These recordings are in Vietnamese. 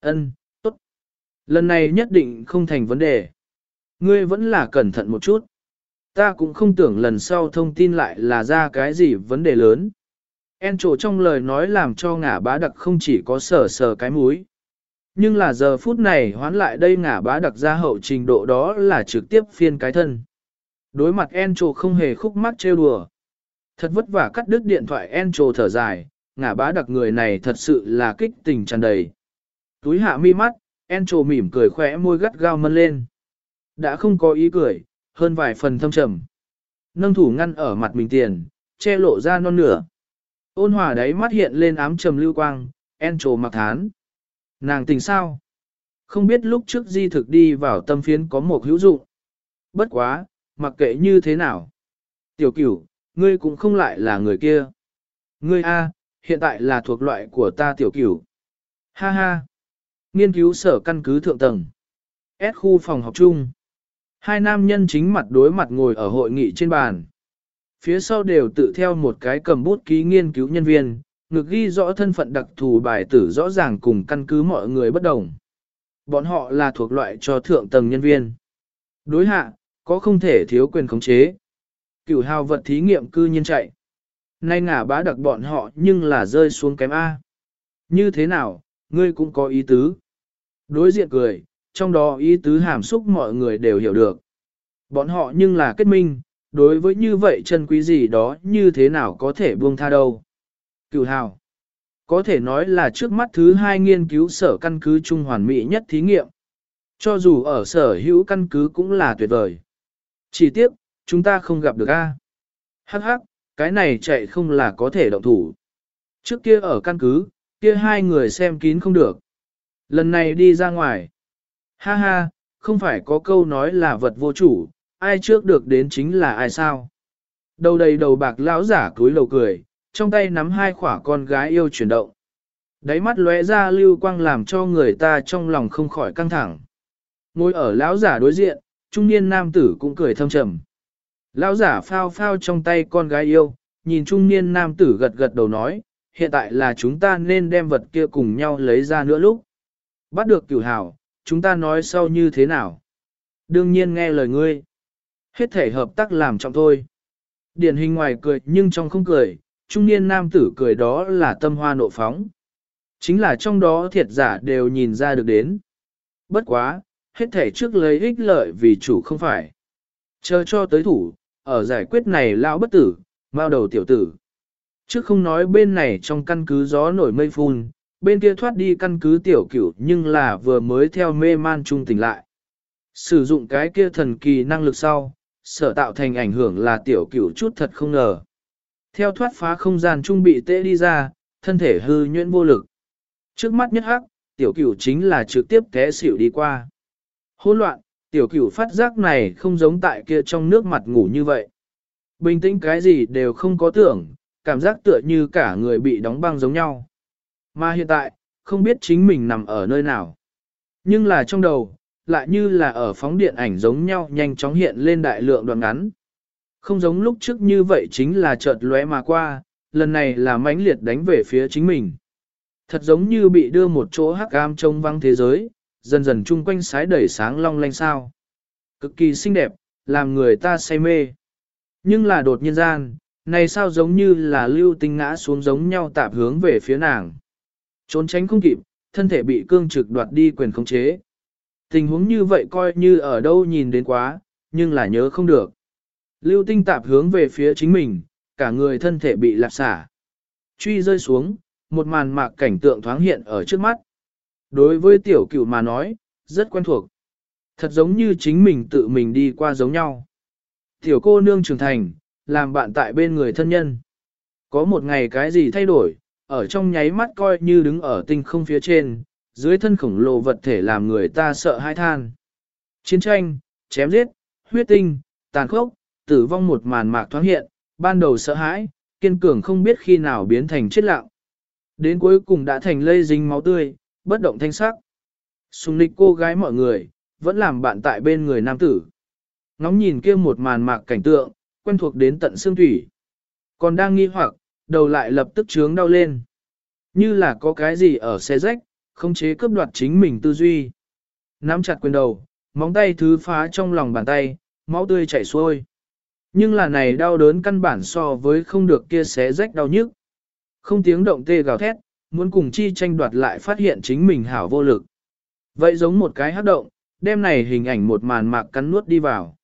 Ân, tốt. Lần này nhất định không thành vấn đề. Ngươi vẫn là cẩn thận một chút. Ta cũng không tưởng lần sau thông tin lại là ra cái gì vấn đề lớn. En trổ trong lời nói làm cho ngả bá đặc không chỉ có sở sở cái múi. Nhưng là giờ phút này hoán lại đây ngả bá đặc ra hậu trình độ đó là trực tiếp phiên cái thân. Đối mặt En trổ không hề khúc mắt trêu đùa. Thật vất vả cắt đứt điện thoại En trổ thở dài, ngả bá đặc người này thật sự là kích tình tràn đầy. Túi hạ mi mắt, En mỉm cười khỏe môi gắt gao mân lên. Đã không có ý cười, hơn vài phần thâm trầm. Nâng thủ ngăn ở mặt mình tiền, che lộ ra non nửa. Ôn hòa đáy mắt hiện lên ám trầm lưu quang, En trổ mặc thán. Nàng tình sao? Không biết lúc trước di thực đi vào tâm phiến có một hữu dụng. Bất quá, mặc kệ như thế nào. Tiểu cửu, ngươi cũng không lại là người kia. Ngươi A, hiện tại là thuộc loại của ta tiểu cửu. Ha ha. Nghiên cứu sở căn cứ thượng tầng. S khu phòng học chung. Hai nam nhân chính mặt đối mặt ngồi ở hội nghị trên bàn. Phía sau đều tự theo một cái cầm bút ký nghiên cứu nhân viên, ngược ghi rõ thân phận đặc thù bài tử rõ ràng cùng căn cứ mọi người bất đồng. Bọn họ là thuộc loại cho thượng tầng nhân viên. Đối hạ, có không thể thiếu quyền khống chế. Cửu hào vật thí nghiệm cư nhiên chạy. Nay ngả bá đặc bọn họ nhưng là rơi xuống kém A. Như thế nào, ngươi cũng có ý tứ. Đối diện cười, trong đó ý tứ hàm xúc mọi người đều hiểu được. Bọn họ nhưng là kết minh, đối với như vậy chân quý gì đó như thế nào có thể buông tha đâu. Cửu hào. Có thể nói là trước mắt thứ hai nghiên cứu sở căn cứ trung hoàn mỹ nhất thí nghiệm. Cho dù ở sở hữu căn cứ cũng là tuyệt vời. Chỉ tiếc, chúng ta không gặp được A. Hắc hắc, cái này chạy không là có thể động thủ. Trước kia ở căn cứ, kia hai người xem kín không được. Lần này đi ra ngoài. Ha ha, không phải có câu nói là vật vô chủ, ai trước được đến chính là ai sao. Đầu đầy đầu bạc lão giả cúi lầu cười, trong tay nắm hai khỏa con gái yêu chuyển động. Đáy mắt lóe ra lưu quang làm cho người ta trong lòng không khỏi căng thẳng. Ngồi ở lão giả đối diện, trung niên nam tử cũng cười thâm trầm. Lão giả phao phao trong tay con gái yêu, nhìn trung niên nam tử gật gật đầu nói, hiện tại là chúng ta nên đem vật kia cùng nhau lấy ra nữa lúc. Bắt được cửu hảo, chúng ta nói sau như thế nào? Đương nhiên nghe lời ngươi. Hết thể hợp tác làm trọng thôi. Điển hình ngoài cười nhưng trong không cười, trung niên nam tử cười đó là tâm hoa nộ phóng. Chính là trong đó thiệt giả đều nhìn ra được đến. Bất quá, hết thể trước lấy ích lợi vì chủ không phải. Chờ cho tới thủ, ở giải quyết này lão bất tử, mao đầu tiểu tử chứ không nói bên này trong căn cứ gió nổi mây phun, bên kia thoát đi căn cứ tiểu cửu nhưng là vừa mới theo mê man trung tỉnh lại. Sử dụng cái kia thần kỳ năng lực sau, sở tạo thành ảnh hưởng là tiểu cửu chút thật không ngờ. Theo thoát phá không gian trung bị tê đi ra, thân thể hư nhuyễn vô lực. Trước mắt nhất hắc, tiểu cửu chính là trực tiếp té xỉu đi qua. Hỗn loạn, tiểu cửu phát giác này không giống tại kia trong nước mặt ngủ như vậy. Bình tĩnh cái gì đều không có tưởng, cảm giác tựa như cả người bị đóng băng giống nhau. Mà hiện tại, không biết chính mình nằm ở nơi nào. Nhưng là trong đầu, lại như là ở phóng điện ảnh giống nhau nhanh chóng hiện lên đại lượng đoạn ngắn. Không giống lúc trước như vậy chính là chợt lóe mà qua, lần này là mãnh liệt đánh về phía chính mình. Thật giống như bị đưa một chỗ hắc am trông văng thế giới, dần dần chung quanh sái đẩy sáng long lanh sao. Cực kỳ xinh đẹp, làm người ta say mê. Nhưng là đột nhiên gian, này sao giống như là lưu tinh ngã xuống giống nhau tạp hướng về phía nàng. Trốn tránh không kịp, thân thể bị cương trực đoạt đi quyền khống chế. Tình huống như vậy coi như ở đâu nhìn đến quá, nhưng là nhớ không được. Lưu tinh tạp hướng về phía chính mình, cả người thân thể bị lạp xả. Truy rơi xuống, một màn mạc cảnh tượng thoáng hiện ở trước mắt. Đối với tiểu cửu mà nói, rất quen thuộc. Thật giống như chính mình tự mình đi qua giống nhau. Tiểu cô nương trưởng thành, làm bạn tại bên người thân nhân. Có một ngày cái gì thay đổi, ở trong nháy mắt coi như đứng ở tinh không phía trên, dưới thân khổng lồ vật thể làm người ta sợ hãi than. Chiến tranh, chém giết, huyết tinh, tàn khốc, tử vong một màn mạc thoáng hiện, ban đầu sợ hãi, kiên cường không biết khi nào biến thành chết lặng. Đến cuối cùng đã thành lây dính máu tươi, bất động thanh sắc. Sùng nịch cô gái mọi người, vẫn làm bạn tại bên người nam tử. Ngóng nhìn kia một màn mạc cảnh tượng, quen thuộc đến tận xương thủy. Còn đang nghi hoặc, đầu lại lập tức chướng đau lên. Như là có cái gì ở xe rách, không chế cướp đoạt chính mình tư duy. Nắm chặt quyền đầu, móng tay thứ phá trong lòng bàn tay, máu tươi chảy xuôi. Nhưng là này đau đớn căn bản so với không được kia xé rách đau nhức. Không tiếng động tê gào thét, muốn cùng chi tranh đoạt lại phát hiện chính mình hảo vô lực. Vậy giống một cái hát động, đêm này hình ảnh một màn mạc cắn nuốt đi vào.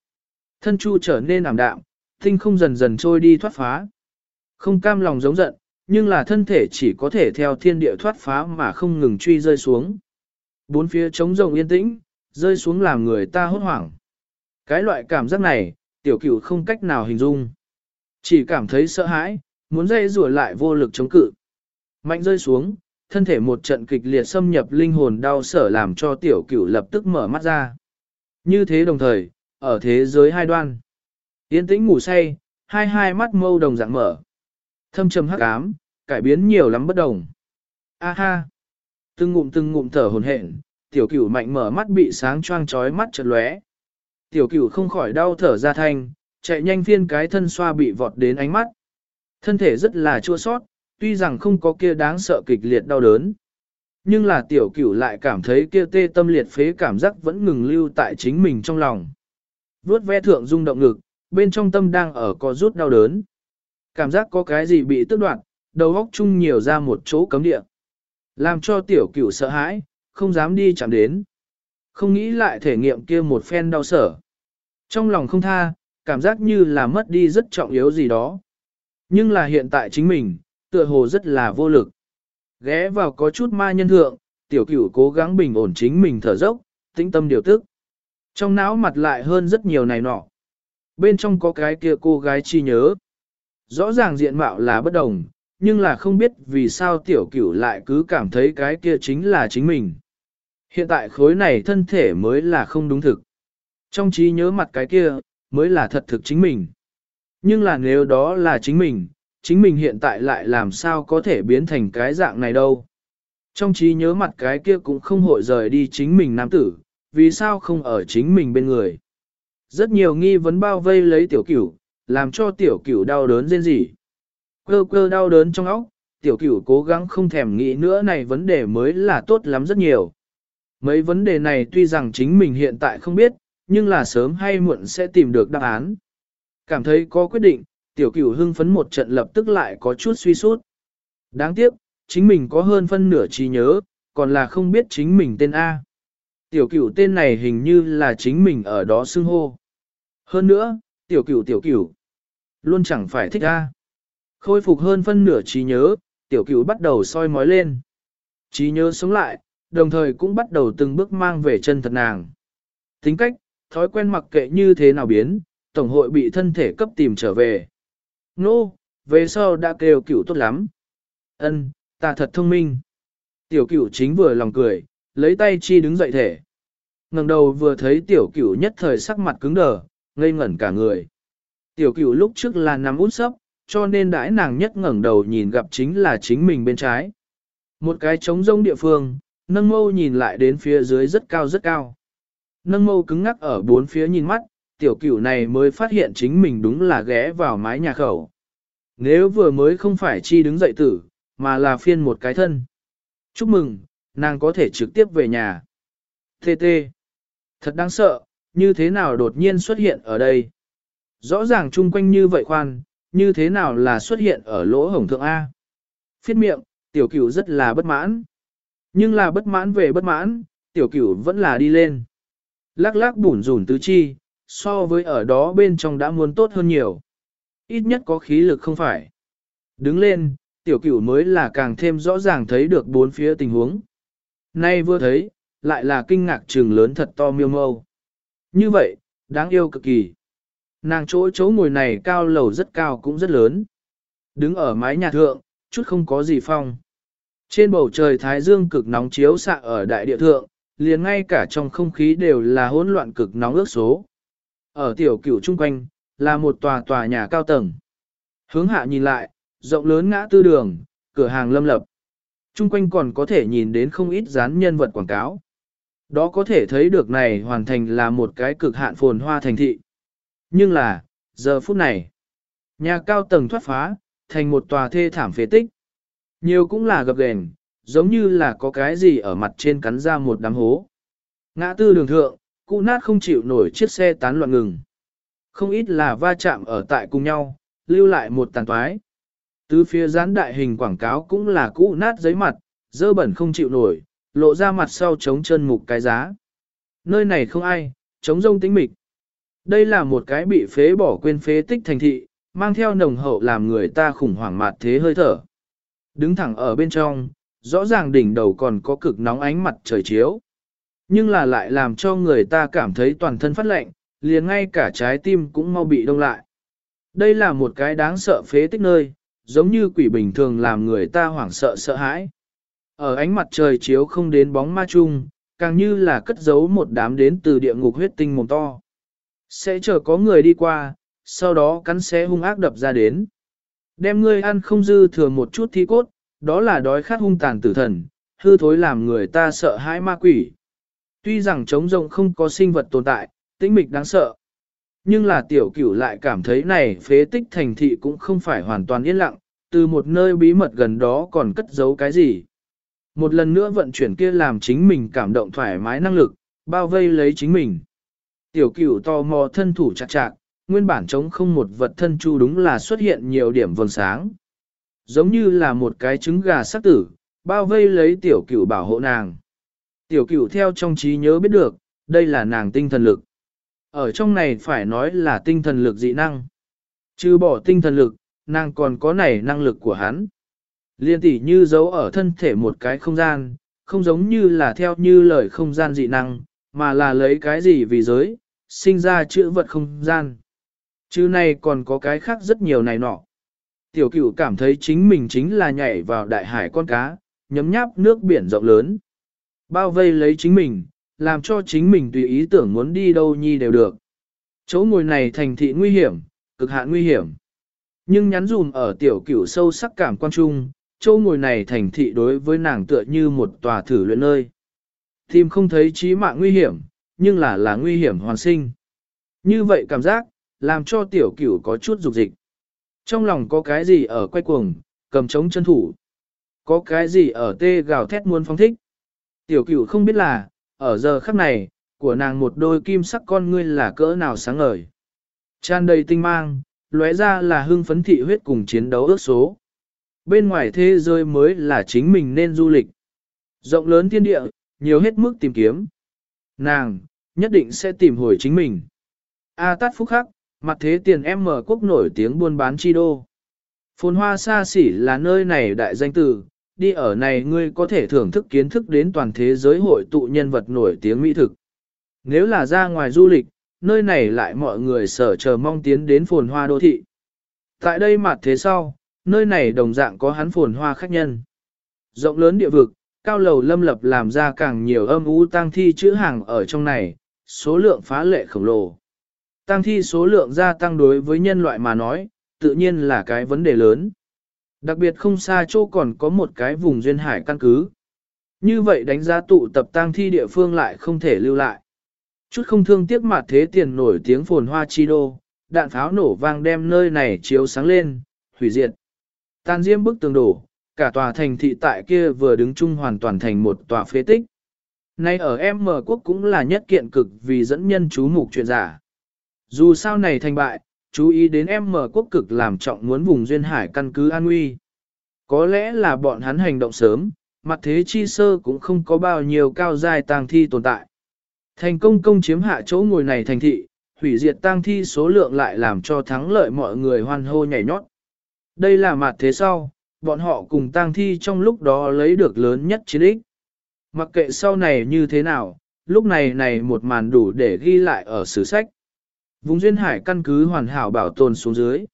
Thân chu trở nên ảm đạm, tinh không dần dần trôi đi thoát phá. Không cam lòng giống giận, nhưng là thân thể chỉ có thể theo thiên địa thoát phá mà không ngừng truy rơi xuống. Bốn phía trống rồng yên tĩnh, rơi xuống làm người ta hốt hoảng. Cái loại cảm giác này, tiểu cửu không cách nào hình dung. Chỉ cảm thấy sợ hãi, muốn dây rùa lại vô lực chống cự. Mạnh rơi xuống, thân thể một trận kịch liệt xâm nhập linh hồn đau sở làm cho tiểu cửu lập tức mở mắt ra. Như thế đồng thời, ở thế giới hai đoan. Yên tĩnh ngủ say, hai hai mắt mâu đồng dạng mở. Thâm trầm hắc ám, cải biến nhiều lắm bất đồng. A ha! Từng ngụm từng ngụm thở hồn hển, tiểu cửu mạnh mở mắt bị sáng choang chói mắt chợt lóe. Tiểu cửu không khỏi đau thở ra thanh, chạy nhanh phiên cái thân xoa bị vọt đến ánh mắt. Thân thể rất là chua sót, tuy rằng không có kia đáng sợ kịch liệt đau đớn. Nhưng là tiểu cửu lại cảm thấy kia tê tâm liệt phế cảm giác vẫn ngừng lưu tại chính mình trong lòng. Vốt ve thượng rung động ngực, bên trong tâm đang ở có rút đau đớn. Cảm giác có cái gì bị tức đoạn, đầu óc chung nhiều ra một chỗ cấm địa. Làm cho tiểu cửu sợ hãi, không dám đi chạm đến. Không nghĩ lại thể nghiệm kia một phen đau sở. Trong lòng không tha, cảm giác như là mất đi rất trọng yếu gì đó. Nhưng là hiện tại chính mình, tựa hồ rất là vô lực. Ghé vào có chút ma nhân thượng, tiểu cửu cố gắng bình ổn chính mình thở dốc, tĩnh tâm điều tức. Trong não mặt lại hơn rất nhiều này nọ. Bên trong có cái kia cô gái chi nhớ. Rõ ràng diện mạo là bất đồng, nhưng là không biết vì sao tiểu cửu lại cứ cảm thấy cái kia chính là chính mình. Hiện tại khối này thân thể mới là không đúng thực. Trong trí nhớ mặt cái kia, mới là thật thực chính mình. Nhưng là nếu đó là chính mình, chính mình hiện tại lại làm sao có thể biến thành cái dạng này đâu. Trong trí nhớ mặt cái kia cũng không hội rời đi chính mình nam tử, vì sao không ở chính mình bên người. Rất nhiều nghi vấn bao vây lấy tiểu cửu, làm cho tiểu cửu đau đớn rên rỉ. Cơ cơ đau đớn trong óc, tiểu cửu cố gắng không thèm nghĩ nữa này vấn đề mới là tốt lắm rất nhiều. Mấy vấn đề này tuy rằng chính mình hiện tại không biết, nhưng là sớm hay muộn sẽ tìm được đáp án. Cảm thấy có quyết định, tiểu cửu hưng phấn một trận lập tức lại có chút suy sút. Đáng tiếc, chính mình có hơn phân nửa trí nhớ, còn là không biết chính mình tên A. Tiểu cửu tên này hình như là chính mình ở đó xưng hô. Hơn nữa, tiểu cửu tiểu cửu, luôn chẳng phải thích A. Khôi phục hơn phân nửa trí nhớ, tiểu cửu bắt đầu soi mói lên. Trí nhớ sống lại, đồng thời cũng bắt đầu từng bước mang về chân thật nàng. Tính cách, thói quen mặc kệ như thế nào biến, tổng hội bị thân thể cấp tìm trở về. Nô, no, về sau đã kêu cửu tốt lắm. Ân, ta thật thông minh. Tiểu cửu chính vừa lòng cười, lấy tay chi đứng dậy thể ngẩng đầu vừa thấy tiểu cửu nhất thời sắc mặt cứng đờ, ngây ngẩn cả người. Tiểu cửu lúc trước là nằm út sấp, cho nên đãi nàng nhất ngẩng đầu nhìn gặp chính là chính mình bên trái. Một cái trống rông địa phương, nâng mâu nhìn lại đến phía dưới rất cao rất cao. Nâng mâu cứng ngắc ở bốn phía nhìn mắt, tiểu cửu này mới phát hiện chính mình đúng là ghé vào mái nhà khẩu. Nếu vừa mới không phải chi đứng dậy tử, mà là phiên một cái thân. Chúc mừng, nàng có thể trực tiếp về nhà. Tê tê. Thật đáng sợ, như thế nào đột nhiên xuất hiện ở đây. Rõ ràng chung quanh như vậy khoan, như thế nào là xuất hiện ở lỗ hổng thượng A. Phiết miệng, tiểu cửu rất là bất mãn. Nhưng là bất mãn về bất mãn, tiểu cửu vẫn là đi lên. Lắc lắc bủn rủn tứ chi, so với ở đó bên trong đã muốn tốt hơn nhiều. Ít nhất có khí lực không phải. Đứng lên, tiểu cửu mới là càng thêm rõ ràng thấy được bốn phía tình huống. Nay vừa thấy, lại là kinh ngạc trường lớn thật to miêu mâu. Như vậy, đáng yêu cực kỳ. Nàng chỗ chỗ ngồi này cao lầu rất cao cũng rất lớn. Đứng ở mái nhà thượng, chút không có gì phong. Trên bầu trời thái dương cực nóng chiếu xạ ở đại địa thượng, liền ngay cả trong không khí đều là hỗn loạn cực nóng ước số. Ở tiểu cửu trung quanh, là một tòa tòa nhà cao tầng. Hướng hạ nhìn lại, rộng lớn ngã tư đường, cửa hàng lâm lập. Trung quanh còn có thể nhìn đến không ít dán nhân vật quảng cáo. Đó có thể thấy được này hoàn thành là một cái cực hạn phồn hoa thành thị. Nhưng là, giờ phút này, nhà cao tầng thoát phá, thành một tòa thê thảm phế tích. Nhiều cũng là gập ghềnh, giống như là có cái gì ở mặt trên cắn ra một đám hố. Ngã tư đường thượng, cụ nát không chịu nổi chiếc xe tán loạn ngừng. Không ít là va chạm ở tại cùng nhau, lưu lại một tàn toái. Từ phía dán đại hình quảng cáo cũng là cũ nát giấy mặt, dơ bẩn không chịu nổi, lộ ra mặt sau chống chân mục cái giá. Nơi này không ai, chống rông tĩnh mịch. Đây là một cái bị phế bỏ quên phế tích thành thị, mang theo nồng hậu làm người ta khủng hoảng mặt thế hơi thở. Đứng thẳng ở bên trong, rõ ràng đỉnh đầu còn có cực nóng ánh mặt trời chiếu. Nhưng là lại làm cho người ta cảm thấy toàn thân phát lạnh, liền ngay cả trái tim cũng mau bị đông lại. Đây là một cái đáng sợ phế tích nơi, giống như quỷ bình thường làm người ta hoảng sợ sợ hãi. Ở ánh mặt trời chiếu không đến bóng ma chung, càng như là cất giấu một đám đến từ địa ngục huyết tinh mồm to. Sẽ chờ có người đi qua, sau đó cắn xé hung ác đập ra đến. Đem ngươi ăn không dư thừa một chút thi cốt, đó là đói khát hung tàn tử thần, hư thối làm người ta sợ hãi ma quỷ. Tuy rằng trống rộng không có sinh vật tồn tại, tĩnh mịch đáng sợ. Nhưng là tiểu cửu lại cảm thấy này phế tích thành thị cũng không phải hoàn toàn yên lặng, từ một nơi bí mật gần đó còn cất giấu cái gì. Một lần nữa vận chuyển kia làm chính mình cảm động thoải mái năng lực, bao vây lấy chính mình. Tiểu cửu to mò thân thủ chặt chặt, nguyên bản trống không một vật thân chu đúng là xuất hiện nhiều điểm vầng sáng. Giống như là một cái trứng gà sắc tử, bao vây lấy tiểu cửu bảo hộ nàng. Tiểu cửu theo trong trí nhớ biết được, đây là nàng tinh thần lực. Ở trong này phải nói là tinh thần lực dị năng. Trừ bỏ tinh thần lực, nàng còn có này năng lực của hắn. Liên tỷ như giấu ở thân thể một cái không gian, không giống như là theo như lời không gian dị năng, mà là lấy cái gì vì giới, sinh ra chữ vật không gian. Chứ này còn có cái khác rất nhiều này nọ. Tiểu cửu cảm thấy chính mình chính là nhảy vào đại hải con cá, nhấm nháp nước biển rộng lớn. Bao vây lấy chính mình, làm cho chính mình tùy ý tưởng muốn đi đâu nhi đều được. Chỗ ngồi này thành thị nguy hiểm, cực hạn nguy hiểm. Nhưng nhắn dùm ở tiểu cửu sâu sắc cảm quan trung, chỗ ngồi này thành thị đối với nàng tựa như một tòa thử luyện nơi. Tìm không thấy chí mạng nguy hiểm, nhưng là là nguy hiểm hoàn sinh. Như vậy cảm giác, làm cho tiểu cửu có chút dục dịch. Trong lòng có cái gì ở quay cuồng, cầm trống chân thủ. Có cái gì ở tê gào thét muốn phong thích. Tiểu cửu không biết là, ở giờ khắc này, của nàng một đôi kim sắc con ngươi là cỡ nào sáng ngời. Tràn đầy tinh mang, lóe ra là hưng phấn thị huyết cùng chiến đấu ước số. Bên ngoài thế giới mới là chính mình nên du lịch. Rộng lớn thiên địa, nhiều hết mức tìm kiếm. Nàng, nhất định sẽ tìm hồi chính mình. A tát phúc khắc, mặt thế tiền em mở quốc nổi tiếng buôn bán chi đô. Phồn hoa xa xỉ là nơi này đại danh từ, đi ở này ngươi có thể thưởng thức kiến thức đến toàn thế giới hội tụ nhân vật nổi tiếng mỹ thực. Nếu là ra ngoài du lịch, nơi này lại mọi người sở chờ mong tiến đến phồn hoa đô thị. Tại đây mặt thế sau, nơi này đồng dạng có hắn phồn hoa khách nhân. Rộng lớn địa vực, cao lầu lâm lập làm ra càng nhiều âm u tăng thi chữ hàng ở trong này, số lượng phá lệ khổng lồ. Tăng thi số lượng gia tăng đối với nhân loại mà nói, tự nhiên là cái vấn đề lớn. Đặc biệt không xa chỗ còn có một cái vùng duyên hải căn cứ. Như vậy đánh giá tụ tập tang thi địa phương lại không thể lưu lại. Chút không thương tiếc mặt thế tiền nổi tiếng phồn hoa chi đô, đạn pháo nổ vang đem nơi này chiếu sáng lên, hủy diệt. Tan diêm bức tường đổ, cả tòa thành thị tại kia vừa đứng chung hoàn toàn thành một tòa phế tích. Nay ở M quốc cũng là nhất kiện cực vì dẫn nhân chú mục chuyện giả. Dù sao này thành bại, chú ý đến em mở quốc cực làm trọng muốn vùng duyên hải căn cứ an nguy. Có lẽ là bọn hắn hành động sớm, mặt thế chi sơ cũng không có bao nhiêu cao dài tang thi tồn tại. Thành công công chiếm hạ chỗ ngồi này thành thị, hủy diệt tang thi số lượng lại làm cho thắng lợi mọi người hoan hô nhảy nhót. Đây là mặt thế sau, bọn họ cùng tang thi trong lúc đó lấy được lớn nhất chiến ích. Mặc kệ sau này như thế nào, lúc này này một màn đủ để ghi lại ở sử sách. Vùng duyên hải căn cứ hoàn hảo bảo tồn xuống dưới.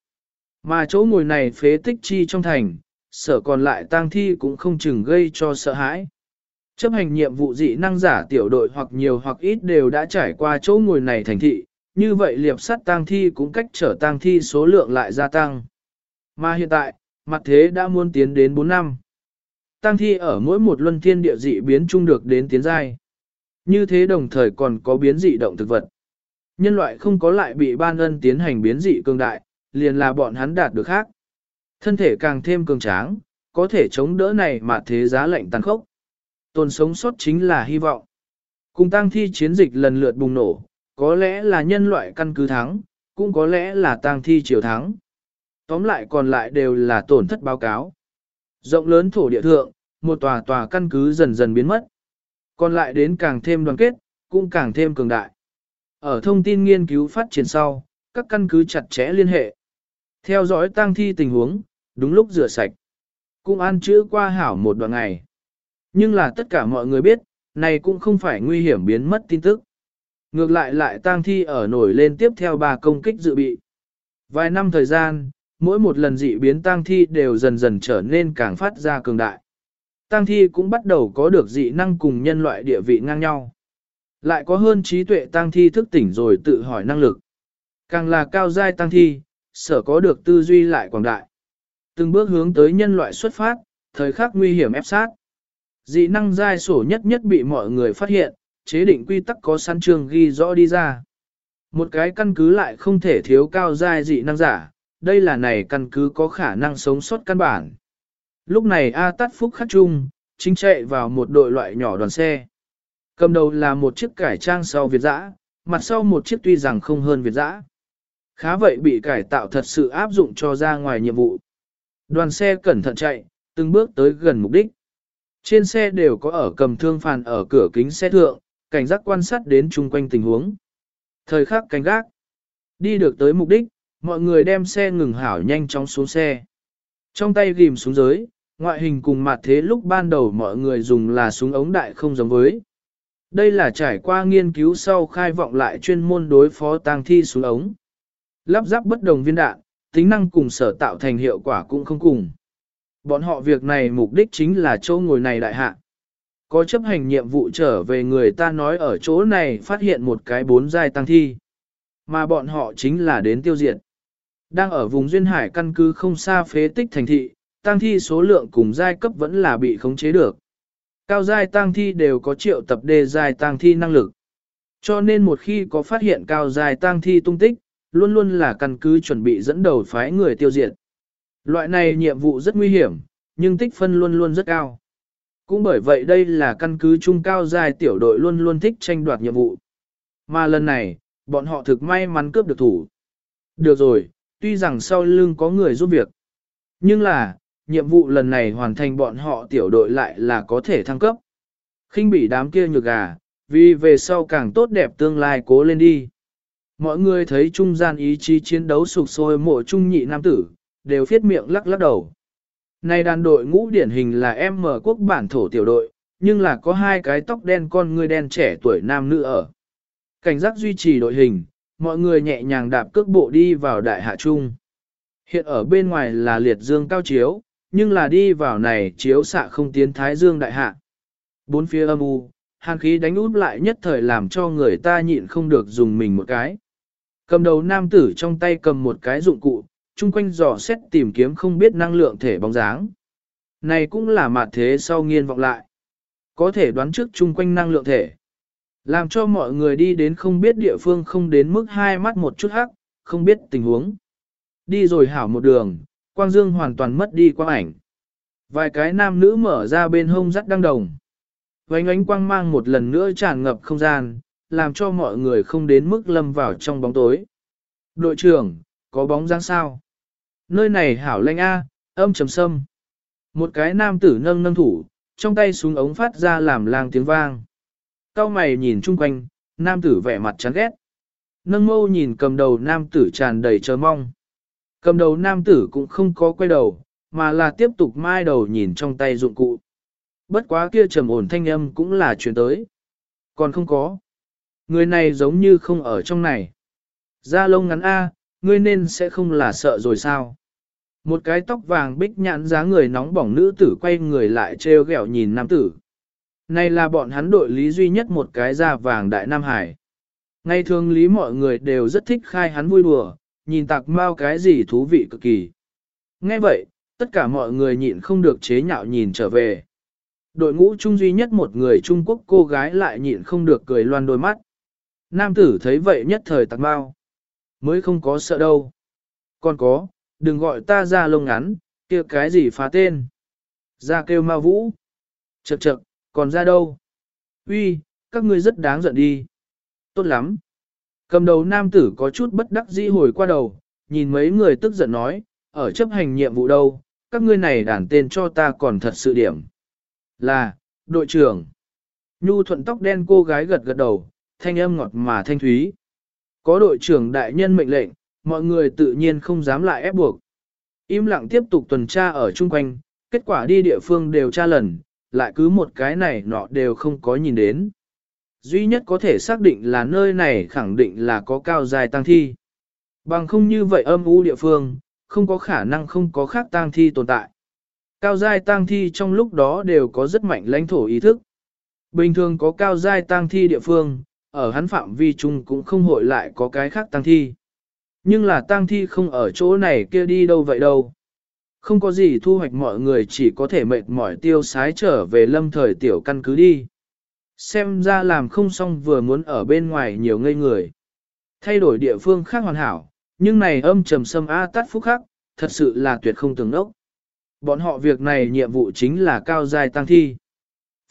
Mà chỗ ngồi này phế tích chi trong thành, sở còn lại tang thi cũng không chừng gây cho sợ hãi. Chấp hành nhiệm vụ dị năng giả tiểu đội hoặc nhiều hoặc ít đều đã trải qua chỗ ngồi này thành thị, như vậy liệp sắt tang thi cũng cách trở tang thi số lượng lại gia tăng. Mà hiện tại, mặt thế đã muôn tiến đến 4 năm. Tăng thi ở mỗi một luân thiên địa dị biến chung được đến tiến giai. Như thế đồng thời còn có biến dị động thực vật. Nhân loại không có lại bị ban ân tiến hành biến dị cường đại, liền là bọn hắn đạt được khác. Thân thể càng thêm cường tráng, có thể chống đỡ này mà thế giá lạnh tàn khốc. Tồn sống sót chính là hy vọng. Cùng tăng thi chiến dịch lần lượt bùng nổ, có lẽ là nhân loại căn cứ thắng, cũng có lẽ là tăng thi chiều thắng. Tóm lại còn lại đều là tổn thất báo cáo. Rộng lớn thổ địa thượng, một tòa tòa căn cứ dần dần biến mất. Còn lại đến càng thêm đoàn kết, cũng càng thêm cường đại. Ở thông tin nghiên cứu phát triển sau, các căn cứ chặt chẽ liên hệ. Theo dõi tăng thi tình huống, đúng lúc rửa sạch. Cũng ăn chữa qua hảo một đoạn ngày. Nhưng là tất cả mọi người biết, này cũng không phải nguy hiểm biến mất tin tức. Ngược lại lại tang thi ở nổi lên tiếp theo bà công kích dự bị. Vài năm thời gian, mỗi một lần dị biến tang thi đều dần dần trở nên càng phát ra cường đại. Tang thi cũng bắt đầu có được dị năng cùng nhân loại địa vị ngang nhau. Lại có hơn trí tuệ tang thi thức tỉnh rồi tự hỏi năng lực. Càng là cao giai tang thi, sở có được tư duy lại quảng đại. Từng bước hướng tới nhân loại xuất phát, thời khắc nguy hiểm ép sát. Dị năng giai sổ nhất nhất bị mọi người phát hiện, chế định quy tắc có sẵn trường ghi rõ đi ra. Một cái căn cứ lại không thể thiếu cao giai dị năng giả, đây là này căn cứ có khả năng sống sót căn bản. Lúc này A Tát Phúc khắc trung, chính chạy vào một đội loại nhỏ đoàn xe. Cầm đầu là một chiếc cải trang sau Việt dã, mặt sau một chiếc tuy rằng không hơn Việt dã. Khá vậy bị cải tạo thật sự áp dụng cho ra ngoài nhiệm vụ. Đoàn xe cẩn thận chạy, từng bước tới gần mục đích. Trên xe đều có ở cầm thương phàn ở cửa kính xe thượng, cảnh giác quan sát đến chung quanh tình huống. Thời khắc cảnh gác. Đi được tới mục đích, mọi người đem xe ngừng hảo nhanh chóng xuống xe. Trong tay ghim xuống dưới, ngoại hình cùng mặt thế lúc ban đầu mọi người dùng là súng ống đại không giống với. Đây là trải qua nghiên cứu sau khai vọng lại chuyên môn đối phó tang thi súng ống. Lắp ráp bất đồng viên đạn, tính năng cùng sở tạo thành hiệu quả cũng không cùng. Bọn họ việc này mục đích chính là chỗ ngồi này đại hạ. Có chấp hành nhiệm vụ trở về người ta nói ở chỗ này phát hiện một cái bốn giai tăng thi. Mà bọn họ chính là đến tiêu diệt. Đang ở vùng duyên hải căn cứ không xa phế tích thành thị, tăng thi số lượng cùng giai cấp vẫn là bị khống chế được. Cao giai tăng thi đều có triệu tập đề giai tăng thi năng lực. Cho nên một khi có phát hiện cao giai tăng thi tung tích, luôn luôn là căn cứ chuẩn bị dẫn đầu phái người tiêu diệt. Loại này nhiệm vụ rất nguy hiểm, nhưng tích phân luôn luôn rất cao. Cũng bởi vậy đây là căn cứ trung cao giai tiểu đội luôn luôn thích tranh đoạt nhiệm vụ. Mà lần này, bọn họ thực may mắn cướp được thủ. Được rồi, tuy rằng sau lưng có người giúp việc. Nhưng là, nhiệm vụ lần này hoàn thành bọn họ tiểu đội lại là có thể thăng cấp. khinh bị đám kia nhược gà, vì về sau càng tốt đẹp tương lai cố lên đi. Mọi người thấy trung gian ý chí chiến đấu sụp sôi mộ trung nhị nam tử, đều phiết miệng lắc lắc đầu. Này đàn đội ngũ điển hình là em mở quốc bản thổ tiểu đội, nhưng là có hai cái tóc đen con người đen trẻ tuổi nam nữ ở. Cảnh giác duy trì đội hình, mọi người nhẹ nhàng đạp cước bộ đi vào đại hạ trung. Hiện ở bên ngoài là liệt dương cao chiếu, nhưng là đi vào này chiếu xạ không tiến thái dương đại hạ. Bốn phía âm u, hàn khí đánh út lại nhất thời làm cho người ta nhịn không được dùng mình một cái. Cầm đầu nam tử trong tay cầm một cái dụng cụ, chung quanh dò xét tìm kiếm không biết năng lượng thể bóng dáng. Này cũng là mặt thế sau nghiên vọng lại. Có thể đoán trước chung quanh năng lượng thể. Làm cho mọi người đi đến không biết địa phương không đến mức hai mắt một chút hắc, không biết tình huống. Đi rồi hảo một đường, quang dương hoàn toàn mất đi quang ảnh. Vài cái nam nữ mở ra bên hông rắt đăng đồng. Vánh ánh quang mang một lần nữa tràn ngập không gian, làm cho mọi người không đến mức lâm vào trong bóng tối. Đội trưởng, có bóng dáng sao? Nơi này hảo lanh a, âm trầm sâm. Một cái nam tử nâng nâng thủ, trong tay súng ống phát ra làm lang tiếng vang. Cao mày nhìn chung quanh, nam tử vẻ mặt chán ghét. Nâng mâu nhìn cầm đầu nam tử tràn đầy chờ mong. Cầm đầu nam tử cũng không có quay đầu, mà là tiếp tục mai đầu nhìn trong tay dụng cụ. Bất quá kia trầm ổn thanh âm cũng là chuyển tới. Còn không có. Người này giống như không ở trong này. Da lông ngắn A, ngươi nên sẽ không là sợ rồi sao? Một cái tóc vàng bích nhãn giá người nóng bỏng nữ tử quay người lại treo gẹo nhìn nam tử. Này là bọn hắn đội lý duy nhất một cái da vàng đại Nam Hải. Ngày thường lý mọi người đều rất thích khai hắn vui đùa, nhìn tạc mau cái gì thú vị cực kỳ. Nghe vậy, tất cả mọi người nhịn không được chế nhạo nhìn trở về. Đội ngũ chung duy nhất một người Trung Quốc cô gái lại nhịn không được cười loan đôi mắt. Nam tử thấy vậy nhất thời tạc mau mới không có sợ đâu. Còn có, đừng gọi ta ra lông ngắn, kia cái gì phá tên. Ra kêu ma vũ. Chậc chậc, còn ra đâu? Uy, các ngươi rất đáng giận đi. Tốt lắm. Cầm đầu nam tử có chút bất đắc dĩ hồi qua đầu, nhìn mấy người tức giận nói, ở chấp hành nhiệm vụ đâu, các ngươi này đàn tên cho ta còn thật sự điểm. Là, đội trưởng. Nhu thuận tóc đen cô gái gật gật đầu, thanh âm ngọt mà thanh thúy. Có đội trưởng đại nhân mệnh lệnh, mọi người tự nhiên không dám lại ép buộc. Im lặng tiếp tục tuần tra ở chung quanh, kết quả đi địa phương đều tra lần, lại cứ một cái này nọ đều không có nhìn đến. Duy nhất có thể xác định là nơi này khẳng định là có cao dài tăng thi. Bằng không như vậy âm u địa phương, không có khả năng không có khác tang thi tồn tại. Cao giai tang thi trong lúc đó đều có rất mạnh lãnh thổ ý thức. Bình thường có cao giai tang thi địa phương, ở hắn phạm vi chung cũng không hội lại có cái khác tang thi. Nhưng là tang thi không ở chỗ này kia đi đâu vậy đâu. Không có gì thu hoạch mọi người chỉ có thể mệt mỏi tiêu sái trở về lâm thời tiểu căn cứ đi. Xem ra làm không xong vừa muốn ở bên ngoài nhiều ngây người. Thay đổi địa phương khác hoàn hảo, nhưng này âm trầm sâm A tắt phúc khắc, thật sự là tuyệt không tưởng ốc. Bọn họ việc này nhiệm vụ chính là cao giai tăng thi.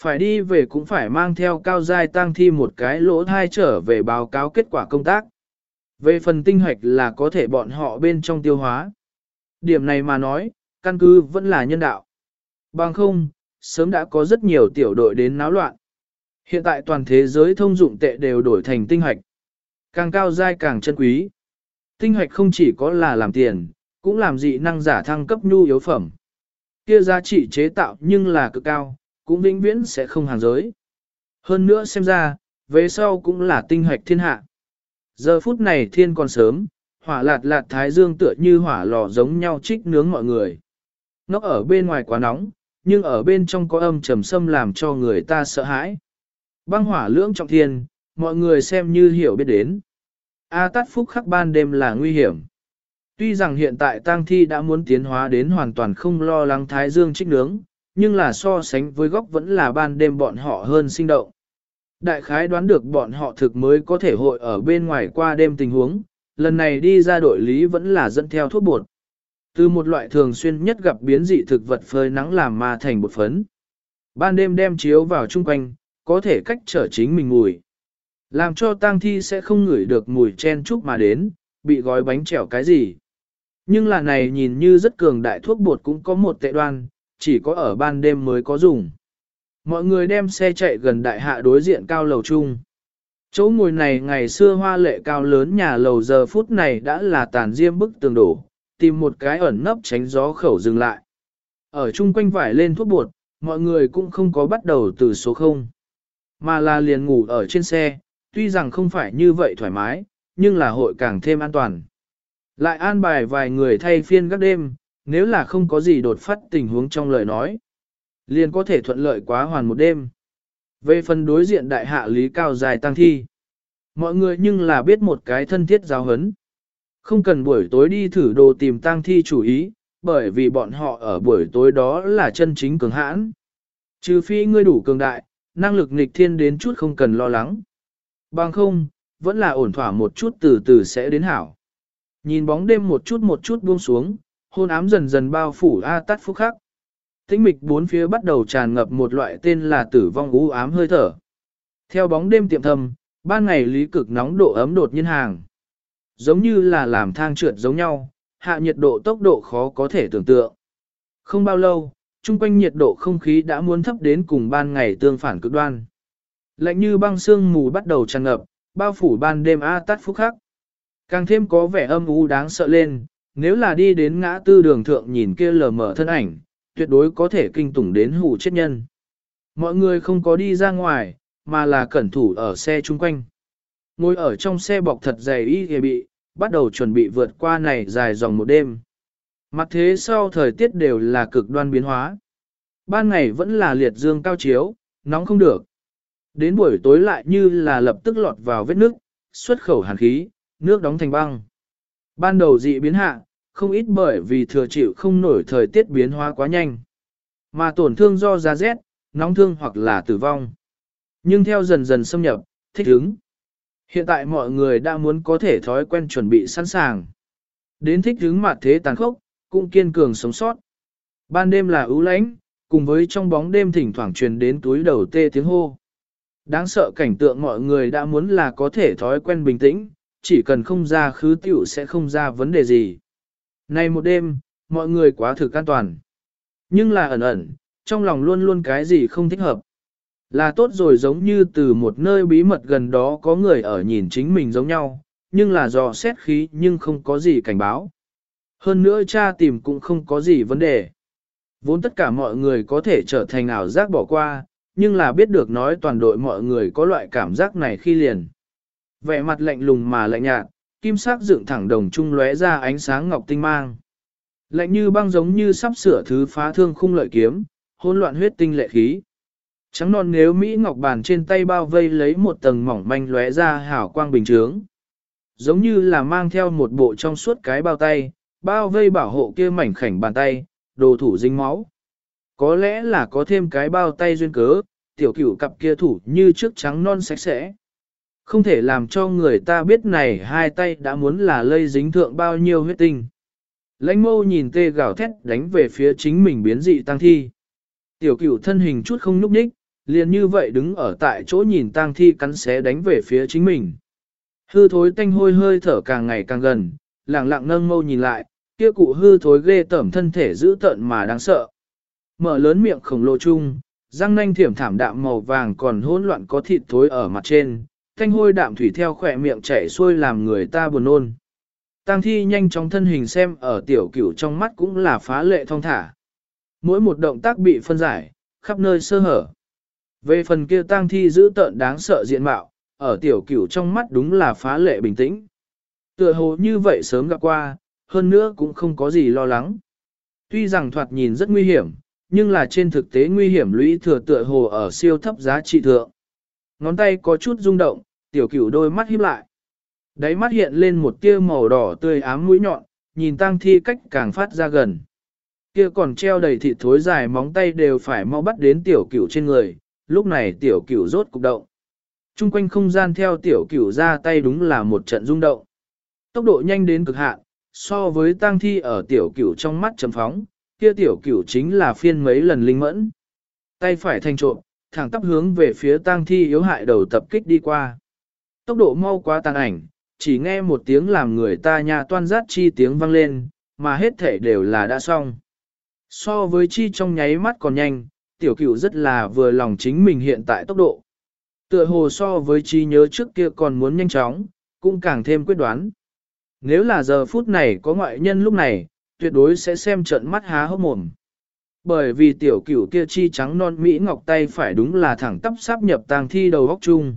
Phải đi về cũng phải mang theo cao giai tăng thi một cái lỗ thai trở về báo cáo kết quả công tác. Về phần tinh hoạch là có thể bọn họ bên trong tiêu hóa. Điểm này mà nói, căn cứ vẫn là nhân đạo. Bằng không, sớm đã có rất nhiều tiểu đội đến náo loạn. Hiện tại toàn thế giới thông dụng tệ đều đổi thành tinh hoạch. Càng cao giai càng chân quý. Tinh hoạch không chỉ có là làm tiền, cũng làm dị năng giả thăng cấp nhu yếu phẩm. Kia giá trị chế tạo nhưng là cực cao, cũng vĩnh viễn sẽ không hàng giới. Hơn nữa xem ra, về sau cũng là tinh hoạch thiên hạ. Giờ phút này thiên còn sớm, hỏa lạt lạt thái dương tựa như hỏa lò giống nhau trích nướng mọi người. Nó ở bên ngoài quá nóng, nhưng ở bên trong có âm trầm sâm làm cho người ta sợ hãi. Băng hỏa lưỡng trọng thiên, mọi người xem như hiểu biết đến. A tát phúc khắc ban đêm là nguy hiểm. Tuy rằng hiện tại tang thi đã muốn tiến hóa đến hoàn toàn không lo lắng thái dương trích nướng, nhưng là so sánh với góc vẫn là ban đêm bọn họ hơn sinh động. Đại khái đoán được bọn họ thực mới có thể hội ở bên ngoài qua đêm tình huống, lần này đi ra đội lý vẫn là dẫn theo thuốc bột. Từ một loại thường xuyên nhất gặp biến dị thực vật phơi nắng làm ma thành bột phấn. Ban đêm đem chiếu vào chung quanh, có thể cách trở chính mình mùi. Làm cho tang thi sẽ không ngửi được mùi chen chúc mà đến, bị gói bánh chèo cái gì. Nhưng là này nhìn như rất cường đại thuốc bột cũng có một tệ đoan, chỉ có ở ban đêm mới có dùng. Mọi người đem xe chạy gần đại hạ đối diện cao lầu chung. Chỗ ngồi này ngày xưa hoa lệ cao lớn nhà lầu giờ phút này đã là tàn diêm bức tường đổ, tìm một cái ẩn nấp tránh gió khẩu dừng lại. Ở chung quanh vải lên thuốc bột, mọi người cũng không có bắt đầu từ số 0, mà là liền ngủ ở trên xe, tuy rằng không phải như vậy thoải mái, nhưng là hội càng thêm an toàn. Lại an bài vài người thay phiên các đêm, nếu là không có gì đột phát tình huống trong lời nói, liền có thể thuận lợi quá hoàn một đêm. Về phần đối diện đại hạ lý cao dài tăng thi, mọi người nhưng là biết một cái thân thiết giáo hấn. Không cần buổi tối đi thử đồ tìm tang thi chủ ý, bởi vì bọn họ ở buổi tối đó là chân chính cường hãn. Trừ phi ngươi đủ cường đại, năng lực nghịch thiên đến chút không cần lo lắng. Bằng không, vẫn là ổn thỏa một chút từ từ sẽ đến hảo. Nhìn bóng đêm một chút một chút buông xuống, hôn ám dần dần bao phủ A tát phúc khắc. Tĩnh mịch bốn phía bắt đầu tràn ngập một loại tên là tử vong u ám hơi thở. Theo bóng đêm tiệm thầm, ban ngày lý cực nóng độ ấm đột nhiên hàng. Giống như là làm thang trượt giống nhau, hạ nhiệt độ tốc độ khó có thể tưởng tượng. Không bao lâu, chung quanh nhiệt độ không khí đã muốn thấp đến cùng ban ngày tương phản cực đoan. Lạnh như băng sương mù bắt đầu tràn ngập, bao phủ ban đêm A tát phúc khắc. Càng thêm có vẻ âm u đáng sợ lên, nếu là đi đến ngã tư đường thượng nhìn kia lờ mở thân ảnh, tuyệt đối có thể kinh tủng đến hủ chết nhân. Mọi người không có đi ra ngoài, mà là cẩn thủ ở xe chung quanh. Ngồi ở trong xe bọc thật dày y hề bị, bắt đầu chuẩn bị vượt qua này dài dòng một đêm. Mặt thế sau thời tiết đều là cực đoan biến hóa. Ban ngày vẫn là liệt dương cao chiếu, nóng không được. Đến buổi tối lại như là lập tức lọt vào vết nước, xuất khẩu hàn khí, nước đóng thành băng. Ban đầu dị biến hạ, không ít bởi vì thừa chịu không nổi thời tiết biến hóa quá nhanh. Mà tổn thương do giá rét, nóng thương hoặc là tử vong. Nhưng theo dần dần xâm nhập, thích ứng. Hiện tại mọi người đã muốn có thể thói quen chuẩn bị sẵn sàng. Đến thích hướng mặt thế tàn khốc, cũng kiên cường sống sót. Ban đêm là ưu lãnh, Cùng với trong bóng đêm thỉnh thoảng truyền đến túi đầu tê tiếng hô. Đáng sợ cảnh tượng mọi người đã muốn là có thể thói quen bình tĩnh, chỉ cần không ra khứ tiểu sẽ không ra vấn đề gì. Nay một đêm, mọi người quá thực an toàn. Nhưng là ẩn ẩn, trong lòng luôn luôn cái gì không thích hợp. Là tốt rồi giống như từ một nơi bí mật gần đó có người ở nhìn chính mình giống nhau, nhưng là do xét khí nhưng không có gì cảnh báo. Hơn nữa cha tìm cũng không có gì vấn đề. Vốn tất cả mọi người có thể trở thành ảo giác bỏ qua, nhưng là biết được nói toàn đội mọi người có loại cảm giác này khi liền. Vẻ mặt lạnh lùng mà lạnh nhạt, kim sắc dựng thẳng đồng trung lóe ra ánh sáng ngọc tinh mang. Lạnh như băng giống như sắp sửa thứ phá thương khung lợi kiếm, hỗn loạn huyết tinh lệ khí. Trắng non nếu Mỹ ngọc bàn trên tay bao vây lấy một tầng mỏng manh lóe ra hảo quang bình trướng. Giống như là mang theo một bộ trong suốt cái bao tay, bao vây bảo hộ kia mảnh khảnh bàn tay, đồ thủ dính máu. Có lẽ là có thêm cái bao tay duyên cớ, tiểu cửu cặp kia thủ như trước trắng non sạch sẽ. Không thể làm cho người ta biết này hai tay đã muốn là lây dính thượng bao nhiêu huyết tinh. Lãnh mâu nhìn tê gào thét đánh về phía chính mình biến dị tăng thi. Tiểu cửu thân hình chút không nhúc nhích, liền như vậy đứng ở tại chỗ nhìn tang thi cắn xé đánh về phía chính mình. Hư thối tanh hôi hơi thở càng ngày càng gần, lặng lặng nâng mâu nhìn lại, kia cụ hư thối ghê tẩm thân thể dữ tợn mà đáng sợ. Mở lớn miệng khổng lồ chung, răng nanh thiểm thảm đạm màu vàng còn hỗn loạn có thịt thối ở mặt trên, thanh hôi đạm thủy theo khỏe miệng chảy xuôi làm người ta buồn nôn. tang thi nhanh chóng thân hình xem ở tiểu cửu trong mắt cũng là phá lệ thong thả. Mỗi một động tác bị phân giải, khắp nơi sơ hở. Về phần kia tang thi giữ tợn đáng sợ diện mạo, ở tiểu cửu trong mắt đúng là phá lệ bình tĩnh. Tựa hồ như vậy sớm gặp qua, hơn nữa cũng không có gì lo lắng. Tuy rằng thoạt nhìn rất nguy hiểm, nhưng là trên thực tế nguy hiểm lũy thừa tựa hồ ở siêu thấp giá trị thượng. Ngón tay có chút rung động, tiểu cửu đôi mắt híp lại. Đáy mắt hiện lên một tia màu đỏ tươi ám mũi nhọn, nhìn tang thi cách càng phát ra gần. Kia còn treo đầy thịt thối dài móng tay đều phải mau bắt đến tiểu cửu trên người, lúc này tiểu cửu rốt cục động. Trung quanh không gian theo tiểu cửu ra tay đúng là một trận rung động. Tốc độ nhanh đến cực hạn, so với tang thi ở tiểu cửu trong mắt chấm phóng, kia tiểu cửu chính là phiên mấy lần linh mẫn. Tay phải thanh trộm, thẳng tắp hướng về phía tang thi yếu hại đầu tập kích đi qua. Tốc độ mau quá tàn ảnh, chỉ nghe một tiếng làm người ta nhà toan rát chi tiếng vang lên, mà hết thể đều là đã xong. So với chi trong nháy mắt còn nhanh, tiểu cửu rất là vừa lòng chính mình hiện tại tốc độ. Tựa hồ so với trí nhớ trước kia còn muốn nhanh chóng, cũng càng thêm quyết đoán. Nếu là giờ phút này có ngoại nhân lúc này, tuyệt đối sẽ xem trận mắt há hốc mồm. Bởi vì tiểu cửu kia chi trắng non Mỹ ngọc tay phải đúng là thẳng tắp sáp nhập tàng thi đầu góc chung.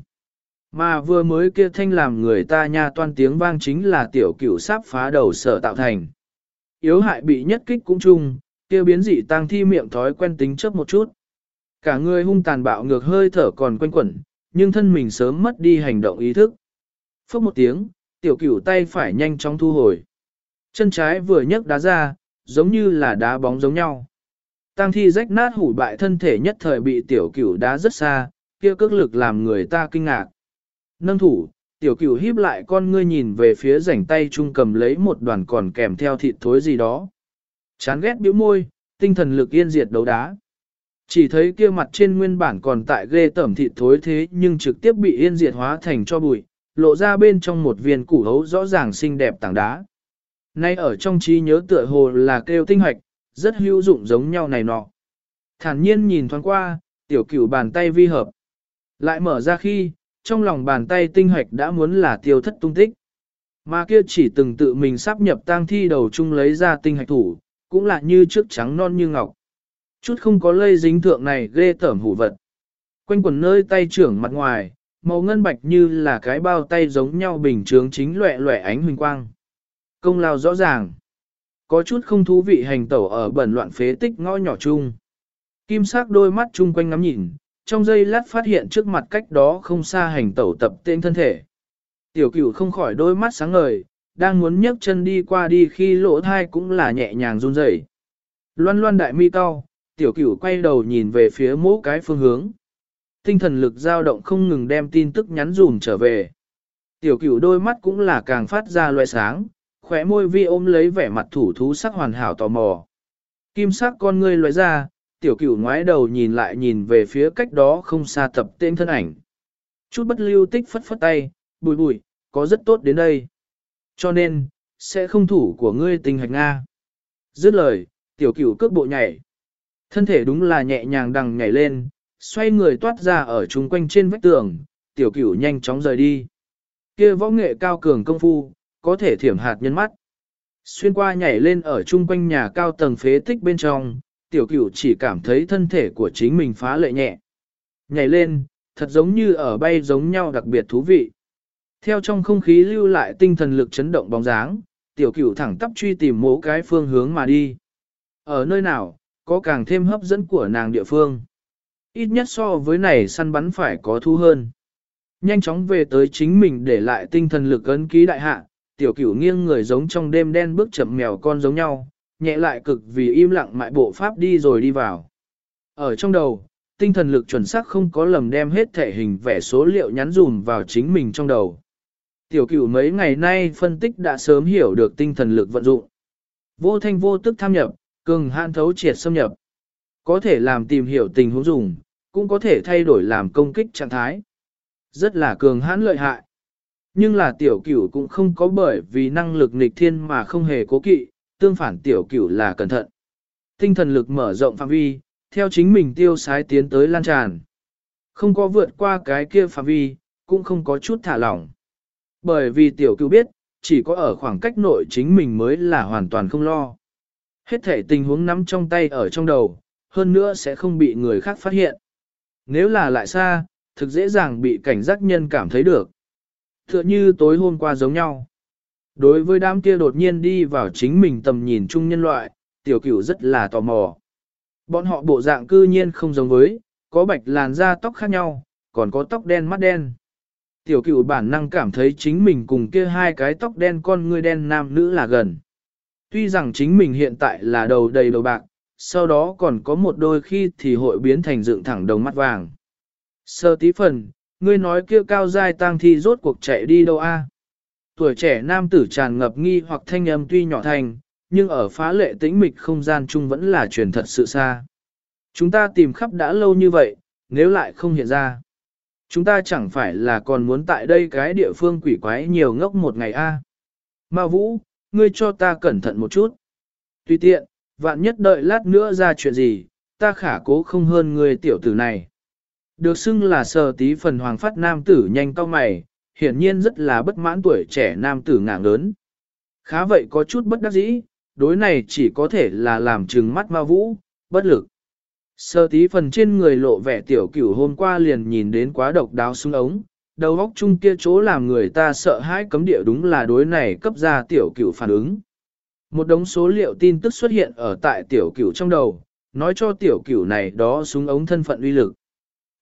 Mà vừa mới kia thanh làm người ta nha toan tiếng vang chính là tiểu cửu sáp phá đầu sở tạo thành. Yếu hại bị nhất kích cũng chung, kia biến dị tang thi miệng thói quen tính chớp một chút. Cả người hung tàn bạo ngược hơi thở còn quanh quẩn, nhưng thân mình sớm mất đi hành động ý thức. Phốc một tiếng, tiểu cửu tay phải nhanh chóng thu hồi. Chân trái vừa nhấc đá ra, giống như là đá bóng giống nhau. Tang thi rách nát hủ bại thân thể nhất thời bị tiểu cửu đá rất xa, kia cước lực làm người ta kinh ngạc. Nâng thủ, tiểu cửu híp lại con ngươi nhìn về phía rảnh tay trung cầm lấy một đoàn còn kèm theo thịt thối gì đó. Chán ghét biểu môi, tinh thần lực yên diệt đấu đá. Chỉ thấy kia mặt trên nguyên bản còn tại ghê tẩm thịt thối thế nhưng trực tiếp bị yên diệt hóa thành cho bụi, lộ ra bên trong một viên củ hấu rõ ràng xinh đẹp tảng đá. Nay ở trong trí nhớ tựa hồ là kêu tinh hoạch, rất hữu dụng giống nhau này nọ. Thản nhiên nhìn thoáng qua, tiểu cửu bàn tay vi hợp. Lại mở ra khi, trong lòng bàn tay tinh hoạch đã muốn là tiêu thất tung tích. Mà kia chỉ từng tự mình sắp nhập tang thi đầu chung lấy ra tinh hạch thủ, cũng là như trước trắng non như ngọc. Chút không có lây dính thượng này ghê tởm hủ vật. Quanh quần nơi tay trưởng mặt ngoài, màu ngân bạch như là cái bao tay giống nhau bình trướng chính loẹ loẹ ánh huỳnh quang. Công lao rõ ràng. Có chút không thú vị hành tẩu ở bẩn loạn phế tích ngõ nhỏ chung. Kim sắc đôi mắt chung quanh ngắm nhìn, trong giây lát phát hiện trước mặt cách đó không xa hành tẩu tập tên thân thể. Tiểu cửu không khỏi đôi mắt sáng ngời, đang muốn nhấc chân đi qua đi khi lỗ thai cũng là nhẹ nhàng run rẩy. Loan loan đại mi cao, tiểu cửu quay đầu nhìn về phía mỗi cái phương hướng. Tinh thần lực dao động không ngừng đem tin tức nhắn dùm trở về. Tiểu cửu đôi mắt cũng là càng phát ra loại sáng, khóe môi vi ôm lấy vẻ mặt thủ thú sắc hoàn hảo tò mò. Kim sắc con ngươi loại ra, tiểu cửu ngoái đầu nhìn lại nhìn về phía cách đó không xa tập tên thân ảnh. Chút bất lưu tích phất phất tay, bùi bùi, có rất tốt đến đây. Cho nên, sẽ không thủ của ngươi tình hạch Nga. Dứt lời, tiểu cửu cước bộ nhảy. Thân thể đúng là nhẹ nhàng đằng nhảy lên, xoay người toát ra ở chung quanh trên vách tường, tiểu cửu nhanh chóng rời đi. Kia võ nghệ cao cường công phu, có thể thiểm hạt nhân mắt. Xuyên qua nhảy lên ở chung quanh nhà cao tầng phế tích bên trong, tiểu cửu chỉ cảm thấy thân thể của chính mình phá lệ nhẹ. Nhảy lên, thật giống như ở bay giống nhau đặc biệt thú vị. Theo trong không khí lưu lại tinh thần lực chấn động bóng dáng, tiểu cửu thẳng tắp truy tìm mỗi cái phương hướng mà đi. Ở nơi nào, có càng thêm hấp dẫn của nàng địa phương. Ít nhất so với này săn bắn phải có thu hơn. Nhanh chóng về tới chính mình để lại tinh thần lực ấn ký đại hạ, tiểu cửu nghiêng người giống trong đêm đen bước chậm mèo con giống nhau, nhẹ lại cực vì im lặng mại bộ pháp đi rồi đi vào. Ở trong đầu, tinh thần lực chuẩn xác không có lầm đem hết thể hình vẽ số liệu nhắn dùm vào chính mình trong đầu. Tiểu cửu mấy ngày nay phân tích đã sớm hiểu được tinh thần lực vận dụng. Vô thanh vô tức tham nhập, cường hạn thấu triệt xâm nhập. Có thể làm tìm hiểu tình huống dùng, cũng có thể thay đổi làm công kích trạng thái. Rất là cường hãn lợi hại. Nhưng là tiểu cửu cũng không có bởi vì năng lực nghịch thiên mà không hề cố kỵ, tương phản tiểu cửu là cẩn thận. Tinh thần lực mở rộng phạm vi, theo chính mình tiêu sái tiến tới lan tràn. Không có vượt qua cái kia phạm vi, cũng không có chút thả lỏng. Bởi vì tiểu cửu biết, chỉ có ở khoảng cách nội chính mình mới là hoàn toàn không lo. Hết thể tình huống nắm trong tay ở trong đầu, hơn nữa sẽ không bị người khác phát hiện. Nếu là lại xa, thực dễ dàng bị cảnh giác nhân cảm thấy được. Tựa như tối hôm qua giống nhau. Đối với đám kia đột nhiên đi vào chính mình tầm nhìn chung nhân loại, tiểu cửu rất là tò mò. Bọn họ bộ dạng cư nhiên không giống với, có bạch làn da tóc khác nhau, còn có tóc đen mắt đen. Tiểu cửu bản năng cảm thấy chính mình cùng kia hai cái tóc đen con người đen nam nữ là gần. Tuy rằng chính mình hiện tại là đầu đầy đầu bạc, sau đó còn có một đôi khi thì hội biến thành dựng thẳng đồng mắt vàng. Sơ tí phần, ngươi nói kia cao giai tang thi rốt cuộc chạy đi đâu a? Tuổi trẻ nam tử tràn ngập nghi hoặc thanh âm tuy nhỏ thành, nhưng ở phá lệ tĩnh mịch không gian chung vẫn là truyền thật sự xa. Chúng ta tìm khắp đã lâu như vậy, nếu lại không hiện ra. Chúng ta chẳng phải là còn muốn tại đây cái địa phương quỷ quái nhiều ngốc một ngày a? Ma Vũ, ngươi cho ta cẩn thận một chút. Tùy tiện, vạn nhất đợi lát nữa ra chuyện gì, ta khả cố không hơn ngươi tiểu tử này. Được xưng là sờ tí phần hoàng phát nam tử nhanh cao mày, hiển nhiên rất là bất mãn tuổi trẻ nam tử ngạng lớn. Khá vậy có chút bất đắc dĩ, đối này chỉ có thể là làm trừng mắt ma vũ, bất lực. Sơ tí phần trên người lộ vẻ tiểu cửu hôm qua liền nhìn đến quá độc đáo xuống ống, đầu góc chung kia chỗ làm người ta sợ hãi cấm địa đúng là đối này cấp ra tiểu cửu phản ứng. Một đống số liệu tin tức xuất hiện ở tại tiểu cửu trong đầu, nói cho tiểu cửu này đó xuống ống thân phận uy lực.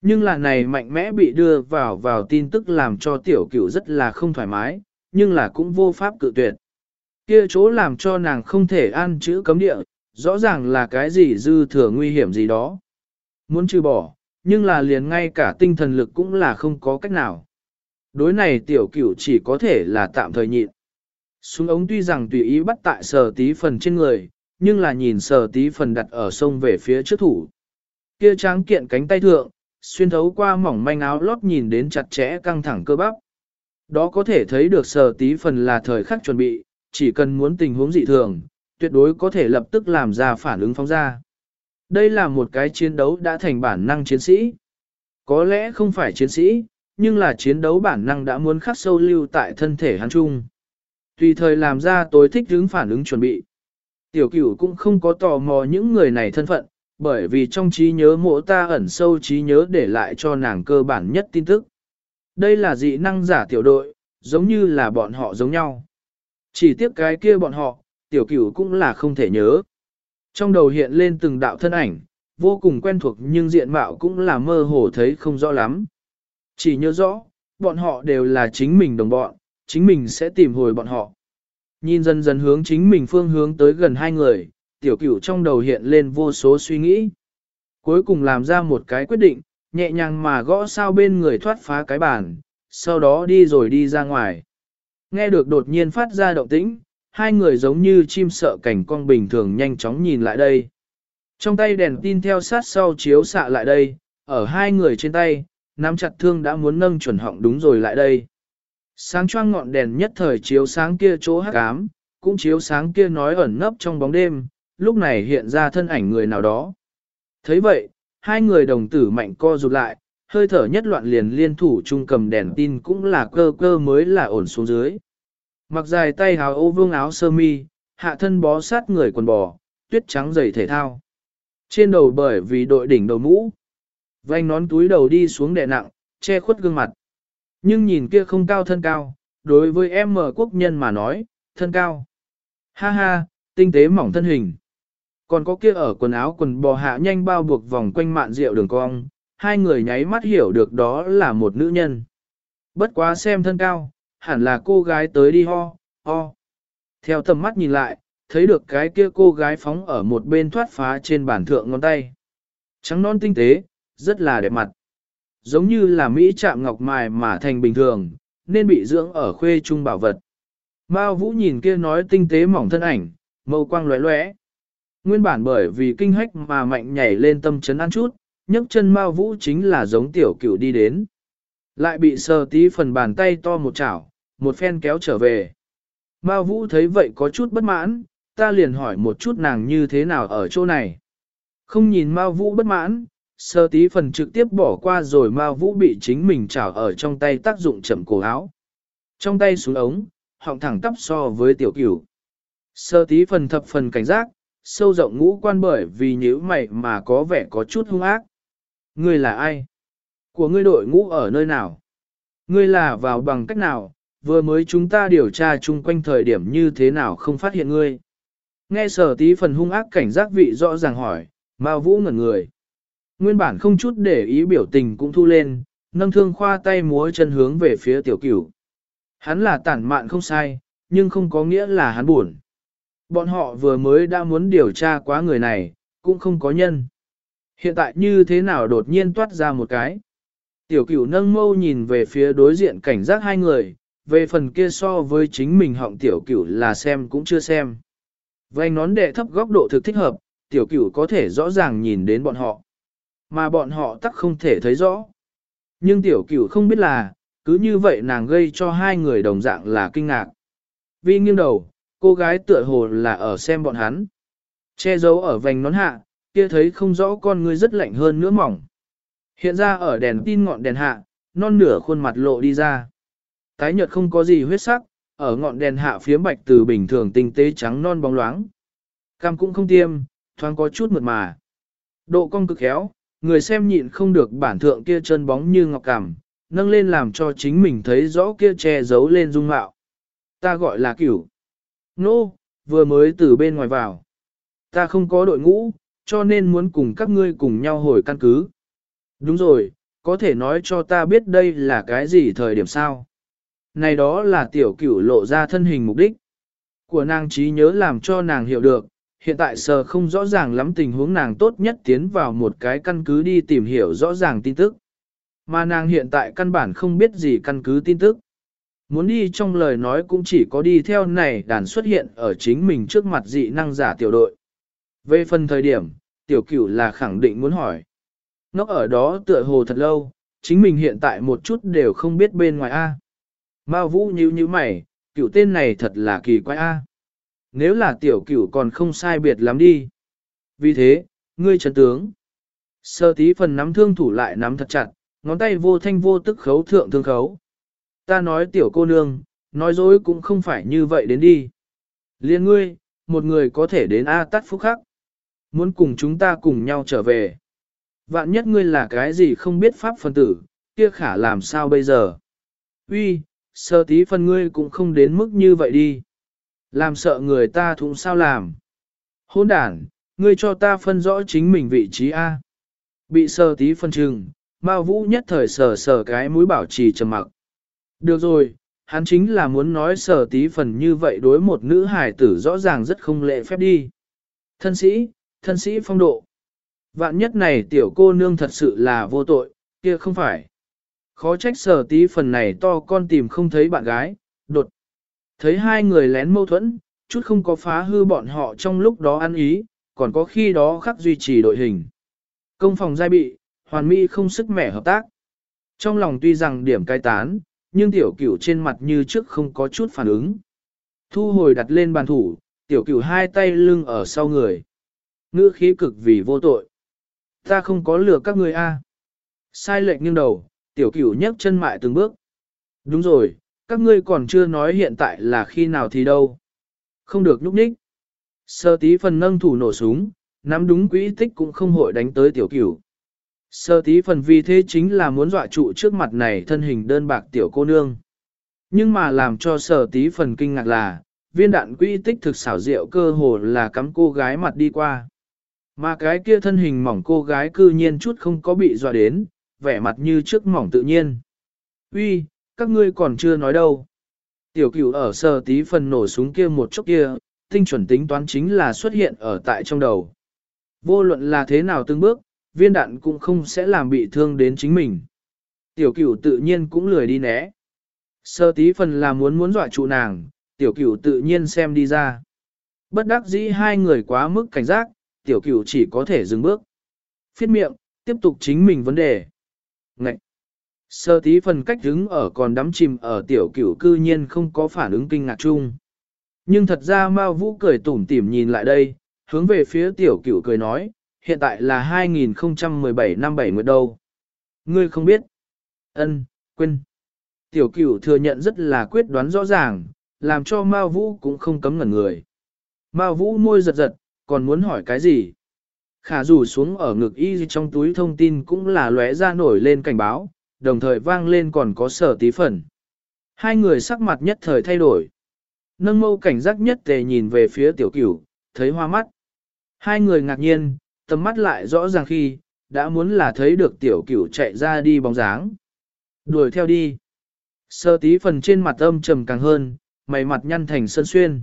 Nhưng là này mạnh mẽ bị đưa vào vào tin tức làm cho tiểu cửu rất là không thoải mái, nhưng là cũng vô pháp cự tuyệt. Kia chỗ làm cho nàng không thể ăn chữ cấm địa, rõ ràng là cái gì dư thừa nguy hiểm gì đó. Muốn trừ bỏ, nhưng là liền ngay cả tinh thần lực cũng là không có cách nào. Đối này tiểu cửu chỉ có thể là tạm thời nhịn. Súng ống tuy rằng tùy ý bắt tại sờ tí phần trên người, nhưng là nhìn sờ tí phần đặt ở sông về phía trước thủ. Kia tráng kiện cánh tay thượng, xuyên thấu qua mỏng manh áo lót nhìn đến chặt chẽ căng thẳng cơ bắp. Đó có thể thấy được sờ tí phần là thời khắc chuẩn bị, chỉ cần muốn tình huống dị thường, tuyệt đối có thể lập tức làm ra phản ứng phóng ra. Đây là một cái chiến đấu đã thành bản năng chiến sĩ. Có lẽ không phải chiến sĩ, nhưng là chiến đấu bản năng đã muốn khắc sâu lưu tại thân thể hắn chung. Tùy thời làm ra tối thích hướng phản ứng chuẩn bị. Tiểu cửu cũng không có tò mò những người này thân phận, bởi vì trong trí nhớ mộ ta ẩn sâu trí nhớ để lại cho nàng cơ bản nhất tin tức. Đây là dị năng giả tiểu đội, giống như là bọn họ giống nhau. Chỉ tiếc cái kia bọn họ, tiểu cửu cũng là không thể nhớ. Trong đầu hiện lên từng đạo thân ảnh, vô cùng quen thuộc nhưng diện mạo cũng là mơ hồ thấy không rõ lắm. Chỉ nhớ rõ, bọn họ đều là chính mình đồng bọn, chính mình sẽ tìm hồi bọn họ. Nhìn dần dần hướng chính mình phương hướng tới gần hai người, tiểu cửu trong đầu hiện lên vô số suy nghĩ. Cuối cùng làm ra một cái quyết định, nhẹ nhàng mà gõ sao bên người thoát phá cái bàn, sau đó đi rồi đi ra ngoài. Nghe được đột nhiên phát ra động tĩnh, hai người giống như chim sợ cảnh con bình thường nhanh chóng nhìn lại đây. Trong tay đèn tin theo sát sau chiếu xạ lại đây, ở hai người trên tay, nắm chặt thương đã muốn nâng chuẩn họng đúng rồi lại đây. Sáng choang ngọn đèn nhất thời chiếu sáng kia chỗ hắc ám, cũng chiếu sáng kia nói ẩn nấp trong bóng đêm, lúc này hiện ra thân ảnh người nào đó. thấy vậy, hai người đồng tử mạnh co rụt lại, hơi thở nhất loạn liền liên thủ chung cầm đèn tin cũng là cơ cơ mới là ổn xuống dưới. Mặc dài tay hào ô vương áo sơ mi, hạ thân bó sát người quần bò, tuyết trắng giày thể thao. Trên đầu bởi vì đội đỉnh đầu mũ, vanh nón túi đầu đi xuống đè nặng, che khuất gương mặt. Nhưng nhìn kia không cao thân cao, đối với em mở quốc nhân mà nói, thân cao. Ha ha, tinh tế mỏng thân hình. Còn có kia ở quần áo quần bò hạ nhanh bao buộc vòng quanh mạn rượu đường cong, hai người nháy mắt hiểu được đó là một nữ nhân. Bất quá xem thân cao, hẳn là cô gái tới đi ho, ho. Theo tầm mắt nhìn lại, thấy được cái kia cô gái phóng ở một bên thoát phá trên bản thượng ngón tay. Trắng non tinh tế, rất là đẹp mặt. Giống như là Mỹ chạm ngọc mài mà thành bình thường, nên bị dưỡng ở khuê trung bảo vật. Mao Vũ nhìn kia nói tinh tế mỏng thân ảnh, mâu quang lóe lóe. Nguyên bản bởi vì kinh hách mà mạnh nhảy lên tâm chấn ăn chút, nhấc chân Mao Vũ chính là giống tiểu cửu đi đến. Lại bị sờ tí phần bàn tay to một chảo, một phen kéo trở về. Mao Vũ thấy vậy có chút bất mãn, ta liền hỏi một chút nàng như thế nào ở chỗ này. Không nhìn Mao Vũ bất mãn, sơ tí phần trực tiếp bỏ qua rồi Mao Vũ bị chính mình chảo ở trong tay tác dụng chậm cổ áo. Trong tay xuống ống, họng thẳng tắp so với tiểu cửu. Sơ tí phần thập phần cảnh giác, sâu rộng ngũ quan bởi vì nhíu mày mà có vẻ có chút hung ác. Ngươi là ai? Của ngươi đội ngũ ở nơi nào? Ngươi là vào bằng cách nào? Vừa mới chúng ta điều tra chung quanh thời điểm như thế nào không phát hiện ngươi? Nghe sở tí phần hung ác cảnh giác vị rõ ràng hỏi, Mao Vũ ngẩn người. Nguyên bản không chút để ý biểu tình cũng thu lên, nâng thương khoa tay múa chân hướng về phía tiểu cửu. Hắn là tản mạn không sai, nhưng không có nghĩa là hắn buồn. Bọn họ vừa mới đã muốn điều tra quá người này, cũng không có nhân. Hiện tại như thế nào đột nhiên toát ra một cái. Tiểu cửu nâng mâu nhìn về phía đối diện cảnh giác hai người, về phần kia so với chính mình họng tiểu cửu là xem cũng chưa xem. Vành nón đệ thấp góc độ thực thích hợp, tiểu cửu có thể rõ ràng nhìn đến bọn họ. Mà bọn họ tắc không thể thấy rõ. Nhưng tiểu cửu không biết là, cứ như vậy nàng gây cho hai người đồng dạng là kinh ngạc. Vì nghiêng đầu, cô gái tựa hồ là ở xem bọn hắn. Che giấu ở vành nón hạ, kia thấy không rõ con người rất lạnh hơn nữa mỏng. Hiện ra ở đèn tin ngọn đèn hạ, non nửa khuôn mặt lộ đi ra. Tái nhợt không có gì huyết sắc, ở ngọn đèn hạ phía bạch từ bình thường tinh tế trắng non bóng loáng. Cam cũng không tiêm, thoáng có chút mượt mà. Độ cong cực khéo, người xem nhịn không được bản thượng kia chân bóng như ngọc cảm, nâng lên làm cho chính mình thấy rõ kia che giấu lên dung mạo. Ta gọi là cửu. Nô, no, vừa mới từ bên ngoài vào. Ta không có đội ngũ, cho nên muốn cùng các ngươi cùng nhau hồi căn cứ. Đúng rồi, có thể nói cho ta biết đây là cái gì thời điểm sao? Này đó là tiểu cửu lộ ra thân hình mục đích. Của nàng trí nhớ làm cho nàng hiểu được, hiện tại sờ không rõ ràng lắm tình huống nàng tốt nhất tiến vào một cái căn cứ đi tìm hiểu rõ ràng tin tức. Mà nàng hiện tại căn bản không biết gì căn cứ tin tức. Muốn đi trong lời nói cũng chỉ có đi theo này đàn xuất hiện ở chính mình trước mặt dị năng giả tiểu đội. Về phần thời điểm, tiểu cửu là khẳng định muốn hỏi. Nó ở đó tựa hồ thật lâu, chính mình hiện tại một chút đều không biết bên ngoài A. Mao Vũ nhíu nhíu mày, cựu tên này thật là kỳ quái a. Nếu là tiểu cửu còn không sai biệt lắm đi. Vì thế, ngươi trấn tướng. Sơ tí phần nắm thương thủ lại nắm thật chặt, ngón tay vô thanh vô tức khấu thượng thương khấu. Ta nói tiểu cô nương, nói dối cũng không phải như vậy đến đi. Liên ngươi, một người có thể đến A tắt phúc khắc. Muốn cùng chúng ta cùng nhau trở về. Vạn nhất ngươi là cái gì không biết pháp phân tử, kia khả làm sao bây giờ? Uy, sơ tí phân ngươi cũng không đến mức như vậy đi. Làm sợ người ta thụng sao làm. Hôn đản, ngươi cho ta phân rõ chính mình vị trí A. Bị sơ tí phân trừng, Mao Vũ nhất thời sờ sờ cái mũi bảo trì trầm mặc. Được rồi, hắn chính là muốn nói sờ tí phần như vậy đối một nữ hài tử rõ ràng rất không lệ phép đi. Thân sĩ, thân sĩ phong độ. Vạn nhất này tiểu cô nương thật sự là vô tội, kia không phải. Khó trách sở tí phần này to con tìm không thấy bạn gái, đột. Thấy hai người lén mâu thuẫn, chút không có phá hư bọn họ trong lúc đó ăn ý, còn có khi đó khắc duy trì đội hình. Công phòng giai bị, hoàn mỹ không sức mẻ hợp tác. Trong lòng tuy rằng điểm cai tán, nhưng tiểu cửu trên mặt như trước không có chút phản ứng. Thu hồi đặt lên bàn thủ, tiểu cửu hai tay lưng ở sau người. Ngữ khí cực vì vô tội. Ta không có lừa các người a. Sai lệnh nghiêng đầu, tiểu cửu nhấc chân mại từng bước. Đúng rồi, các ngươi còn chưa nói hiện tại là khi nào thì đâu. Không được nhúc nhích. Sơ tí phần nâng thủ nổ súng, nắm đúng quỹ tích cũng không hội đánh tới tiểu cửu. Sơ tí phần vì thế chính là muốn dọa trụ trước mặt này thân hình đơn bạc tiểu cô nương. Nhưng mà làm cho sở tí phần kinh ngạc là, viên đạn quỹ tích thực xảo diệu cơ hồ là cắm cô gái mặt đi qua. Mà cái kia thân hình mỏng cô gái cư nhiên chút không có bị dọa đến, vẻ mặt như trước mỏng tự nhiên. Uy, các ngươi còn chưa nói đâu. Tiểu cửu ở sờ tí phần nổ súng kia một chốc kia, tinh chuẩn tính toán chính là xuất hiện ở tại trong đầu. Vô luận là thế nào từng bước, viên đạn cũng không sẽ làm bị thương đến chính mình. Tiểu cửu tự nhiên cũng lười đi né. Sơ tí phần là muốn muốn dọa trụ nàng, tiểu cửu tự nhiên xem đi ra. Bất đắc dĩ hai người quá mức cảnh giác, tiểu cửu chỉ có thể dừng bước. Phiết miệng, tiếp tục chính mình vấn đề. Ngậy! Sơ tí phần cách đứng ở còn đắm chìm ở tiểu cửu cư nhiên không có phản ứng kinh ngạc chung. Nhưng thật ra Mao Vũ cười tủm tỉm nhìn lại đây, hướng về phía tiểu cửu cười nói, hiện tại là 2017 năm 7 nguyệt đâu. Ngươi không biết. Ân, quên. Tiểu cửu thừa nhận rất là quyết đoán rõ ràng, làm cho Mao Vũ cũng không cấm ngẩn người. Mao Vũ môi giật giật, còn muốn hỏi cái gì? Khả rủ xuống ở ngực y trong túi thông tin cũng là lóe ra nổi lên cảnh báo, đồng thời vang lên còn có sở tí phần. Hai người sắc mặt nhất thời thay đổi. Nâng mâu cảnh giác nhất tề nhìn về phía tiểu cửu, thấy hoa mắt. Hai người ngạc nhiên, tầm mắt lại rõ ràng khi, đã muốn là thấy được tiểu cửu chạy ra đi bóng dáng. Đuổi theo đi. Sơ tí phần trên mặt âm trầm càng hơn, mày mặt nhăn thành sơn xuyên.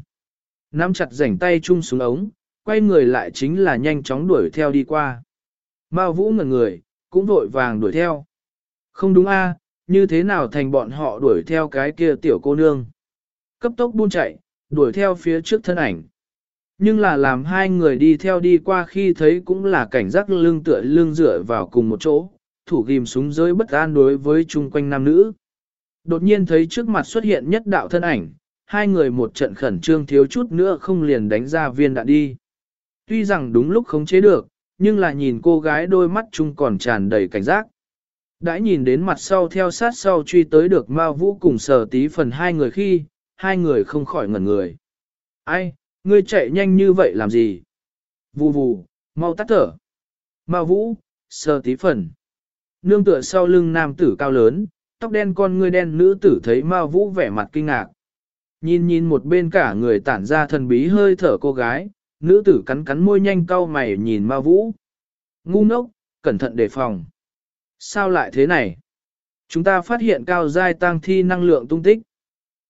Nắm chặt rảnh tay chung xuống ống, quay người lại chính là nhanh chóng đuổi theo đi qua. Mao Vũ ngẩn người, cũng vội vàng đuổi theo. Không đúng a, à, như thế nào thành bọn họ đuổi theo cái kia tiểu cô nương. Cấp tốc buôn chạy, đuổi theo phía trước thân ảnh. Nhưng là làm hai người đi theo đi qua khi thấy cũng là cảnh giác lưng tựa lưng dựa vào cùng một chỗ, thủ ghim súng giới bất an đối với chung quanh nam nữ. Đột nhiên thấy trước mặt xuất hiện nhất đạo thân ảnh, hai người một trận khẩn trương thiếu chút nữa không liền đánh ra viên đạn đi. Tuy rằng đúng lúc khống chế được, nhưng là nhìn cô gái đôi mắt chung còn tràn đầy cảnh giác. Đã nhìn đến mặt sau theo sát sau truy tới được Ma Vũ cùng sở tí phần hai người khi, hai người không khỏi ngẩn người. Ai, ngươi chạy nhanh như vậy làm gì? Vù vù, mau tắt thở. Ma Vũ, sở tí phần. Nương tựa sau lưng nam tử cao lớn, tóc đen con ngươi đen nữ tử thấy Ma Vũ vẻ mặt kinh ngạc. Nhìn nhìn một bên cả người tản ra thần bí hơi thở cô gái, nữ tử cắn cắn môi nhanh cau mày nhìn ma Vũ. Ngu ngốc, cẩn thận đề phòng. Sao lại thế này? Chúng ta phát hiện cao giai tăng thi năng lượng tung tích.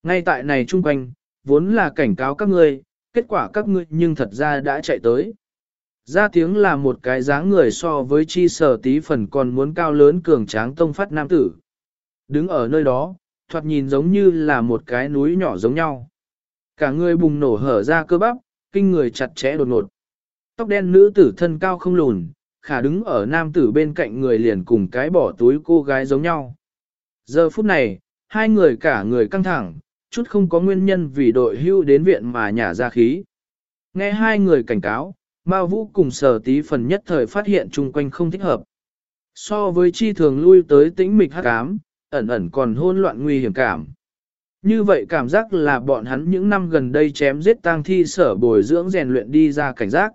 Ngay tại này trung quanh, vốn là cảnh cáo các ngươi, kết quả các ngươi nhưng thật ra đã chạy tới. Ra tiếng là một cái dáng người so với chi sở tí phần còn muốn cao lớn cường tráng tông phát nam tử. Đứng ở nơi đó, thoạt nhìn giống như là một cái núi nhỏ giống nhau. Cả người bùng nổ hở ra cơ bắp, kinh người chặt chẽ đột ngột. Tóc đen nữ tử thân cao không lùn, khả đứng ở nam tử bên cạnh người liền cùng cái bỏ túi cô gái giống nhau. Giờ phút này, hai người cả người căng thẳng, chút không có nguyên nhân vì đội hưu đến viện mà nhả ra khí. Nghe hai người cảnh cáo, Mao Vũ cùng sở tí phần nhất thời phát hiện chung quanh không thích hợp. So với chi thường lui tới tĩnh mịch hắc ám, ẩn ẩn còn hôn loạn nguy hiểm cảm. Như vậy cảm giác là bọn hắn những năm gần đây chém giết tang thi sở bồi dưỡng rèn luyện đi ra cảnh giác.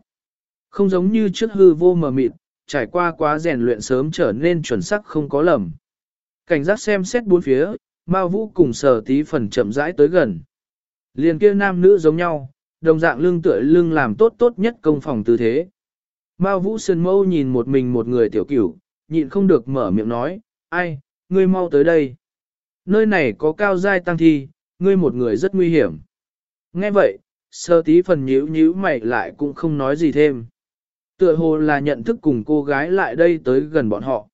Không giống như trước hư vô mờ mịt, trải qua quá rèn luyện sớm trở nên chuẩn xác không có lầm. Cảnh giác xem xét bốn phía, Mao Vũ cùng sở tí phần chậm rãi tới gần. Liền kia nam nữ giống nhau, đồng dạng lưng tựa lưng làm tốt tốt nhất công phòng tư thế. Mao Vũ Sơn Mâu nhìn một mình một người tiểu cửu, nhịn không được mở miệng nói, ai, ngươi mau tới đây. Nơi này có cao giai tăng thi, ngươi một người rất nguy hiểm. Nghe vậy, sơ tí phần nhíu nhíu mày lại cũng không nói gì thêm. Tựa hồ là nhận thức cùng cô gái lại đây tới gần bọn họ.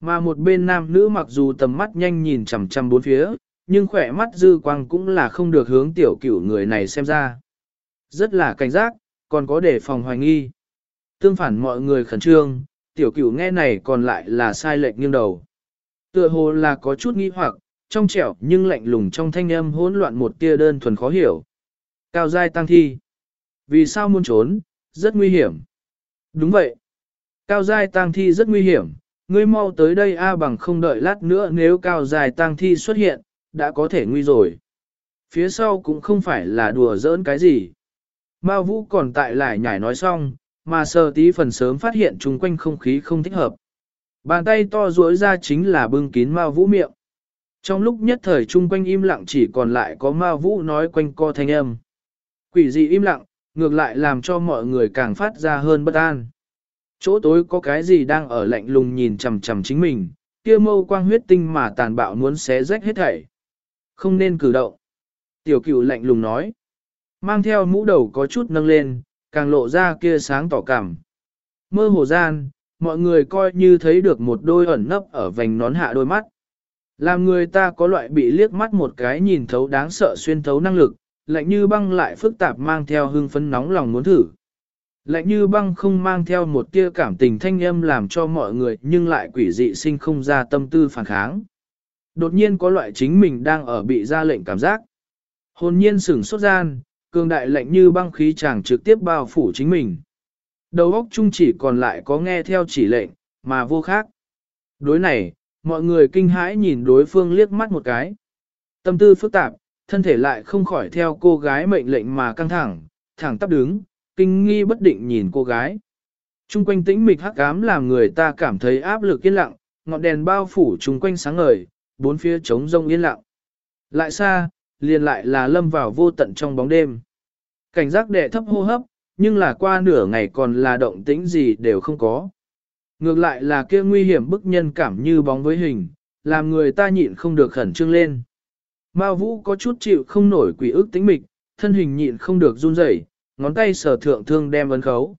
Mà một bên nam nữ mặc dù tầm mắt nhanh nhìn chằm chằm bốn phía, nhưng khỏe mắt dư quang cũng là không được hướng tiểu cửu người này xem ra. Rất là cảnh giác, còn có đề phòng hoài nghi. Tương phản mọi người khẩn trương, tiểu cửu nghe này còn lại là sai lệch nghiêng đầu. Tựa hồ là có chút nghi hoặc, trong trẻo nhưng lạnh lùng trong thanh âm hỗn loạn một tia đơn thuần khó hiểu. Cao giai tăng thi. Vì sao muốn trốn, rất nguy hiểm. Đúng vậy. Cao giai tăng thi rất nguy hiểm, ngươi mau tới đây a bằng không đợi lát nữa nếu cao giai tăng thi xuất hiện, đã có thể nguy rồi. Phía sau cũng không phải là đùa giỡn cái gì. Mao Vũ còn tại lại nhảy nói xong, mà sờ tí phần sớm phát hiện chung quanh không khí không thích hợp. Bàn tay to duỗi ra chính là bưng kín Mao Vũ miệng. Trong lúc nhất thời chung quanh im lặng chỉ còn lại có ma Vũ nói quanh co thanh âm. Quỷ dị im lặng, ngược lại làm cho mọi người càng phát ra hơn bất an. Chỗ tối có cái gì đang ở lạnh lùng nhìn chằm chằm chính mình, kia mâu quang huyết tinh mà tàn bạo muốn xé rách hết thảy. Không nên cử động. Tiểu cửu lạnh lùng nói. Mang theo mũ đầu có chút nâng lên, càng lộ ra kia sáng tỏ cảm. Mơ hồ gian, mọi người coi như thấy được một đôi ẩn nấp ở vành nón hạ đôi mắt. Làm người ta có loại bị liếc mắt một cái nhìn thấu đáng sợ xuyên thấu năng lực, lạnh như băng lại phức tạp mang theo hưng phấn nóng lòng muốn thử. Lạnh như băng không mang theo một tia cảm tình thanh âm làm cho mọi người nhưng lại quỷ dị sinh không ra tâm tư phản kháng. Đột nhiên có loại chính mình đang ở bị ra lệnh cảm giác. Hồn nhiên sửng sốt gian, cường đại lạnh như băng khí chàng trực tiếp bao phủ chính mình. Đầu óc chung chỉ còn lại có nghe theo chỉ lệnh, mà vô khác. Đối này, mọi người kinh hãi nhìn đối phương liếc mắt một cái. Tâm tư phức tạp, thân thể lại không khỏi theo cô gái mệnh lệnh mà căng thẳng, thẳng tắp đứng, kinh nghi bất định nhìn cô gái. Trung quanh tĩnh mịch hắc ám làm người ta cảm thấy áp lực yên lặng, ngọn đèn bao phủ chung quanh sáng ngời, bốn phía trống rông yên lặng. Lại xa, liền lại là lâm vào vô tận trong bóng đêm. Cảnh giác đệ thấp hô hấp, nhưng là qua nửa ngày còn là động tĩnh gì đều không có. Ngược lại là kia nguy hiểm bức nhân cảm như bóng với hình, làm người ta nhịn không được khẩn trương lên. Mao Vũ có chút chịu không nổi quỷ ức tĩnh mịch, thân hình nhịn không được run rẩy, ngón tay sở thượng thương đem vấn khấu.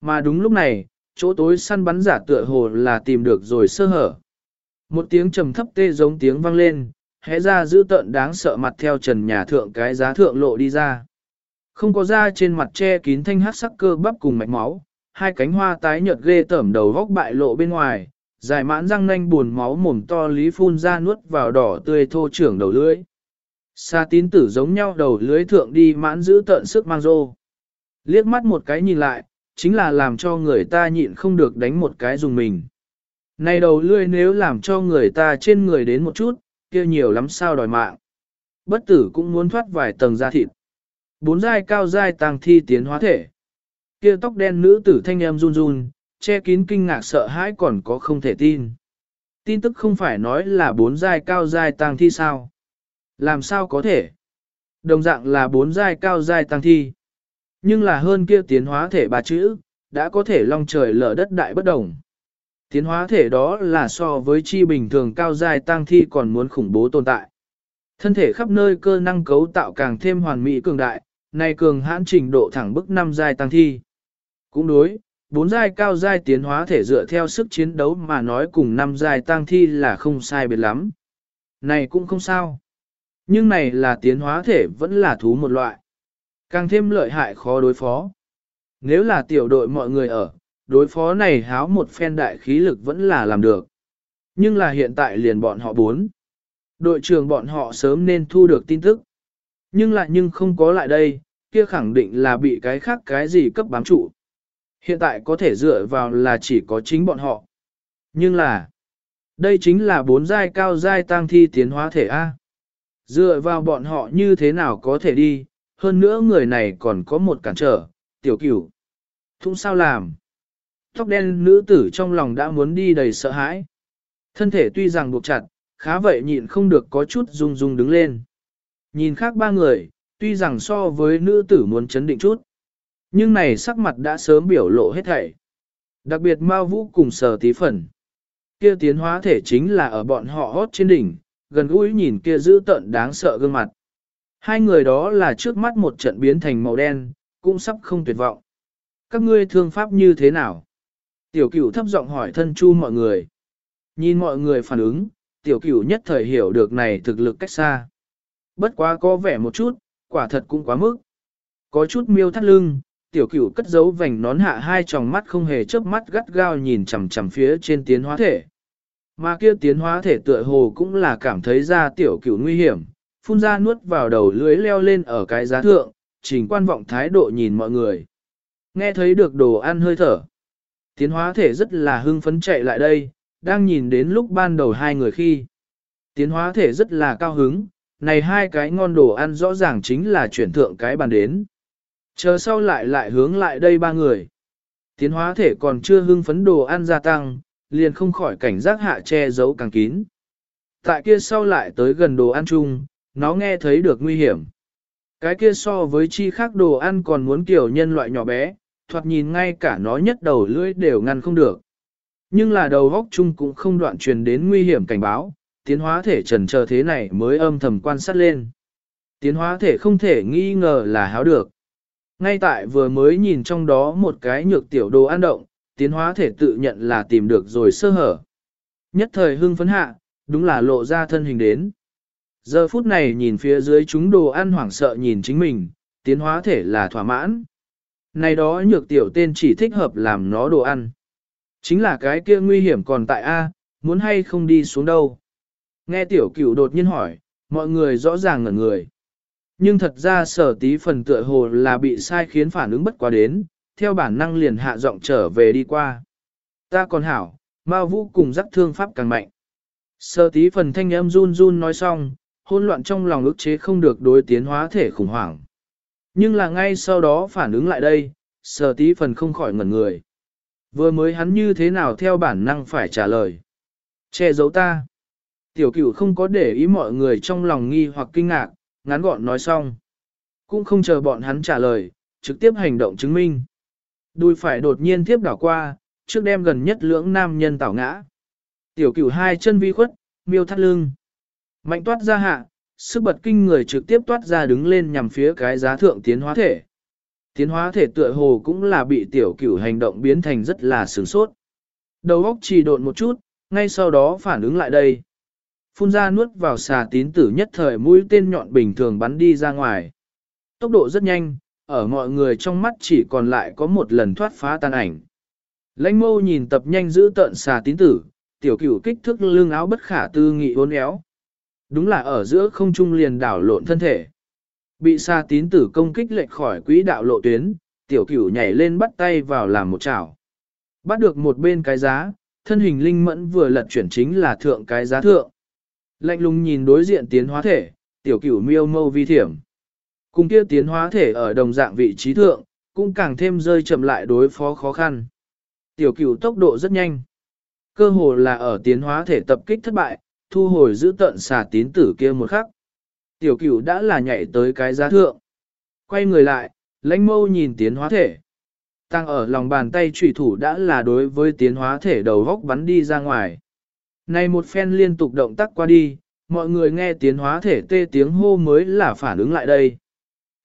Mà đúng lúc này, chỗ tối săn bắn giả tựa hồ là tìm được rồi sơ hở. Một tiếng trầm thấp tê giống tiếng vang lên, hé ra giữ tợn đáng sợ mặt theo trần nhà thượng cái giá thượng lộ đi ra. Không có da trên mặt che kín thanh hát sắc cơ bắp cùng mạch máu, hai cánh hoa tái nhợt ghê tởm đầu góc bại lộ bên ngoài, dài mãn răng nanh buồn máu mồm to lý phun ra nuốt vào đỏ tươi thô trưởng đầu lưới. Sa tín tử giống nhau đầu lưới thượng đi mãn giữ tận sức mang rô. Liếc mắt một cái nhìn lại, chính là làm cho người ta nhịn không được đánh một cái dùng mình. Này đầu lưỡi nếu làm cho người ta trên người đến một chút, kia nhiều lắm sao đòi mạng. Bất tử cũng muốn thoát vài tầng da thịt. Bốn giai cao giai tàng thi tiến hóa thể. Kia tóc đen nữ tử thanh em run run, che kín kinh ngạc sợ hãi còn có không thể tin. Tin tức không phải nói là bốn giai cao giai tang thi sao. Làm sao có thể? Đồng dạng là bốn giai cao giai tang thi. Nhưng là hơn kia tiến hóa thể ba chữ, đã có thể long trời lở đất đại bất đồng. Tiến hóa thể đó là so với chi bình thường cao giai tăng thi còn muốn khủng bố tồn tại. Thân thể khắp nơi cơ năng cấu tạo càng thêm hoàn mỹ cường đại, này cường hãn trình độ thẳng bức năm giai tăng thi. Cũng đối, bốn giai cao giai tiến hóa thể dựa theo sức chiến đấu mà nói cùng năm giai tăng thi là không sai biệt lắm. Này cũng không sao. Nhưng này là tiến hóa thể vẫn là thú một loại. Càng thêm lợi hại khó đối phó. Nếu là tiểu đội mọi người ở, đối phó này háo một phen đại khí lực vẫn là làm được. Nhưng là hiện tại liền bọn họ bốn. Đội trưởng bọn họ sớm nên thu được tin tức. Nhưng lại nhưng không có lại đây, kia khẳng định là bị cái khác cái gì cấp bám trụ. Hiện tại có thể dựa vào là chỉ có chính bọn họ. Nhưng là, đây chính là bốn giai cao giai tăng thi tiến hóa thể A. Dựa vào bọn họ như thế nào có thể đi, hơn nữa người này còn có một cản trở, tiểu cửu. Thung sao làm? Tóc đen nữ tử trong lòng đã muốn đi đầy sợ hãi. Thân thể tuy rằng buộc chặt, khá vậy nhịn không được có chút rung rung đứng lên. Nhìn khác ba người, tuy rằng so với nữ tử muốn chấn định chút. Nhưng này sắc mặt đã sớm biểu lộ hết thảy. Đặc biệt Mao Vũ cùng sở tí phần. Kia tiến hóa thể chính là ở bọn họ hót trên đỉnh, gần gũi nhìn kia giữ tận đáng sợ gương mặt. Hai người đó là trước mắt một trận biến thành màu đen, cũng sắp không tuyệt vọng. Các ngươi thương pháp như thế nào? Tiểu cửu thấp giọng hỏi thân chu mọi người. Nhìn mọi người phản ứng, tiểu cửu nhất thời hiểu được này thực lực cách xa. Bất quá có vẻ một chút, quả thật cũng quá mức. Có chút miêu thắt lưng, tiểu cửu cất giấu vành nón hạ hai tròng mắt không hề chớp mắt gắt gao nhìn chằm chằm phía trên tiến hóa thể. Mà kia tiến hóa thể tựa hồ cũng là cảm thấy ra tiểu cửu nguy hiểm, phun ra nuốt vào đầu lưới leo lên ở cái giá thượng, trình quan vọng thái độ nhìn mọi người. Nghe thấy được đồ ăn hơi thở. Tiến hóa thể rất là hưng phấn chạy lại đây, đang nhìn đến lúc ban đầu hai người khi. Tiến hóa thể rất là cao hứng, này hai cái ngon đồ ăn rõ ràng chính là chuyển thượng cái bàn đến. Chờ sau lại lại hướng lại đây ba người. Tiến hóa thể còn chưa hưng phấn đồ ăn gia tăng, liền không khỏi cảnh giác hạ che giấu càng kín. Tại kia sau lại tới gần đồ ăn chung, nó nghe thấy được nguy hiểm. Cái kia so với chi khác đồ ăn còn muốn kiểu nhân loại nhỏ bé, thoạt nhìn ngay cả nó nhất đầu lưỡi đều ngăn không được. Nhưng là đầu góc chung cũng không đoạn truyền đến nguy hiểm cảnh báo, tiến hóa thể trần chờ thế này mới âm thầm quan sát lên. Tiến hóa thể không thể nghi ngờ là háo được. Ngay tại vừa mới nhìn trong đó một cái nhược tiểu đồ ăn động, tiến hóa thể tự nhận là tìm được rồi sơ hở. Nhất thời hưng phấn hạ, đúng là lộ ra thân hình đến. Giờ phút này nhìn phía dưới chúng đồ ăn hoảng sợ nhìn chính mình, tiến hóa thể là thỏa mãn. Này đó nhược tiểu tên chỉ thích hợp làm nó đồ ăn. Chính là cái kia nguy hiểm còn tại A, muốn hay không đi xuống đâu. Nghe tiểu cửu đột nhiên hỏi, mọi người rõ ràng ngẩn người. Nhưng thật ra sở tí phần tựa hồ là bị sai khiến phản ứng bất quá đến, theo bản năng liền hạ giọng trở về đi qua. Ta còn hảo, ma vũ cùng giác thương pháp càng mạnh. Sở tí phần thanh âm run run nói xong, hôn loạn trong lòng ức chế không được đối tiến hóa thể khủng hoảng. Nhưng là ngay sau đó phản ứng lại đây, sở tí phần không khỏi ngẩn người. Vừa mới hắn như thế nào theo bản năng phải trả lời. Che giấu ta. Tiểu cửu không có để ý mọi người trong lòng nghi hoặc kinh ngạc, ngắn gọn nói xong. Cũng không chờ bọn hắn trả lời, trực tiếp hành động chứng minh. Đùi phải đột nhiên tiếp đảo qua, trước đem gần nhất lưỡng nam nhân tảo ngã. Tiểu cửu hai chân vi khuất, miêu thắt lưng. Mạnh toát ra hạ, sức bật kinh người trực tiếp toát ra đứng lên nhằm phía cái giá thượng tiến hóa thể. Tiến hóa thể tựa hồ cũng là bị tiểu cửu hành động biến thành rất là sướng sốt. Đầu óc chỉ độn một chút, ngay sau đó phản ứng lại đây phun ra nuốt vào xà tín tử nhất thời mũi tên nhọn bình thường bắn đi ra ngoài. Tốc độ rất nhanh, ở mọi người trong mắt chỉ còn lại có một lần thoát phá tan ảnh. Lãnh mâu nhìn tập nhanh giữ tận xà tín tử, tiểu cửu kích thước lưng áo bất khả tư nghị uốn éo. Đúng là ở giữa không trung liền đảo lộn thân thể. Bị xà tín tử công kích lệch khỏi quỹ đạo lộ tuyến, tiểu cửu nhảy lên bắt tay vào làm một chảo. Bắt được một bên cái giá, thân hình linh mẫn vừa lật chuyển chính là thượng cái giá thượng. Lạnh lùng nhìn đối diện tiến hóa thể, tiểu cửu miêu mâu vi thiểm. Cùng kia tiến hóa thể ở đồng dạng vị trí thượng, cũng càng thêm rơi chậm lại đối phó khó khăn. Tiểu cửu tốc độ rất nhanh. Cơ hồ là ở tiến hóa thể tập kích thất bại, thu hồi giữ tận xà tín tử kia một khắc. Tiểu cửu đã là nhảy tới cái giá thượng. Quay người lại, lãnh mâu nhìn tiến hóa thể. Tăng ở lòng bàn tay trùy thủ đã là đối với tiến hóa thể đầu góc bắn đi ra ngoài. Này một phen liên tục động tác qua đi, mọi người nghe tiếng hóa thể tê tiếng hô mới là phản ứng lại đây.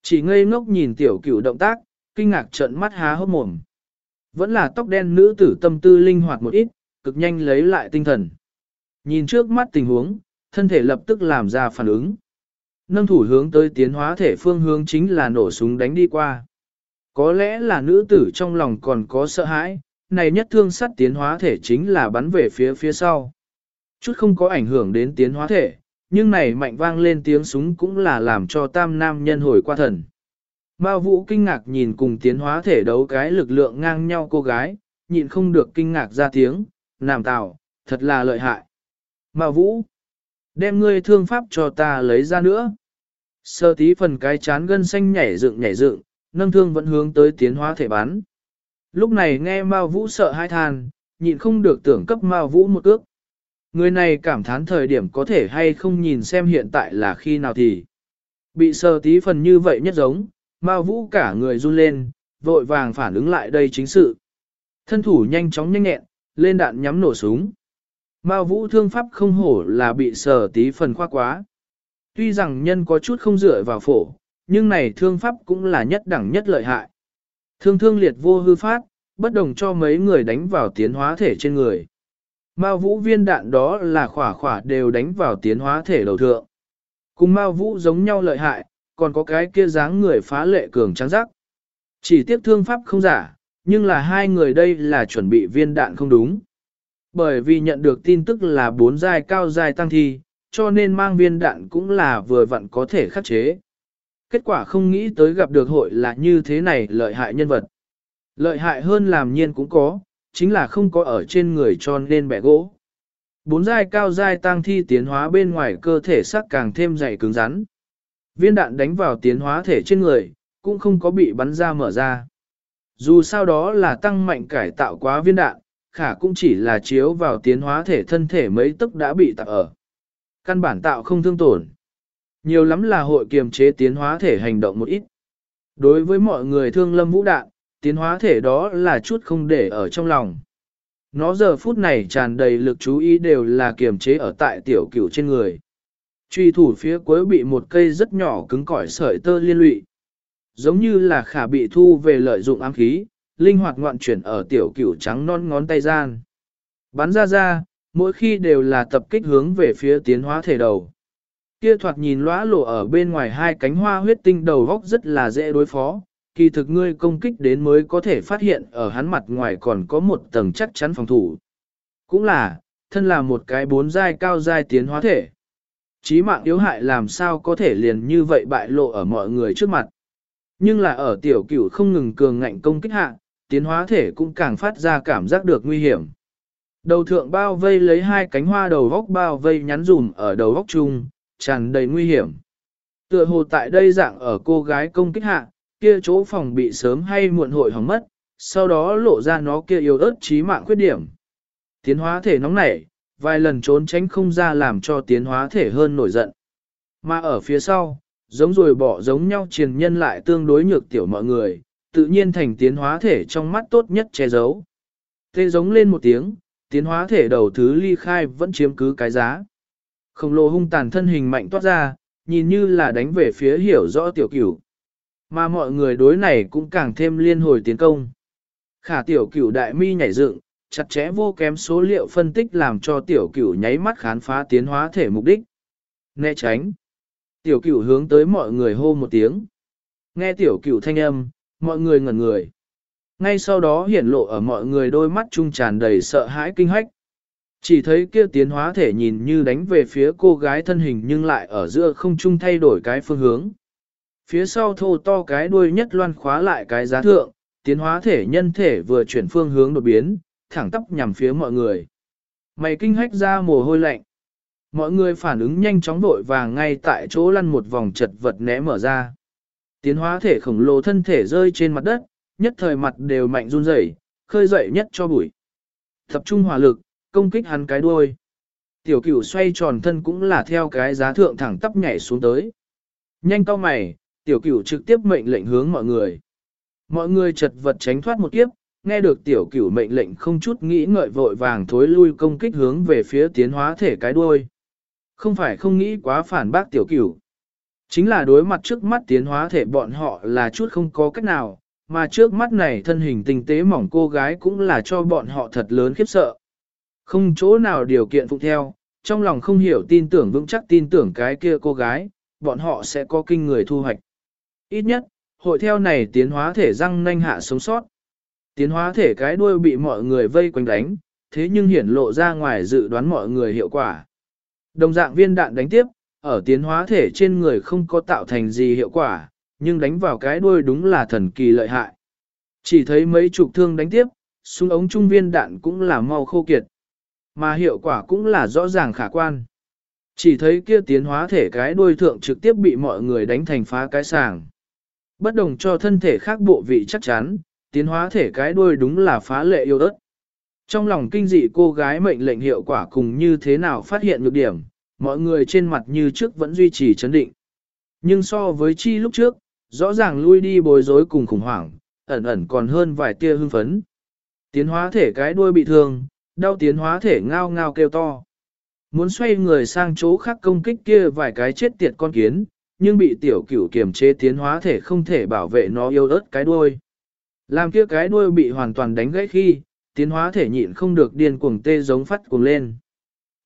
Chỉ ngây ngốc nhìn tiểu cửu động tác, kinh ngạc trợn mắt há hốc mồm. Vẫn là tóc đen nữ tử tâm tư linh hoạt một ít, cực nhanh lấy lại tinh thần. Nhìn trước mắt tình huống, thân thể lập tức làm ra phản ứng. Nâng thủ hướng tới tiến hóa thể phương hướng chính là nổ súng đánh đi qua. Có lẽ là nữ tử trong lòng còn có sợ hãi, này nhất thương sắt tiến hóa thể chính là bắn về phía phía sau. Chút không có ảnh hưởng đến tiến hóa thể, nhưng này mạnh vang lên tiếng súng cũng là làm cho tam nam nhân hồi qua thần. Mao Vũ kinh ngạc nhìn cùng tiến hóa thể đấu cái lực lượng ngang nhau cô gái, nhịn không được kinh ngạc ra tiếng, làm tạo, thật là lợi hại. Mao Vũ, đem ngươi thương pháp cho ta lấy ra nữa. Sơ tí phần cái chán gân xanh nhảy dựng nhảy dựng, nâng thương vẫn hướng tới tiến hóa thể bắn. Lúc này nghe Mao Vũ sợ hai than, nhịn không được tưởng cấp Mao Vũ một ước. Người này cảm thán thời điểm có thể hay không nhìn xem hiện tại là khi nào thì. Bị sờ tí phần như vậy nhất giống, Mao Vũ cả người run lên, vội vàng phản ứng lại đây chính sự. Thân thủ nhanh chóng nhanh nhẹn, lên đạn nhắm nổ súng. Mao Vũ thương pháp không hổ là bị sờ tí phần khoa quá. Tuy rằng nhân có chút không dựa vào phổ, nhưng này thương pháp cũng là nhất đẳng nhất lợi hại. Thương thương liệt vô hư phát, bất đồng cho mấy người đánh vào tiến hóa thể trên người. Mao vũ viên đạn đó là khỏa khỏa đều đánh vào tiến hóa thể đầu thượng. Cùng Mao vũ giống nhau lợi hại, còn có cái kia dáng người phá lệ cường trắng rắc. Chỉ tiếc thương pháp không giả, nhưng là hai người đây là chuẩn bị viên đạn không đúng. Bởi vì nhận được tin tức là bốn giai cao giai tăng thi, cho nên mang viên đạn cũng là vừa vặn có thể khắc chế. Kết quả không nghĩ tới gặp được hội là như thế này lợi hại nhân vật. Lợi hại hơn làm nhiên cũng có, chính là không có ở trên người cho nên bẻ gỗ. Bốn giai cao giai tăng thi tiến hóa bên ngoài cơ thể sắc càng thêm dày cứng rắn. Viên đạn đánh vào tiến hóa thể trên người, cũng không có bị bắn ra mở ra. Dù sao đó là tăng mạnh cải tạo quá viên đạn, khả cũng chỉ là chiếu vào tiến hóa thể thân thể mấy tức đã bị tạo ở. Căn bản tạo không thương tổn. Nhiều lắm là hội kiềm chế tiến hóa thể hành động một ít. Đối với mọi người thương lâm vũ đạn, tiến hóa thể đó là chút không để ở trong lòng. Nó giờ phút này tràn đầy lực chú ý đều là kiềm chế ở tại tiểu cửu trên người. Truy thủ phía cuối bị một cây rất nhỏ cứng cỏi sợi tơ liên lụy. Giống như là khả bị thu về lợi dụng ám khí, linh hoạt ngoạn chuyển ở tiểu cửu trắng non ngón tay gian. Bắn ra ra, mỗi khi đều là tập kích hướng về phía tiến hóa thể đầu. Kia thoạt nhìn lóa lộ ở bên ngoài hai cánh hoa huyết tinh đầu góc rất là dễ đối phó, kỳ thực ngươi công kích đến mới có thể phát hiện ở hắn mặt ngoài còn có một tầng chắc chắn phòng thủ. Cũng là, thân là một cái bốn giai cao giai tiến hóa thể. Chí mạng yếu hại làm sao có thể liền như vậy bại lộ ở mọi người trước mặt. Nhưng là ở tiểu cửu không ngừng cường ngạnh công kích hạ, tiến hóa thể cũng càng phát ra cảm giác được nguy hiểm. Đầu thượng bao vây lấy hai cánh hoa đầu góc bao vây nhắn dùm ở đầu góc chung, tràn đầy nguy hiểm. Tựa hồ tại đây dạng ở cô gái công kích hạ, kia chỗ phòng bị sớm hay muộn hội hỏng mất, sau đó lộ ra nó kia yếu ớt trí mạng khuyết điểm. Tiến hóa thể nóng nảy, vài lần trốn tránh không ra làm cho tiến hóa thể hơn nổi giận. Mà ở phía sau, giống rồi bỏ giống nhau truyền nhân lại tương đối nhược tiểu mọi người, tự nhiên thành tiến hóa thể trong mắt tốt nhất che giấu. Tê giống lên một tiếng, tiến hóa thể đầu thứ ly khai vẫn chiếm cứ cái giá. Khổng lồ hung tàn thân hình mạnh toát ra, nhìn như là đánh về phía hiểu rõ tiểu cửu. Mà mọi người đối này cũng càng thêm liên hồi tiến công. Khả tiểu cửu đại mi nhảy dựng, chặt chẽ vô kém số liệu phân tích làm cho tiểu cửu nháy mắt khám phá tiến hóa thể mục đích. Né tránh. Tiểu cửu hướng tới mọi người hô một tiếng. Nghe tiểu cửu thanh âm, mọi người ngẩn người. Ngay sau đó hiển lộ ở mọi người đôi mắt trung tràn đầy sợ hãi kinh hách. Chỉ thấy kia tiến hóa thể nhìn như đánh về phía cô gái thân hình nhưng lại ở giữa không trung thay đổi cái phương hướng. Phía sau thô to cái đuôi nhất loan khóa lại cái giá thượng, tiến hóa thể nhân thể vừa chuyển phương hướng đột biến, thẳng tắp nhằm phía mọi người. Mày kinh hách ra mồ hôi lạnh. Mọi người phản ứng nhanh chóng vội vàng ngay tại chỗ lăn một vòng chật vật né mở ra. Tiến hóa thể khổng lồ thân thể rơi trên mặt đất, nhất thời mặt đều mạnh run rẩy, khơi dậy nhất cho bụi. Tập trung hỏa lực, công kích hắn cái đuôi. Tiểu cửu xoay tròn thân cũng là theo cái giá thượng thẳng tắp nhảy xuống tới. Nhanh cao mày, tiểu cửu trực tiếp mệnh lệnh hướng mọi người. Mọi người chật vật tránh thoát một kiếp, nghe được tiểu cửu mệnh lệnh không chút nghĩ ngợi vội vàng thối lui công kích hướng về phía tiến hóa thể cái đuôi. Không phải không nghĩ quá phản bác tiểu cửu. Chính là đối mặt trước mắt tiến hóa thể bọn họ là chút không có cách nào, mà trước mắt này thân hình tinh tế mỏng cô gái cũng là cho bọn họ thật lớn khiếp sợ. Không chỗ nào điều kiện phụ theo, trong lòng không hiểu tin tưởng vững chắc tin tưởng cái kia cô gái, bọn họ sẽ có kinh người thu hoạch. Ít nhất, hội theo này tiến hóa thể răng nanh hạ sống sót. Tiến hóa thể cái đuôi bị mọi người vây quanh đánh, thế nhưng hiển lộ ra ngoài dự đoán mọi người hiệu quả. Đồng dạng viên đạn đánh tiếp, ở tiến hóa thể trên người không có tạo thành gì hiệu quả, nhưng đánh vào cái đuôi đúng là thần kỳ lợi hại. Chỉ thấy mấy chục thương đánh tiếp, súng ống trung viên đạn cũng là mau khô kiệt. Mà hiệu quả cũng là rõ ràng khả quan. Chỉ thấy kia tiến hóa thể cái đuôi thượng trực tiếp bị mọi người đánh thành phá cái sàng. Bất đồng cho thân thể khác bộ vị chắc chắn, tiến hóa thể cái đuôi đúng là phá lệ yêu ớt. Trong lòng kinh dị cô gái mệnh lệnh hiệu quả cùng như thế nào phát hiện nhược điểm, mọi người trên mặt như trước vẫn duy trì chấn định. Nhưng so với chi lúc trước, rõ ràng lui đi bối rối cùng khủng hoảng, ẩn ẩn còn hơn vài tia hưng phấn. Tiến hóa thể cái đuôi bị thương, đau tiến hóa thể ngao ngao kêu to. Muốn xoay người sang chỗ khác công kích kia vài cái chết tiệt con kiến, nhưng bị tiểu cửu kiềm chế tiến hóa thể không thể bảo vệ nó yêu ớt cái đuôi. Làm kia cái đuôi bị hoàn toàn đánh gãy khi, tiến hóa thể nhịn không được điên cuồng tê giống phát cuồng lên.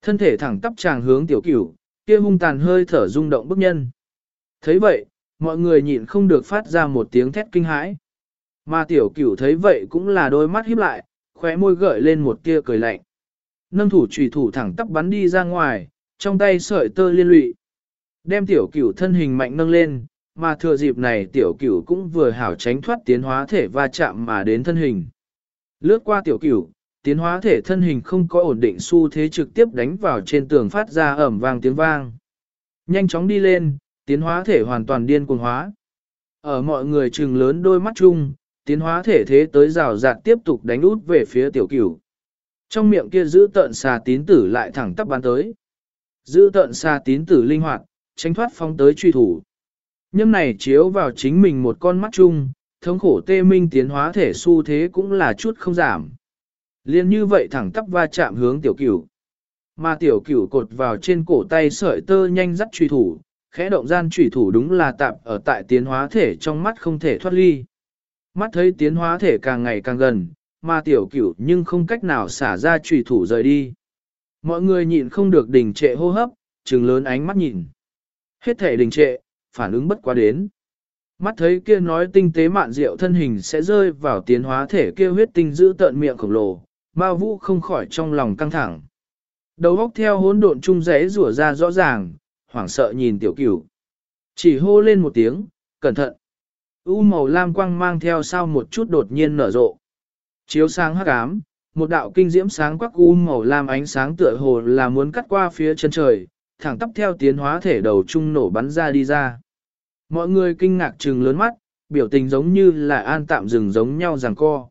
Thân thể thẳng tắp tràng hướng tiểu cửu, kia hung tàn hơi thở rung động bức nhân. thấy vậy, mọi người nhịn không được phát ra một tiếng thét kinh hãi. Mà tiểu cửu thấy vậy cũng là đôi mắt híp lại, khóe môi gợi lên một tia cười lạnh. Nâng thủ trùy thủ thẳng tắp bắn đi ra ngoài, trong tay sợi tơ liên lụy. Đem tiểu cửu thân hình mạnh nâng lên, mà thừa dịp này tiểu cửu cũng vừa hảo tránh thoát tiến hóa thể va chạm mà đến thân hình. Lướt qua tiểu cửu, tiến hóa thể thân hình không có ổn định xu thế trực tiếp đánh vào trên tường phát ra ẩm vang tiếng vang. Nhanh chóng đi lên, tiến hóa thể hoàn toàn điên cuồng hóa. Ở mọi người trừng lớn đôi mắt chung, tiến hóa thể thế tới rào rạt tiếp tục đánh út về phía tiểu cửu. Trong miệng kia giữ tận xà tín tử lại thẳng tắp bắn tới. Giữ tận xà tín tử linh hoạt, tránh thoát phong tới truy thủ. Nhâm này chiếu vào chính mình một con mắt chung, thống khổ tê minh tiến hóa thể xu thế cũng là chút không giảm. Liên như vậy thẳng tắp va chạm hướng tiểu cửu. Mà tiểu cửu cột vào trên cổ tay sợi tơ nhanh dắt truy thủ, khẽ động gian truy thủ đúng là tạm ở tại tiến hóa thể trong mắt không thể thoát ly. Mắt thấy tiến hóa thể càng ngày càng gần, mà tiểu cửu nhưng không cách nào xả ra truy thủ rời đi. Mọi người nhịn không được đình trệ hô hấp, trừng lớn ánh mắt nhìn. Hết thể đình trệ, phản ứng bất quá đến. Mắt thấy kia nói tinh tế mạn diệu thân hình sẽ rơi vào tiến hóa thể kia huyết tinh giữ tận miệng khổng lồ, ma vũ không khỏi trong lòng căng thẳng. Đầu óc theo hỗn độn chung rẽ rủa ra rõ ràng, hoảng sợ nhìn tiểu cửu. Chỉ hô lên một tiếng, cẩn thận. U màu lam quang mang theo sau một chút đột nhiên nở rộ. Chiếu sáng hắc ám, một đạo kinh diễm sáng quắc u màu lam ánh sáng tựa hồ là muốn cắt qua phía chân trời, thẳng tắp theo tiến hóa thể đầu trung nổ bắn ra đi ra. Mọi người kinh ngạc trừng lớn mắt, biểu tình giống như là an tạm dừng giống nhau ràng co.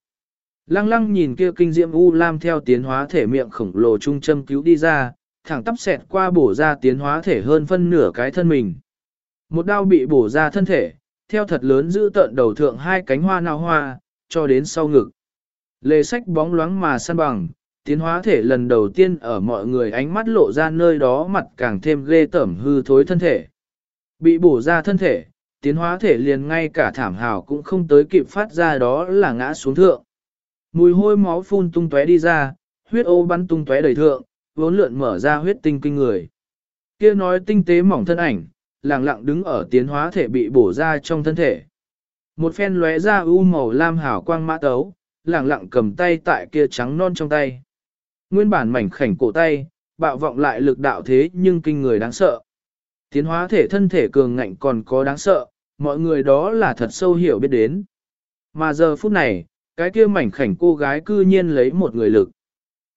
Lăng lăng nhìn kia kinh diễm u lam theo tiến hóa thể miệng khổng lồ trung châm cứu đi ra, thẳng tắp xẹt qua bổ ra tiến hóa thể hơn phân nửa cái thân mình. Một đao bị bổ ra thân thể, theo thật lớn giữ tận đầu thượng hai cánh hoa nào hoa, cho đến sau ngực. Lê sách bóng loáng mà săn bằng, tiến hóa thể lần đầu tiên ở mọi người ánh mắt lộ ra nơi đó mặt càng thêm ghê tởm hư thối thân thể. Bị bổ ra thân thể, tiến hóa thể liền ngay cả thảm hào cũng không tới kịp phát ra đó là ngã xuống thượng. Mùi hôi máu phun tung tóe đi ra, huyết ô bắn tung tóe đầy thượng, vốn lượn mở ra huyết tinh kinh người. Kia nói tinh tế mỏng thân ảnh, lặng lặng đứng ở tiến hóa thể bị bổ ra trong thân thể. Một phen lóe ra u màu lam hào quang mã tấu, lặng lặng cầm tay tại kia trắng non trong tay. Nguyên bản mảnh khảnh cổ tay, bạo vọng lại lực đạo thế nhưng kinh người đáng sợ. Tiến hóa thể thân thể cường ngạnh còn có đáng sợ, mọi người đó là thật sâu hiểu biết đến. Mà giờ phút này, cái kia mảnh khảnh cô gái cư nhiên lấy một người lực.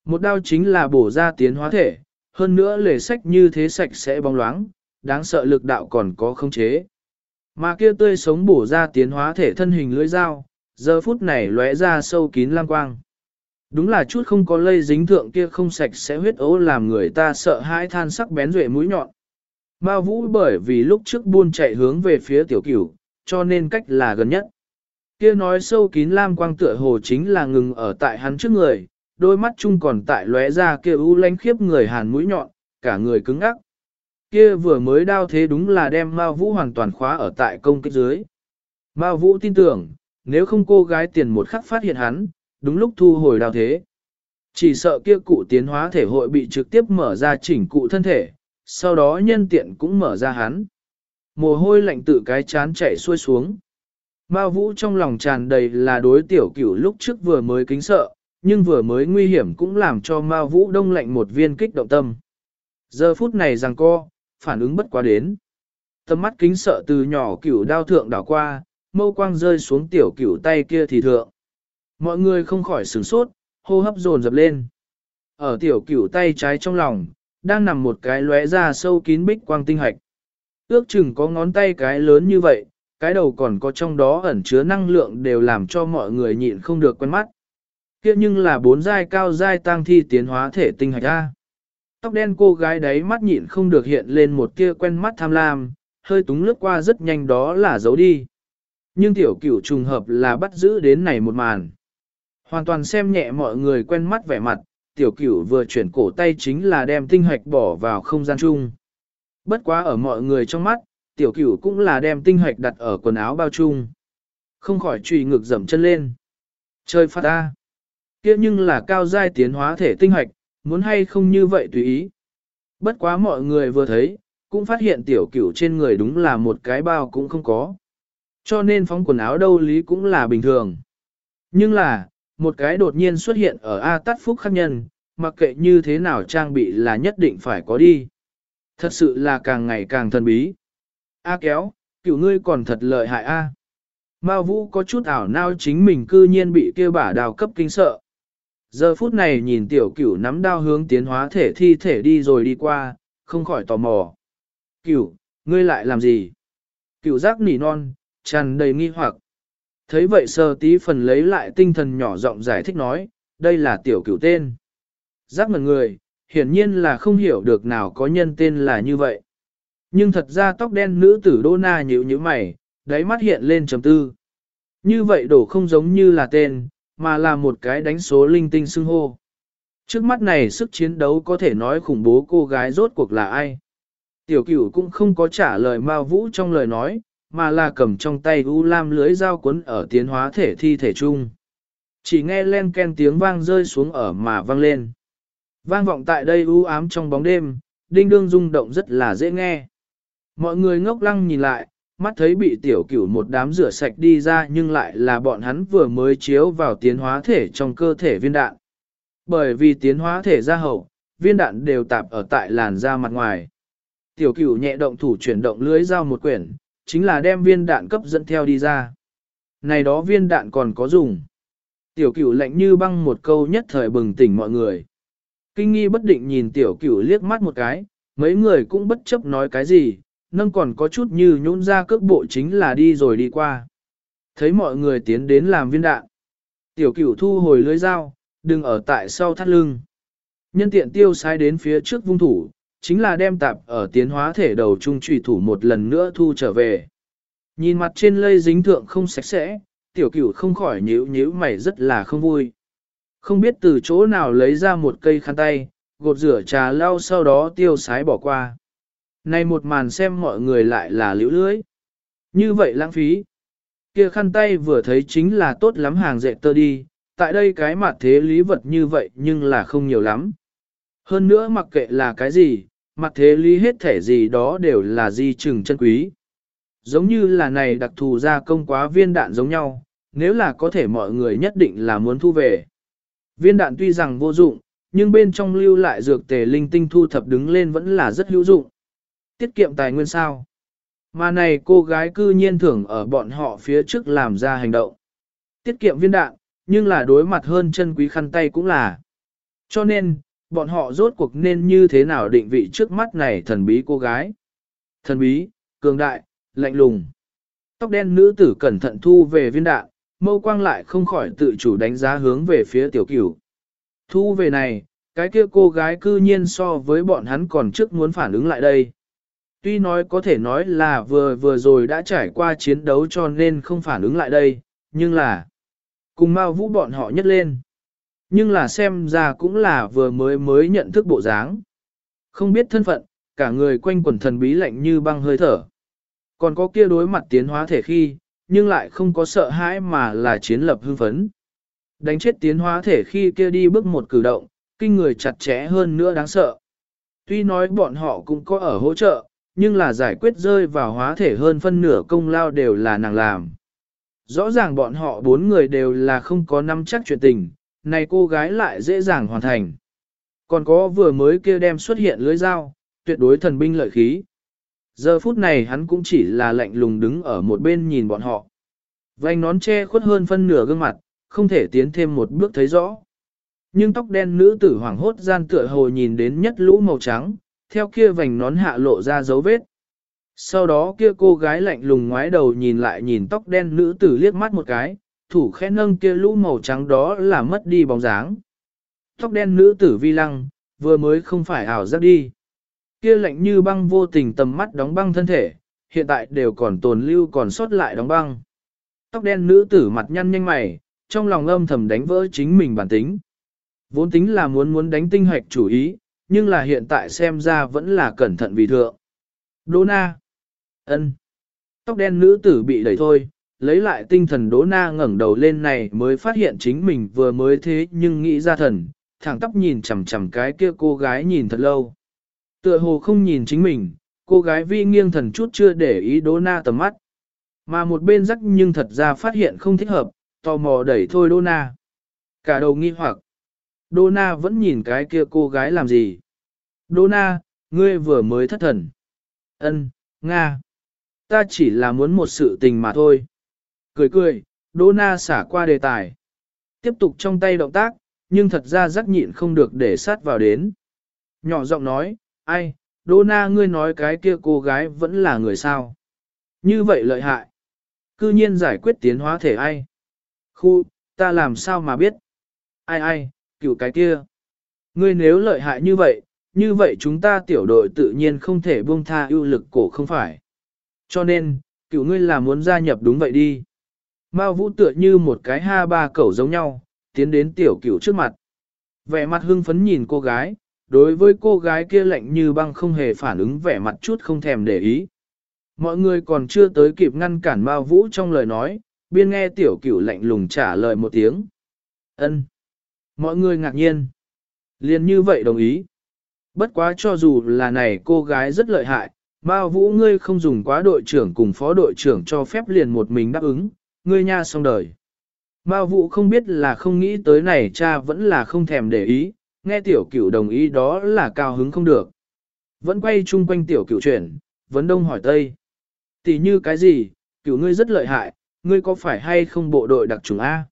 Một đao chính là bổ ra tiến hóa thể, hơn nữa lề sách như thế sạch sẽ bóng loáng, đáng sợ lực đạo còn có không chế. Mà kia tươi sống bổ ra tiến hóa thể thân hình lưỡi dao, giờ phút này lóe ra sâu kín lang quang. Đúng là chút không có lây dính thượng kia không sạch sẽ huyết ố làm người ta sợ hãi than sắc bén rễ mũi nhọn. Ma vũ bởi vì lúc trước buôn chạy hướng về phía tiểu cửu, cho nên cách là gần nhất. Kia nói sâu kín lam quang tựa hồ chính là ngừng ở tại hắn trước người, đôi mắt chung còn tại lóe ra kia u lánh khiếp người hàn mũi nhọn, cả người cứng ngắc. Kia vừa mới đao thế đúng là đem Ma Vũ hoàn toàn khóa ở tại công kích dưới. Ma Vũ tin tưởng, nếu không cô gái tiền một khắc phát hiện hắn, đúng lúc thu hồi đào thế. Chỉ sợ kia cụ tiến hóa thể hội bị trực tiếp mở ra chỉnh cụ thân thể, sau đó nhân tiện cũng mở ra hắn. Mồ hôi lạnh tự cái chán chạy xuôi xuống. Ma Vũ trong lòng tràn đầy là đối tiểu cửu lúc trước vừa mới kính sợ, nhưng vừa mới nguy hiểm cũng làm cho Ma Vũ đông lạnh một viên kích động tâm. Giờ phút này rằng co, phản ứng bất quá đến. Tâm mắt kính sợ từ nhỏ cửu đao thượng đảo qua, mâu quang rơi xuống tiểu cửu tay kia thì thượng. Mọi người không khỏi sửng sốt, hô hấp dồn dập lên. Ở tiểu cửu tay trái trong lòng, đang nằm một cái lóe ra sâu kín bích quang tinh hạch. Ước chừng có ngón tay cái lớn như vậy, cái đầu còn có trong đó ẩn chứa năng lượng đều làm cho mọi người nhịn không được quen mắt. Kia nhưng là bốn giai cao giai tăng thi tiến hóa thể tinh hạch A. Tóc đen cô gái đấy mắt nhịn không được hiện lên một kia quen mắt tham lam, hơi túng lướt qua rất nhanh đó là giấu đi. Nhưng tiểu cửu trùng hợp là bắt giữ đến này một màn. Hoàn toàn xem nhẹ mọi người quen mắt vẻ mặt, tiểu cửu vừa chuyển cổ tay chính là đem tinh hạch bỏ vào không gian chung. Bất quá ở mọi người trong mắt, tiểu cửu cũng là đem tinh hạch đặt ở quần áo bao chung. Không khỏi trùy ngược dầm chân lên. Chơi phát ta. kia nhưng là cao giai tiến hóa thể tinh hạch, muốn hay không như vậy tùy ý. Bất quá mọi người vừa thấy, cũng phát hiện tiểu cửu trên người đúng là một cái bao cũng không có. Cho nên phóng quần áo đâu lý cũng là bình thường. Nhưng là, một cái đột nhiên xuất hiện ở A Tát Phúc khắc nhân, mặc kệ như thế nào trang bị là nhất định phải có đi. Thật sự là càng ngày càng thần bí. A kéo, cựu ngươi còn thật lợi hại A. Mao Vũ có chút ảo nao chính mình cư nhiên bị kia bả đào cấp kinh sợ. Giờ phút này nhìn tiểu cửu nắm đao hướng tiến hóa thể thi thể đi rồi đi qua, không khỏi tò mò. Cửu, ngươi lại làm gì? Cửu giác nỉ non, tràn đầy nghi hoặc. Thấy vậy sơ tí phần lấy lại tinh thần nhỏ giọng giải thích nói, đây là tiểu cửu tên. Giác mật người, hiển nhiên là không hiểu được nào có nhân tên là như vậy. Nhưng thật ra tóc đen nữ tử đô na nhíu như mày, đáy mắt hiện lên trầm tư. Như vậy đổ không giống như là tên, mà là một cái đánh số linh tinh xưng hô. Trước mắt này sức chiến đấu có thể nói khủng bố cô gái rốt cuộc là ai. Tiểu cửu cũng không có trả lời Mao Vũ trong lời nói, mà là cầm trong tay u lam lưới dao cuốn ở tiến hóa thể thi thể chung. Chỉ nghe len ken tiếng vang rơi xuống ở mà vang lên. Vang vọng tại đây u ám trong bóng đêm, đinh đương rung động rất là dễ nghe. Mọi người ngốc lăng nhìn lại, mắt thấy bị tiểu cửu một đám rửa sạch đi ra nhưng lại là bọn hắn vừa mới chiếu vào tiến hóa thể trong cơ thể viên đạn. Bởi vì tiến hóa thể ra hậu, viên đạn đều tạp ở tại làn da mặt ngoài. Tiểu cửu nhẹ động thủ chuyển động lưới dao một quyển, chính là đem viên đạn cấp dẫn theo đi ra. Này đó viên đạn còn có dùng. Tiểu cửu lạnh như băng một câu nhất thời bừng tỉnh mọi người. Kinh nghi bất định nhìn tiểu cửu liếc mắt một cái, mấy người cũng bất chấp nói cái gì, nâng còn có chút như nhũn ra cước bộ chính là đi rồi đi qua. Thấy mọi người tiến đến làm viên đạn. Tiểu cửu thu hồi lưới dao, đừng ở tại sau thắt lưng. Nhân tiện tiêu sai đến phía trước vung thủ, chính là đem tạp ở tiến hóa thể đầu trung trùy thủ một lần nữa thu trở về. Nhìn mặt trên lây dính thượng không sạch sẽ, tiểu cửu không khỏi nhíu nhíu mày rất là không vui. Không biết từ chỗ nào lấy ra một cây khăn tay, gột rửa trà lau sau đó tiêu sái bỏ qua. Này một màn xem mọi người lại là liễu lưới. Như vậy lãng phí. Kia khăn tay vừa thấy chính là tốt lắm hàng dệt tơ đi, tại đây cái mặt thế lý vật như vậy nhưng là không nhiều lắm. Hơn nữa mặc kệ là cái gì, mặt thế lý hết thể gì đó đều là di trừng chân quý. Giống như là này đặc thù ra công quá viên đạn giống nhau, nếu là có thể mọi người nhất định là muốn thu về. Viên đạn tuy rằng vô dụng, nhưng bên trong lưu lại dược tề linh tinh thu thập đứng lên vẫn là rất hữu dụng. Tiết kiệm tài nguyên sao. Mà này cô gái cư nhiên thưởng ở bọn họ phía trước làm ra hành động. Tiết kiệm viên đạn, nhưng là đối mặt hơn chân quý khăn tay cũng là. Cho nên, bọn họ rốt cuộc nên như thế nào định vị trước mắt này thần bí cô gái. Thần bí, cường đại, lạnh lùng. Tóc đen nữ tử cẩn thận thu về viên đạn, mâu quang lại không khỏi tự chủ đánh giá hướng về phía tiểu cửu. Thu về này, cái kia cô gái cư nhiên so với bọn hắn còn trước muốn phản ứng lại đây. Tuy nói có thể nói là vừa vừa rồi đã trải qua chiến đấu cho nên không phản ứng lại đây, nhưng là cùng Mao Vũ bọn họ nhất lên. Nhưng là xem ra cũng là vừa mới mới nhận thức bộ dáng. Không biết thân phận, cả người quanh quần thần bí lạnh như băng hơi thở. Còn có kia đối mặt tiến hóa thể khi, nhưng lại không có sợ hãi mà là chiến lập hưng phấn. Đánh chết tiến hóa thể khi kia đi bước một cử động, kinh người chặt chẽ hơn nữa đáng sợ. Tuy nói bọn họ cũng có ở hỗ trợ, nhưng là giải quyết rơi vào hóa thể hơn phân nửa công lao đều là nàng làm. Rõ ràng bọn họ bốn người đều là không có nắm chắc chuyện tình, này cô gái lại dễ dàng hoàn thành. Còn có vừa mới kia đem xuất hiện lưới dao, tuyệt đối thần binh lợi khí. Giờ phút này hắn cũng chỉ là lạnh lùng đứng ở một bên nhìn bọn họ. Vành nón che khuất hơn phân nửa gương mặt, không thể tiến thêm một bước thấy rõ. Nhưng tóc đen nữ tử hoảng hốt gian tựa hồ nhìn đến nhất lũ màu trắng, theo kia vành nón hạ lộ ra dấu vết. Sau đó kia cô gái lạnh lùng ngoái đầu nhìn lại nhìn tóc đen nữ tử liếc mắt một cái, thủ khẽ nâng kia lũ màu trắng đó là mất đi bóng dáng. Tóc đen nữ tử vi lăng, vừa mới không phải ảo giác đi. Kia lạnh như băng vô tình tầm mắt đóng băng thân thể, hiện tại đều còn tồn lưu còn sót lại đóng băng. Tóc đen nữ tử mặt nhăn nhanh mày, trong lòng âm thầm đánh vỡ chính mình bản tính. Vốn tính là muốn muốn đánh tinh hoạch chủ ý, nhưng là hiện tại xem ra vẫn là cẩn thận vì thượng. Đô na. ân. Tóc đen nữ tử bị đẩy thôi, lấy lại tinh thần Đỗ na ngẩng đầu lên này mới phát hiện chính mình vừa mới thế nhưng nghĩ ra thần, thẳng tóc nhìn chằm chằm cái kia cô gái nhìn thật lâu. Tựa hồ không nhìn chính mình, cô gái vi nghiêng thần chút chưa để ý Đỗ na tầm mắt. Mà một bên rắc nhưng thật ra phát hiện không thích hợp, tò mò đẩy thôi đỗ na Cả đầu nghi hoặc. Donna vẫn nhìn cái kia cô gái làm gì. Donna, ngươi vừa mới thất thần. Ân, Nga. Ta chỉ là muốn một sự tình mà thôi. Cười cười, Donna xả qua đề tài. Tiếp tục trong tay động tác, nhưng thật ra rắc nhịn không được để sát vào đến. Nhỏ giọng nói, ai, Donna ngươi nói cái kia cô gái vẫn là người sao. Như vậy lợi hại. Cư nhiên giải quyết tiến hóa thể ai. Khu, ta làm sao mà biết. Ai ai, cựu cái kia. Ngươi nếu lợi hại như vậy, như vậy chúng ta tiểu đội tự nhiên không thể buông tha ưu lực cổ không phải. Cho nên, cựu ngươi là muốn gia nhập đúng vậy đi. Mao vũ tựa như một cái ha ba cẩu giống nhau, tiến đến tiểu cửu trước mặt. Vẻ mặt hưng phấn nhìn cô gái, đối với cô gái kia lạnh như băng không hề phản ứng vẻ mặt chút không thèm để ý. Mọi người còn chưa tới kịp ngăn cản Mao Vũ trong lời nói, biên nghe tiểu cửu lạnh lùng trả lời một tiếng. ân Mọi người ngạc nhiên. liền như vậy đồng ý. Bất quá cho dù là này cô gái rất lợi hại, Mao Vũ ngươi không dùng quá đội trưởng cùng phó đội trưởng cho phép liền một mình đáp ứng, ngươi nha xong đời. Mao Vũ không biết là không nghĩ tới này cha vẫn là không thèm để ý, nghe tiểu cửu đồng ý đó là cao hứng không được. Vẫn quay chung quanh tiểu cửu chuyển, vấn đông hỏi tây. Tỷ như cái gì, cửu ngươi rất lợi hại, ngươi có phải hay không bộ đội đặc trùng A?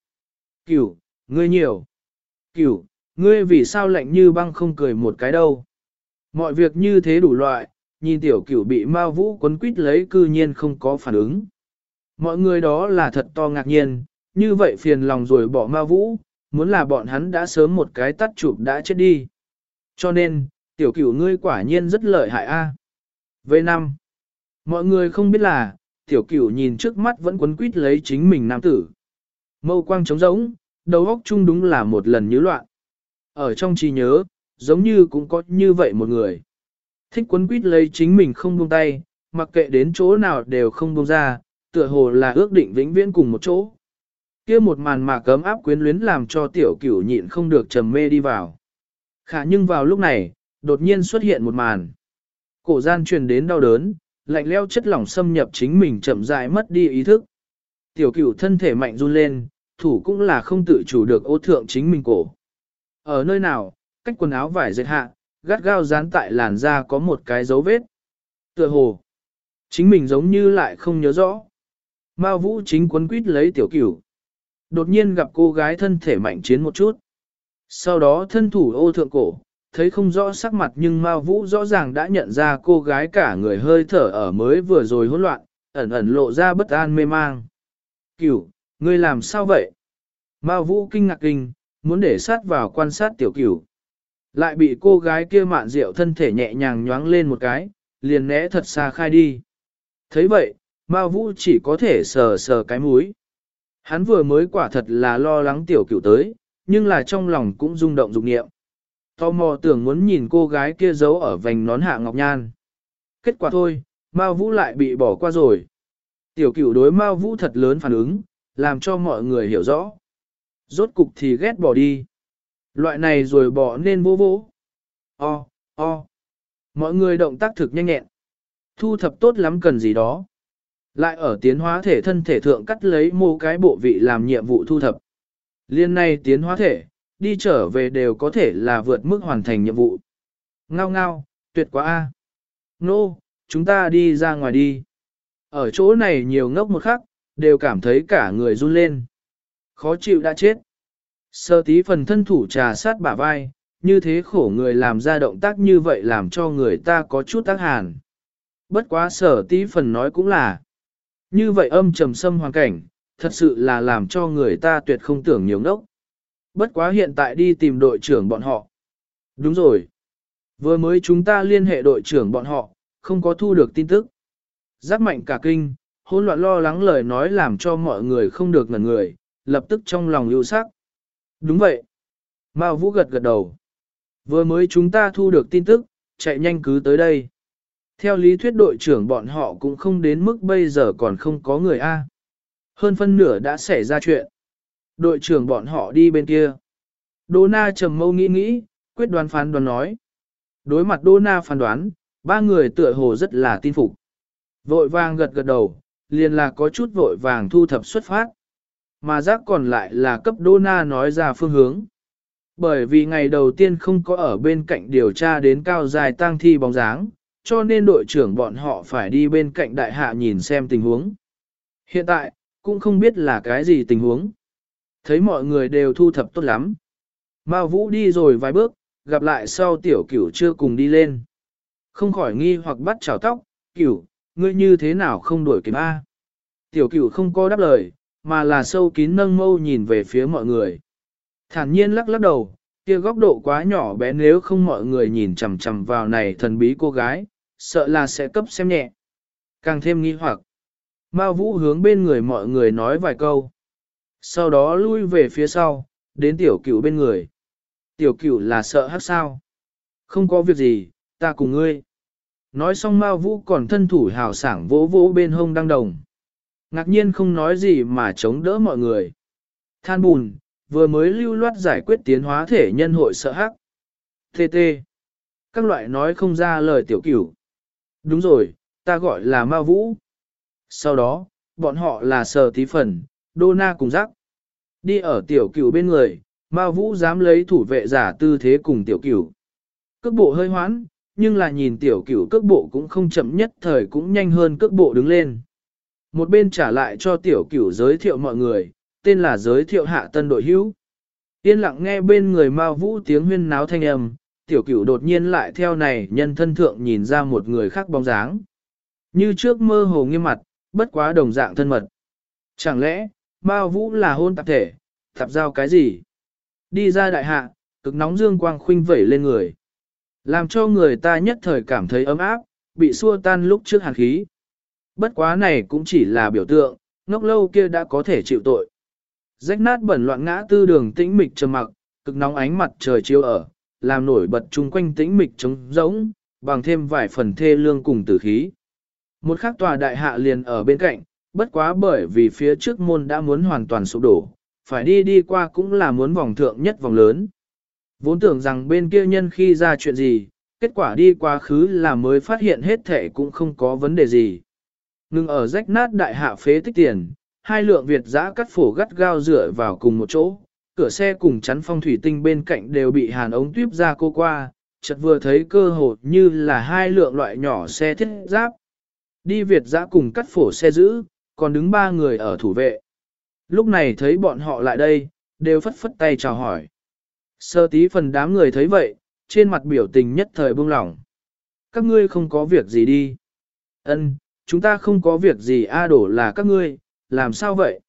Cửu, ngươi nhiều. Cửu, ngươi vì sao lạnh như băng không cười một cái đâu? Mọi việc như thế đủ loại, nhìn tiểu cửu bị Mao Vũ quấn quýt lấy cư nhiên không có phản ứng. Mọi người đó là thật to ngạc nhiên, như vậy phiền lòng rồi bỏ ma Vũ, muốn là bọn hắn đã sớm một cái tắt chụp đã chết đi. Cho nên, tiểu cửu ngươi quả nhiên rất lợi hại a. À. năm, mọi người không biết là, tiểu cửu nhìn trước mắt vẫn quấn quýt lấy chính mình nam tử. Mâu quang trống rỗng, đầu óc chung đúng là một lần nhớ loạn. Ở trong trí nhớ, giống như cũng có như vậy một người. Thích quấn quýt lấy chính mình không buông tay, mặc kệ đến chỗ nào đều không buông ra, tựa hồ là ước định vĩnh viễn cùng một chỗ. Kia một màn mà cấm áp quyến luyến làm cho tiểu cửu nhịn không được trầm mê đi vào. Khả nhưng vào lúc này, đột nhiên xuất hiện một màn. Cổ gian truyền đến đau đớn, lạnh leo chất lỏng xâm nhập chính mình chậm rãi mất đi ý thức. Tiểu cửu thân thể mạnh run lên, thủ cũng là không tự chủ được ô thượng chính mình cổ. Ở nơi nào, cách quần áo vải dệt hạ, gắt gao dán tại làn da có một cái dấu vết. Tựa hồ, chính mình giống như lại không nhớ rõ. Mao Vũ chính quấn quýt lấy tiểu cửu. Đột nhiên gặp cô gái thân thể mạnh chiến một chút. Sau đó thân thủ ô thượng cổ, thấy không rõ sắc mặt nhưng Mao Vũ rõ ràng đã nhận ra cô gái cả người hơi thở ở mới vừa rồi hỗn loạn, ẩn ẩn lộ ra bất an mê mang. Cửu, ngươi làm sao vậy? Mao Vũ kinh ngạc kinh, muốn để sát vào quan sát tiểu cửu. Lại bị cô gái kia mạn rượu thân thể nhẹ nhàng nhoáng lên một cái, liền né thật xa khai đi. thấy vậy, Mao Vũ chỉ có thể sờ sờ cái mũi. Hắn vừa mới quả thật là lo lắng tiểu cửu tới, nhưng là trong lòng cũng rung động dục niệm. Tò mò tưởng muốn nhìn cô gái kia giấu ở vành nón hạ ngọc nhan. Kết quả thôi, Mao Vũ lại bị bỏ qua rồi. Tiểu cửu đối Mao Vũ thật lớn phản ứng, làm cho mọi người hiểu rõ. Rốt cục thì ghét bỏ đi. Loại này rồi bỏ nên vô vô. O, o. Mọi người động tác thực nhanh nhẹn. Thu thập tốt lắm cần gì đó. Lại ở tiến hóa thể thân thể thượng cắt lấy mô cái bộ vị làm nhiệm vụ thu thập. Liên này tiến hóa thể, đi trở về đều có thể là vượt mức hoàn thành nhiệm vụ. Ngao ngao, tuyệt quá a. Nô, no, chúng ta đi ra ngoài đi. Ở chỗ này nhiều ngốc một khắc, đều cảm thấy cả người run lên. Khó chịu đã chết. Sơ tí phần thân thủ trà sát bả vai, như thế khổ người làm ra động tác như vậy làm cho người ta có chút tác hàn. Bất quá sở tí phần nói cũng là, như vậy âm trầm sâm hoàn cảnh, thật sự là làm cho người ta tuyệt không tưởng nhiều ngốc. Bất quá hiện tại đi tìm đội trưởng bọn họ. Đúng rồi. Vừa mới chúng ta liên hệ đội trưởng bọn họ, không có thu được tin tức. Giác mạnh cả kinh, hỗn loạn lo lắng lời nói làm cho mọi người không được ngẩn người, lập tức trong lòng lưu sắc. Đúng vậy. Mao Vũ gật gật đầu. Vừa mới chúng ta thu được tin tức, chạy nhanh cứ tới đây. Theo lý thuyết đội trưởng bọn họ cũng không đến mức bây giờ còn không có người A. Hơn phân nửa đã xảy ra chuyện. Đội trưởng bọn họ đi bên kia. Đô Na trầm mâu nghĩ nghĩ, quyết đoán phán đoán nói. Đối mặt Đô Na phán đoán, ba người tựa hồ rất là tin phục. Vội vàng gật gật đầu, liền là có chút vội vàng thu thập xuất phát. mà giác còn lại là cấp Đô Na nói ra phương hướng. Bởi vì ngày đầu tiên không có ở bên cạnh điều tra đến cao dài tang thi bóng dáng, cho nên đội trưởng bọn họ phải đi bên cạnh đại hạ nhìn xem tình huống. Hiện tại, cũng không biết là cái gì tình huống. Thấy mọi người đều thu thập tốt lắm. Mao Vũ đi rồi vài bước, gặp lại sau tiểu cửu chưa cùng đi lên. Không khỏi nghi hoặc bắt chào tóc, cửu, ngươi như thế nào không đuổi kịp A. Tiểu cửu không có đáp lời, mà là sâu kín nâng mâu nhìn về phía mọi người. Thản nhiên lắc lắc đầu, kia góc độ quá nhỏ bé nếu không mọi người nhìn chằm chằm vào này thần bí cô gái, sợ là sẽ cấp xem nhẹ. Càng thêm nghi hoặc. Mao Vũ hướng bên người mọi người nói vài câu. Sau đó lui về phía sau, đến tiểu cửu bên người. Tiểu cửu là sợ hát sao? Không có việc gì, ta cùng ngươi. Nói xong Mao Vũ còn thân thủ hào sảng vỗ vỗ bên hông đăng đồng. Ngạc nhiên không nói gì mà chống đỡ mọi người. Than bùn, vừa mới lưu loát giải quyết tiến hóa thể nhân hội sợ hắc. TT. Các loại nói không ra lời tiểu cửu. Đúng rồi, ta gọi là Ma Vũ. Sau đó, bọn họ là sờ tí phần, đô na cùng rắc. Đi ở tiểu cửu bên người, Ma Vũ dám lấy thủ vệ giả tư thế cùng tiểu cửu. Cước bộ hơi hoãn, nhưng là nhìn tiểu cửu cước bộ cũng không chậm nhất thời cũng nhanh hơn cước bộ đứng lên. Một bên trả lại cho tiểu cửu giới thiệu mọi người, tên là giới thiệu hạ tân đội hữu. Yên lặng nghe bên người Ma Vũ tiếng huyên náo thanh âm, tiểu cửu đột nhiên lại theo này nhân thân thượng nhìn ra một người khác bóng dáng. Như trước mơ hồ nghiêm mặt, bất quá đồng dạng thân mật. Chẳng lẽ, bao Vũ là hôn tạp thể, tạp giao cái gì? Đi ra đại hạ, cực nóng dương quang khuynh vẩy lên người. Làm cho người ta nhất thời cảm thấy ấm áp, bị xua tan lúc trước hàn khí. Bất quá này cũng chỉ là biểu tượng, ngốc lâu kia đã có thể chịu tội. Rách nát bẩn loạn ngã tư đường tĩnh mịch trầm mặc, cực nóng ánh mặt trời chiếu ở, làm nổi bật chung quanh tĩnh mịch trống rỗng, bằng thêm vài phần thê lương cùng tử khí. Một khắc tòa đại hạ liền ở bên cạnh, bất quá bởi vì phía trước môn đã muốn hoàn toàn sụp đổ, phải đi đi qua cũng là muốn vòng thượng nhất vòng lớn. Vốn tưởng rằng bên kia nhân khi ra chuyện gì, kết quả đi quá khứ là mới phát hiện hết thể cũng không có vấn đề gì. Ngừng ở rách nát đại hạ phế tích tiền, hai lượng Việt giã cắt phổ gắt gao dựa vào cùng một chỗ, cửa xe cùng chắn phong thủy tinh bên cạnh đều bị hàn ống tuyếp ra cô qua, chợt vừa thấy cơ hội như là hai lượng loại nhỏ xe thiết giáp. Đi Việt giã cùng cắt phổ xe giữ, còn đứng ba người ở thủ vệ. Lúc này thấy bọn họ lại đây, đều phất phất tay chào hỏi. Sơ tí phần đám người thấy vậy, trên mặt biểu tình nhất thời buông lỏng. Các ngươi không có việc gì đi. Ân, chúng ta không có việc gì a đổ là các ngươi, làm sao vậy?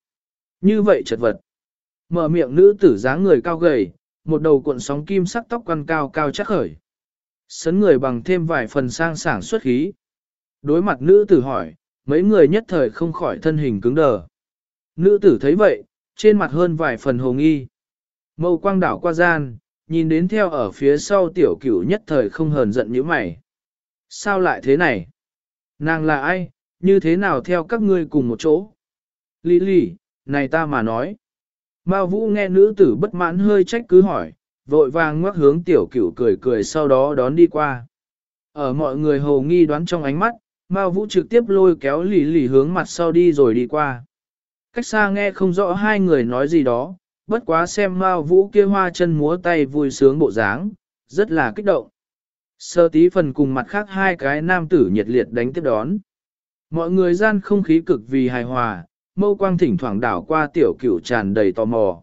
Như vậy chật vật. Mở miệng nữ tử dáng người cao gầy, một đầu cuộn sóng kim sắc tóc quăn cao cao chắc khởi. Sấn người bằng thêm vài phần sang sảng xuất khí. Đối mặt nữ tử hỏi, mấy người nhất thời không khỏi thân hình cứng đờ. Nữ tử thấy vậy, trên mặt hơn vài phần hồ nghi. Mâu quang đảo qua gian, nhìn đến theo ở phía sau tiểu cửu nhất thời không hờn giận như mày. Sao lại thế này? Nàng là ai, như thế nào theo các ngươi cùng một chỗ? Lý lì, này ta mà nói. Mao Vũ nghe nữ tử bất mãn hơi trách cứ hỏi, vội vàng ngoắc hướng tiểu cửu cười cười sau đó đón đi qua. Ở mọi người hồ nghi đoán trong ánh mắt, Mao Vũ trực tiếp lôi kéo lì lì hướng mặt sau đi rồi đi qua. Cách xa nghe không rõ hai người nói gì đó, bất quá xem Mao Vũ kia hoa chân múa tay vui sướng bộ dáng, rất là kích động. Sơ tí phần cùng mặt khác hai cái nam tử nhiệt liệt đánh tiếp đón. Mọi người gian không khí cực vì hài hòa, mâu quang thỉnh thoảng đảo qua tiểu cửu tràn đầy tò mò.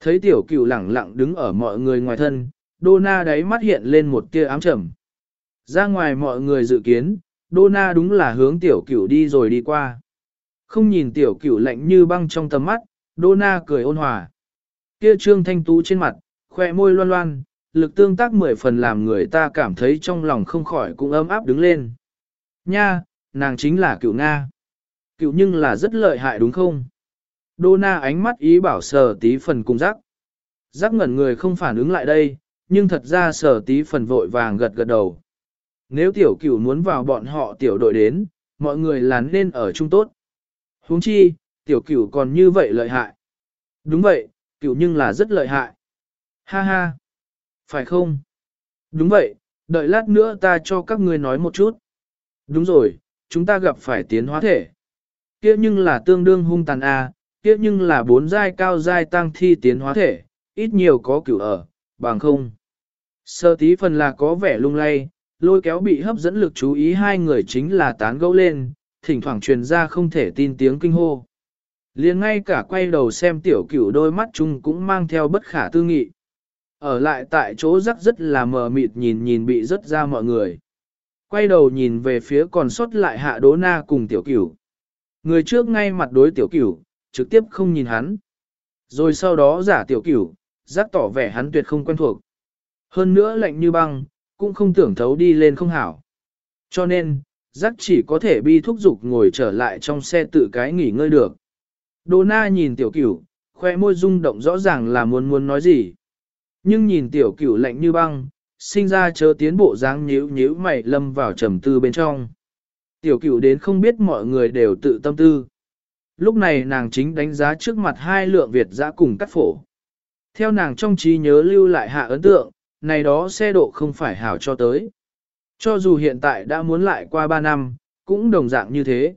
Thấy tiểu cửu lẳng lặng đứng ở mọi người ngoài thân, đô na đáy mắt hiện lên một tia ám trầm. Ra ngoài mọi người dự kiến, đô na đúng là hướng tiểu cửu đi rồi đi qua. Không nhìn tiểu cửu lạnh như băng trong tầm mắt, đô na cười ôn hòa. Kia trương thanh tú trên mặt, khoe môi loan loan, lực tương tác mười phần làm người ta cảm thấy trong lòng không khỏi cũng ấm áp đứng lên. Nha, nàng chính là cựu Nga. Cựu nhưng là rất lợi hại đúng không? Đô na ánh mắt ý bảo sở tí phần cùng rắc. Rắc ngẩn người không phản ứng lại đây, nhưng thật ra sở tí phần vội vàng gật gật đầu. Nếu tiểu cửu muốn vào bọn họ tiểu đội đến, mọi người là nên ở chung tốt. huống chi, tiểu cửu còn như vậy lợi hại. Đúng vậy, cửu nhưng là rất lợi hại. Ha ha. Phải không? Đúng vậy, đợi lát nữa ta cho các ngươi nói một chút. Đúng rồi, chúng ta gặp phải tiến hóa thể kia nhưng là tương đương hung tàn a, kia nhưng là bốn giai cao giai tăng thi tiến hóa thể, ít nhiều có cửu ở, bằng không. Sơ tí phần là có vẻ lung lay, lôi kéo bị hấp dẫn lực chú ý hai người chính là tán gẫu lên, thỉnh thoảng truyền ra không thể tin tiếng kinh hô. liền ngay cả quay đầu xem tiểu cửu đôi mắt chung cũng mang theo bất khả tư nghị. Ở lại tại chỗ rắc rất là mờ mịt nhìn nhìn bị rớt ra mọi người. Quay đầu nhìn về phía còn sót lại hạ đố na cùng tiểu cửu. Người trước ngay mặt đối tiểu cửu, trực tiếp không nhìn hắn. Rồi sau đó giả tiểu cửu, giác tỏ vẻ hắn tuyệt không quen thuộc. Hơn nữa lạnh như băng, cũng không tưởng thấu đi lên không hảo. Cho nên, giác chỉ có thể bi thúc dục ngồi trở lại trong xe tự cái nghỉ ngơi được. Đô na nhìn tiểu cửu, khoe môi rung động rõ ràng là muốn muốn nói gì. Nhưng nhìn tiểu cửu lạnh như băng, sinh ra chớ tiến bộ dáng nhíu nhíu mày lâm vào trầm tư bên trong. Tiểu cửu đến không biết mọi người đều tự tâm tư. Lúc này nàng chính đánh giá trước mặt hai lượng Việt giã cùng cắt phổ. Theo nàng trong trí nhớ lưu lại hạ ấn tượng, này đó xe độ không phải hảo cho tới. Cho dù hiện tại đã muốn lại qua 3 năm, cũng đồng dạng như thế.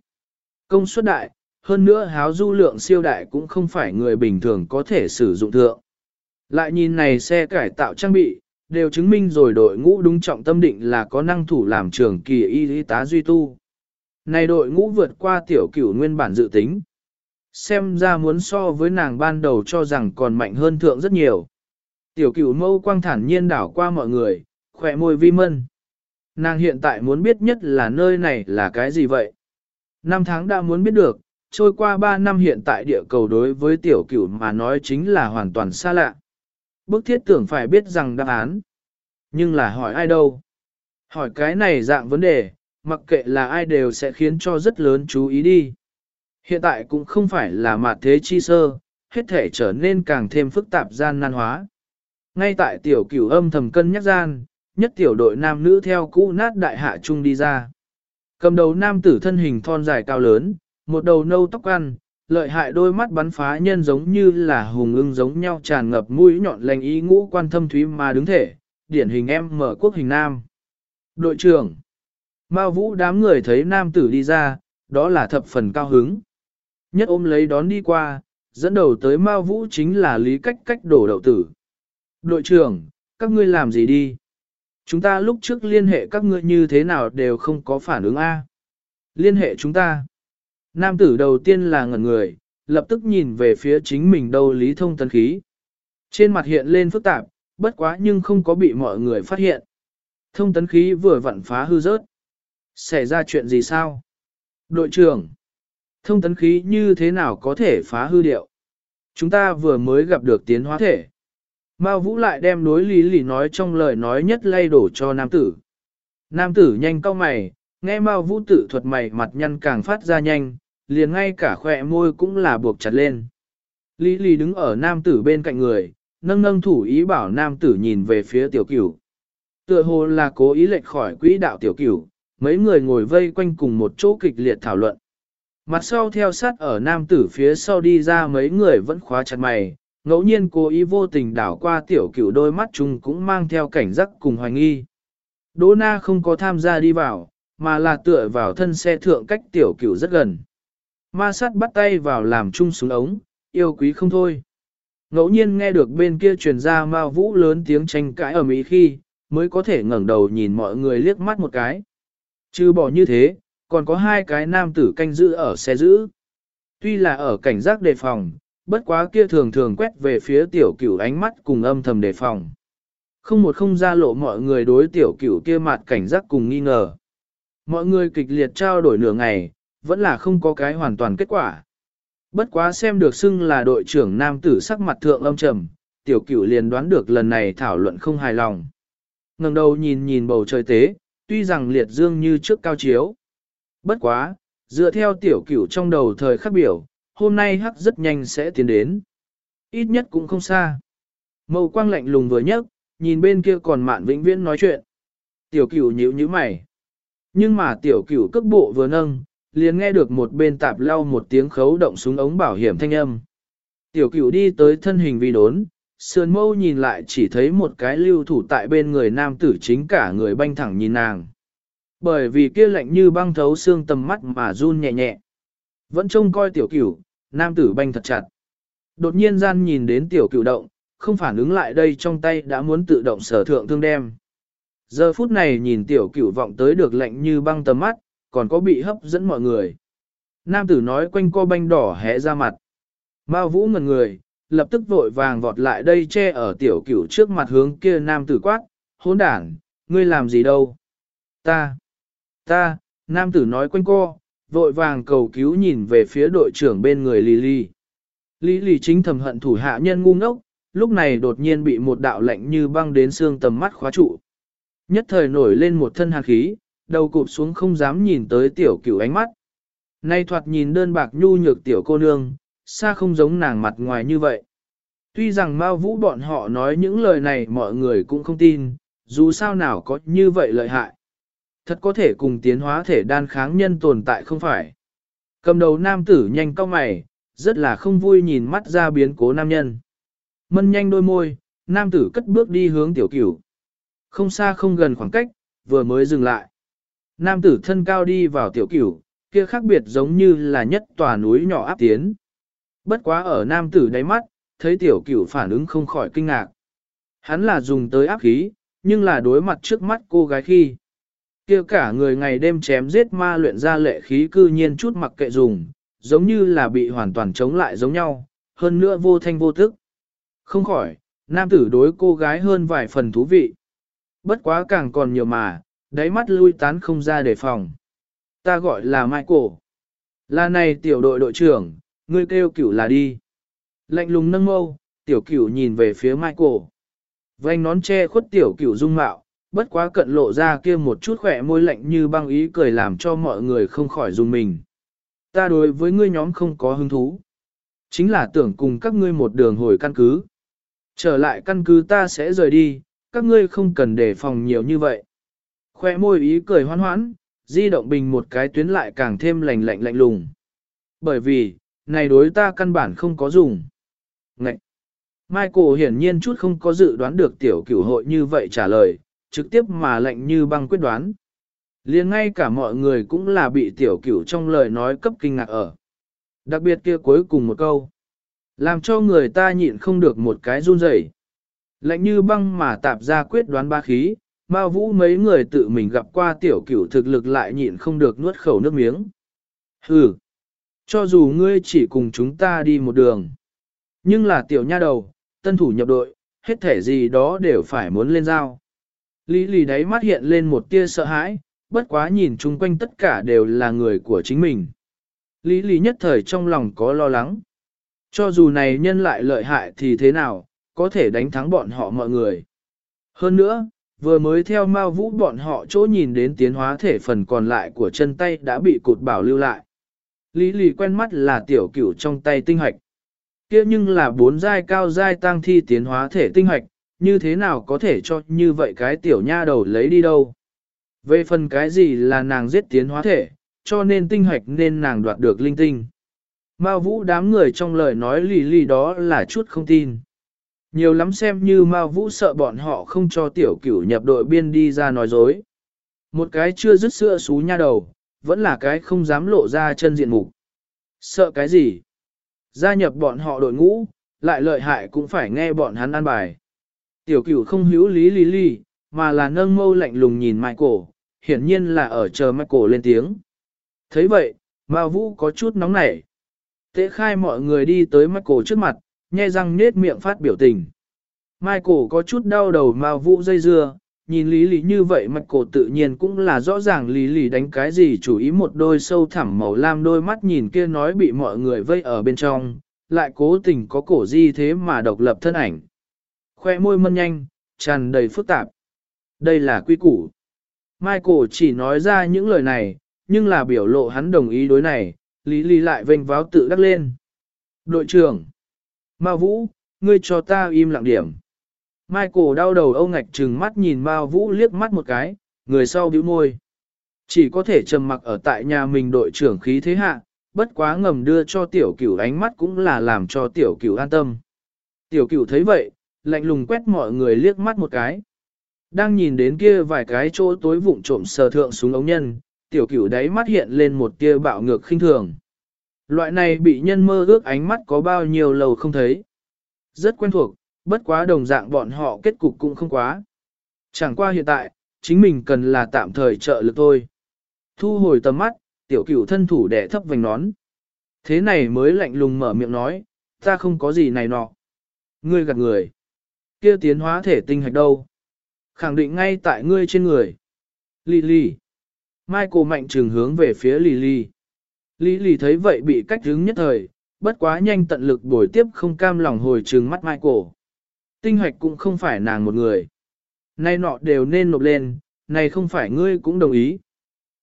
Công suất đại, hơn nữa háo du lượng siêu đại cũng không phải người bình thường có thể sử dụng thượng. Lại nhìn này xe cải tạo trang bị, đều chứng minh rồi đội ngũ đúng trọng tâm định là có năng thủ làm trường kỳ y tá duy tu. Này đội ngũ vượt qua tiểu cửu nguyên bản dự tính. Xem ra muốn so với nàng ban đầu cho rằng còn mạnh hơn thượng rất nhiều. Tiểu cửu mâu quang thản nhiên đảo qua mọi người, khỏe môi vi mân. Nàng hiện tại muốn biết nhất là nơi này là cái gì vậy? Năm tháng đã muốn biết được, trôi qua ba năm hiện tại địa cầu đối với tiểu cửu mà nói chính là hoàn toàn xa lạ. Bức thiết tưởng phải biết rằng đáp án. Nhưng là hỏi ai đâu? Hỏi cái này dạng vấn đề, mặc kệ là ai đều sẽ khiến cho rất lớn chú ý đi. Hiện tại cũng không phải là mặt thế chi sơ, hết thể trở nên càng thêm phức tạp gian nan hóa. Ngay tại tiểu cửu âm thầm cân nhắc gian, nhất tiểu đội nam nữ theo cũ nát đại hạ trung đi ra. Cầm đầu nam tử thân hình thon dài cao lớn, một đầu nâu tóc ăn, lợi hại đôi mắt bắn phá nhân giống như là hùng ưng giống nhau tràn ngập mũi nhọn lành ý ngũ quan thâm thúy mà đứng thể, điển hình em mở quốc hình nam. Đội trưởng Mao vũ đám người thấy nam tử đi ra, đó là thập phần cao hứng. Nhất ôm lấy đón đi qua, dẫn đầu tới Mao vũ chính là lý cách cách đổ đậu tử. Đội trưởng, các ngươi làm gì đi? Chúng ta lúc trước liên hệ các ngươi như thế nào đều không có phản ứng A. Liên hệ chúng ta. Nam tử đầu tiên là ngẩn người, lập tức nhìn về phía chính mình đâu lý thông tấn khí. Trên mặt hiện lên phức tạp, bất quá nhưng không có bị mọi người phát hiện. Thông tấn khí vừa vặn phá hư rớt. Xảy ra chuyện gì sao? Đội trưởng, thông tấn khí như thế nào có thể phá hư điệu? Chúng ta vừa mới gặp được tiến hóa thể. Mao Vũ lại đem đối lý lì nói trong lời nói nhất lay đổ cho nam tử. Nam tử nhanh cau mày, nghe Mao Vũ tự thuật mày mặt nhăn càng phát ra nhanh, liền ngay cả khỏe môi cũng là buộc chặt lên. Lý lì đứng ở nam tử bên cạnh người, nâng nâng thủ ý bảo nam tử nhìn về phía tiểu cửu. Tựa hồ là cố ý lệch khỏi quỹ đạo tiểu cửu, mấy người ngồi vây quanh cùng một chỗ kịch liệt thảo luận. Mặt sau theo sát ở nam tử phía sau đi ra mấy người vẫn khóa chặt mày, ngẫu nhiên cố ý vô tình đảo qua tiểu cửu đôi mắt chung cũng mang theo cảnh giác cùng hoài nghi. Đỗ na không có tham gia đi vào, mà là tựa vào thân xe thượng cách tiểu cửu rất gần. Ma sát bắt tay vào làm chung xuống ống, yêu quý không thôi. Ngẫu nhiên nghe được bên kia truyền ra ma vũ lớn tiếng tranh cãi ở Mỹ khi, mới có thể ngẩng đầu nhìn mọi người liếc mắt một cái. Chứ bỏ như thế, còn có hai cái nam tử canh giữ ở xe giữ. Tuy là ở cảnh giác đề phòng, bất quá kia thường thường quét về phía tiểu cửu ánh mắt cùng âm thầm đề phòng. Không một không ra lộ mọi người đối tiểu cửu kia mặt cảnh giác cùng nghi ngờ. Mọi người kịch liệt trao đổi nửa ngày, vẫn là không có cái hoàn toàn kết quả. Bất quá xem được xưng là đội trưởng nam tử sắc mặt thượng âm trầm, tiểu cửu liền đoán được lần này thảo luận không hài lòng. ngẩng đầu nhìn nhìn bầu trời tế, tuy rằng liệt dương như trước cao chiếu. Bất quá, dựa theo tiểu cửu trong đầu thời khắc biểu, hôm nay hắc rất nhanh sẽ tiến đến. Ít nhất cũng không xa. Mâu quang lạnh lùng vừa nhấc, nhìn bên kia còn mạn vĩnh viễn nói chuyện. Tiểu cửu nhíu nhíu mày. Nhưng mà tiểu cửu cước bộ vừa nâng, liền nghe được một bên tạp lau một tiếng khấu động súng ống bảo hiểm thanh âm. Tiểu cửu đi tới thân hình vi đốn, sườn mâu nhìn lại chỉ thấy một cái lưu thủ tại bên người nam tử chính cả người banh thẳng nhìn nàng. Bởi vì kia lạnh như băng thấu xương tầm mắt mà run nhẹ nhẹ. Vẫn trông coi tiểu cửu, nam tử banh thật chặt. Đột nhiên gian nhìn đến tiểu cửu động, không phản ứng lại đây trong tay đã muốn tự động sở thượng thương đem. Giờ phút này nhìn tiểu cửu vọng tới được lạnh như băng tầm mắt, còn có bị hấp dẫn mọi người. Nam tử nói quanh co banh đỏ hẽ ra mặt. Mao vũ ngần người, lập tức vội vàng vọt lại đây che ở tiểu cửu trước mặt hướng kia nam tử quát, hỗn đảng, ngươi làm gì đâu? Ta, ta, nam tử nói quanh co, vội vàng cầu cứu nhìn về phía đội trưởng bên người Lily. Lily chính thầm hận thủ hạ nhân ngu ngốc, lúc này đột nhiên bị một đạo lạnh như băng đến xương tầm mắt khóa trụ. Nhất thời nổi lên một thân hàn khí, đầu cụp xuống không dám nhìn tới tiểu cửu ánh mắt. Nay thoạt nhìn đơn bạc nhu nhược tiểu cô nương, xa không giống nàng mặt ngoài như vậy. Tuy rằng Mao Vũ bọn họ nói những lời này mọi người cũng không tin, dù sao nào có như vậy lợi hại. Thật có thể cùng tiến hóa thể đan kháng nhân tồn tại không phải. Cầm đầu nam tử nhanh cao mày, rất là không vui nhìn mắt ra biến cố nam nhân. Mân nhanh đôi môi, nam tử cất bước đi hướng tiểu cửu. Không xa không gần khoảng cách, vừa mới dừng lại. Nam tử thân cao đi vào tiểu cửu, kia khác biệt giống như là nhất tòa núi nhỏ áp tiến. Bất quá ở nam tử đáy mắt, thấy tiểu cửu phản ứng không khỏi kinh ngạc. Hắn là dùng tới áp khí, nhưng là đối mặt trước mắt cô gái khi. kia cả người ngày đêm chém giết ma luyện ra lệ khí cư nhiên chút mặc kệ dùng, giống như là bị hoàn toàn chống lại giống nhau, hơn nữa vô thanh vô thức. Không khỏi, nam tử đối cô gái hơn vài phần thú vị. Bất quá càng còn nhiều mà, đáy mắt lui tán không ra đề phòng. Ta gọi là Michael. Là này tiểu đội đội trưởng, ngươi kêu cửu là đi. Lạnh lùng nâng mâu, tiểu cửu nhìn về phía Michael. Vành nón che khuất tiểu cửu dung mạo, bất quá cận lộ ra kia một chút khỏe môi lạnh như băng ý cười làm cho mọi người không khỏi dùng mình. Ta đối với ngươi nhóm không có hứng thú. Chính là tưởng cùng các ngươi một đường hồi căn cứ. Trở lại căn cứ ta sẽ rời đi, các ngươi không cần đề phòng nhiều như vậy. Khoe môi ý cười hoan hoãn, di động bình một cái tuyến lại càng thêm lạnh lạnh lạnh lùng. Bởi vì, này đối ta căn bản không có dùng. Ngậy! Michael hiển nhiên chút không có dự đoán được tiểu cửu hội như vậy trả lời, trực tiếp mà lệnh như băng quyết đoán. liền ngay cả mọi người cũng là bị tiểu cửu trong lời nói cấp kinh ngạc ở. Đặc biệt kia cuối cùng một câu. Làm cho người ta nhịn không được một cái run rẩy. Lạnh như băng mà tạp ra quyết đoán ba khí, bao Vũ mấy người tự mình gặp qua tiểu cửu thực lực lại nhịn không được nuốt khẩu nước miếng. Hừ, cho dù ngươi chỉ cùng chúng ta đi một đường, nhưng là tiểu nha đầu, tân thủ nhập đội, hết thể gì đó đều phải muốn lên giao. Lý lì đáy mắt hiện lên một tia sợ hãi, bất quá nhìn chung quanh tất cả đều là người của chính mình. Lý lì nhất thời trong lòng có lo lắng. Cho dù này nhân lại lợi hại thì thế nào, có thể đánh thắng bọn họ mọi người. Hơn nữa, vừa mới theo Mao Vũ bọn họ chỗ nhìn đến tiến hóa thể phần còn lại của chân tay đã bị cụt bảo lưu lại. Lý lì quen mắt là tiểu cửu trong tay tinh hoạch. kia nhưng là bốn giai cao giai tăng thi tiến hóa thể tinh hoạch, như thế nào có thể cho như vậy cái tiểu nha đầu lấy đi đâu. Về phần cái gì là nàng giết tiến hóa thể, cho nên tinh hoạch nên nàng đoạt được linh tinh. Mao Vũ đám người trong lời nói lì lì đó là chút không tin. Nhiều lắm xem như Mao Vũ sợ bọn họ không cho tiểu cửu nhập đội biên đi ra nói dối. Một cái chưa dứt sữa xú nha đầu, vẫn là cái không dám lộ ra chân diện mục. Sợ cái gì? Gia nhập bọn họ đội ngũ, lại lợi hại cũng phải nghe bọn hắn ăn bài. Tiểu cửu không hữu lý lý lý, mà là nâng mâu lạnh lùng nhìn Michael, hiển nhiên là ở chờ Michael lên tiếng. thấy vậy, Mao Vũ có chút nóng nảy. Tế khai mọi người đi tới Michael trước mặt, nhe răng nết miệng phát biểu tình. Michael có chút đau đầu mao vũ dây dưa, nhìn lý lý như vậy Michael tự nhiên cũng là rõ ràng lý lý đánh cái gì chủ ý một đôi sâu thẳm màu lam đôi mắt nhìn kia nói bị mọi người vây ở bên trong, lại cố tình có cổ di thế mà độc lập thân ảnh. Khoe môi mân nhanh, tràn đầy phức tạp. Đây là quy củ. Michael chỉ nói ra những lời này, nhưng là biểu lộ hắn đồng ý đối này, lý lý lại vênh váo tự đắc lên. Đội trưởng. ma Vũ, ngươi cho ta im lặng điểm. Michael đau đầu âu ngạch trừng mắt nhìn Mao Vũ liếc mắt một cái, người sau bĩu môi. Chỉ có thể trầm mặc ở tại nhà mình đội trưởng khí thế hạ, bất quá ngầm đưa cho tiểu cửu ánh mắt cũng là làm cho tiểu cửu an tâm. Tiểu cửu thấy vậy, lạnh lùng quét mọi người liếc mắt một cái. Đang nhìn đến kia vài cái chỗ tối vụng trộm sờ thượng xuống ống nhân, tiểu cửu đáy mắt hiện lên một tia bạo ngược khinh thường. Loại này bị nhân mơ ước ánh mắt có bao nhiêu lâu không thấy. Rất quen thuộc, bất quá đồng dạng bọn họ kết cục cũng không quá. Chẳng qua hiện tại, chính mình cần là tạm thời trợ lực thôi. Thu hồi tầm mắt, tiểu cửu thân thủ đẻ thấp vành nón. Thế này mới lạnh lùng mở miệng nói, ta không có gì này nọ. Ngươi gạt người. kia tiến hóa thể tinh hạch đâu? Khẳng định ngay tại ngươi trên người. Lì lì. Michael mạnh trường hướng về phía lì lì. Lý lì thấy vậy bị cách hướng nhất thời, bất quá nhanh tận lực bồi tiếp không cam lòng hồi trừng mắt Michael. Tinh hoạch cũng không phải nàng một người. Nay nọ đều nên nộp lên, này không phải ngươi cũng đồng ý.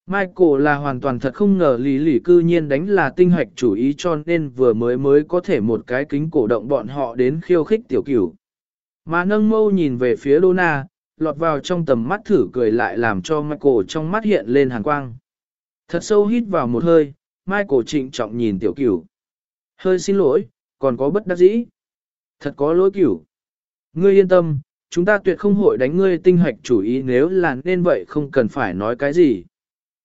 Michael là hoàn toàn thật không ngờ lý lì cư nhiên đánh là tinh hoạch chủ ý cho nên vừa mới mới có thể một cái kính cổ động bọn họ đến khiêu khích tiểu cửu. Mà nâng mâu nhìn về phía Luna, lọt vào trong tầm mắt thử cười lại làm cho Michael trong mắt hiện lên hàn quang. Thật sâu hít vào một hơi, Michael trịnh trọng nhìn tiểu cửu. Hơi xin lỗi, còn có bất đắc dĩ. Thật có lỗi cửu. Ngươi yên tâm, chúng ta tuyệt không hội đánh ngươi tinh hoạch chủ ý nếu là nên vậy không cần phải nói cái gì.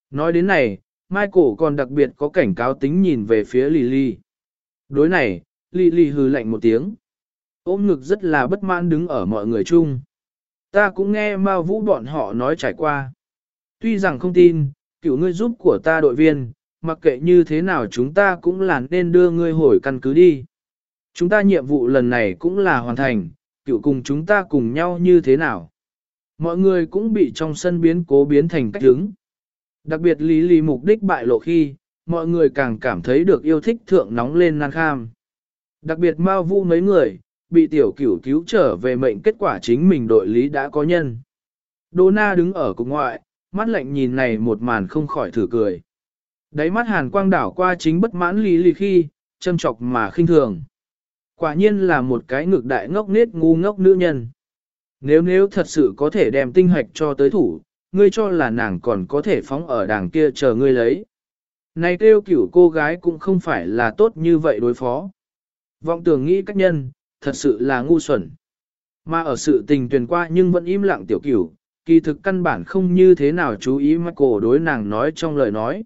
Nói đến này, Michael còn đặc biệt có cảnh cáo tính nhìn về phía Lily. Đối này, Lily hừ lạnh một tiếng. Ôm ngực rất là bất mãn đứng ở mọi người chung. Ta cũng nghe Mao Vũ bọn họ nói trải qua. Tuy rằng không tin, cựu ngươi giúp của ta đội viên, mặc kệ như thế nào chúng ta cũng là nên đưa ngươi hồi căn cứ đi. Chúng ta nhiệm vụ lần này cũng là hoàn thành, cựu cùng chúng ta cùng nhau như thế nào. Mọi người cũng bị trong sân biến cố biến thành cách đứng. Đặc biệt lý lý mục đích bại lộ khi, mọi người càng cảm thấy được yêu thích thượng nóng lên nan kham. Đặc biệt Mao Vũ mấy người, bị tiểu cửu cứu trở về mệnh kết quả chính mình đội lý đã có nhân. Đô Na đứng ở cục ngoại, mắt lạnh nhìn này một màn không khỏi thử cười. Đáy mắt hàn quang đảo qua chính bất mãn lý lý khi, châm chọc mà khinh thường. Quả nhiên là một cái ngược đại ngốc nết ngu ngốc nữ nhân. Nếu nếu thật sự có thể đem tinh hoạch cho tới thủ, ngươi cho là nàng còn có thể phóng ở đàng kia chờ ngươi lấy. Này kêu cửu cô gái cũng không phải là tốt như vậy đối phó. Vọng tưởng nghĩ cách nhân, thật sự là ngu xuẩn. Mà ở sự tình tuyển qua nhưng vẫn im lặng tiểu cửu, kỳ thực căn bản không như thế nào chú ý Michael đối nàng nói trong lời nói.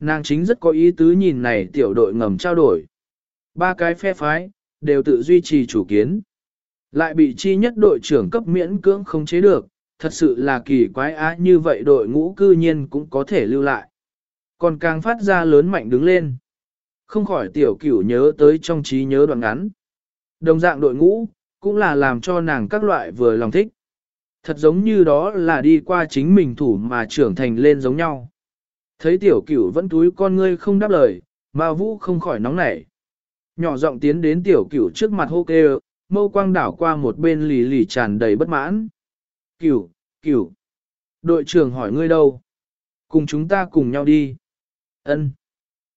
Nàng chính rất có ý tứ nhìn này tiểu đội ngầm trao đổi. Ba cái phe phái, đều tự duy trì chủ kiến. Lại bị chi nhất đội trưởng cấp miễn cưỡng không chế được, thật sự là kỳ quái á như vậy đội ngũ cư nhiên cũng có thể lưu lại. Còn càng phát ra lớn mạnh đứng lên. Không khỏi tiểu cửu nhớ tới trong trí nhớ đoạn ngắn. Đồng dạng đội ngũ, cũng là làm cho nàng các loại vừa lòng thích. Thật giống như đó là đi qua chính mình thủ mà trưởng thành lên giống nhau. Thấy tiểu cửu vẫn túi con ngươi không đáp lời, mà vũ không khỏi nóng nảy. Nhỏ giọng tiến đến tiểu cửu trước mặt hô kêu, mâu quang đảo qua một bên lì lì tràn đầy bất mãn. Cửu, cửu. Đội trưởng hỏi ngươi đâu? Cùng chúng ta cùng nhau đi. Ân.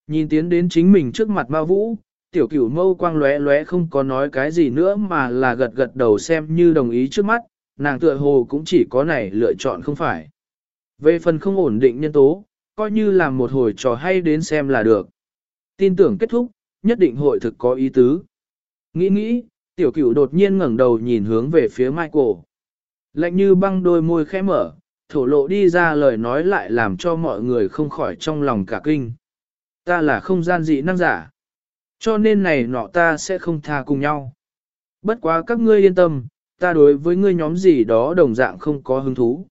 Nhìn tiến đến chính mình trước mặt ma vũ, tiểu cửu mâu quang lóe lóe không có nói cái gì nữa mà là gật gật đầu xem như đồng ý trước mắt, nàng tựa hồ cũng chỉ có này lựa chọn không phải. Về phần không ổn định nhân tố, coi như là một hồi trò hay đến xem là được. Tin tưởng kết thúc, nhất định hội thực có ý tứ. Nghĩ nghĩ, tiểu cửu đột nhiên ngẩng đầu nhìn hướng về phía Michael. Lạnh như băng đôi môi khẽ mở, thổ lộ đi ra lời nói lại làm cho mọi người không khỏi trong lòng cả kinh. Ta là không gian dị năng giả. Cho nên này nọ ta sẽ không tha cùng nhau. Bất quá các ngươi yên tâm, ta đối với ngươi nhóm gì đó đồng dạng không có hứng thú.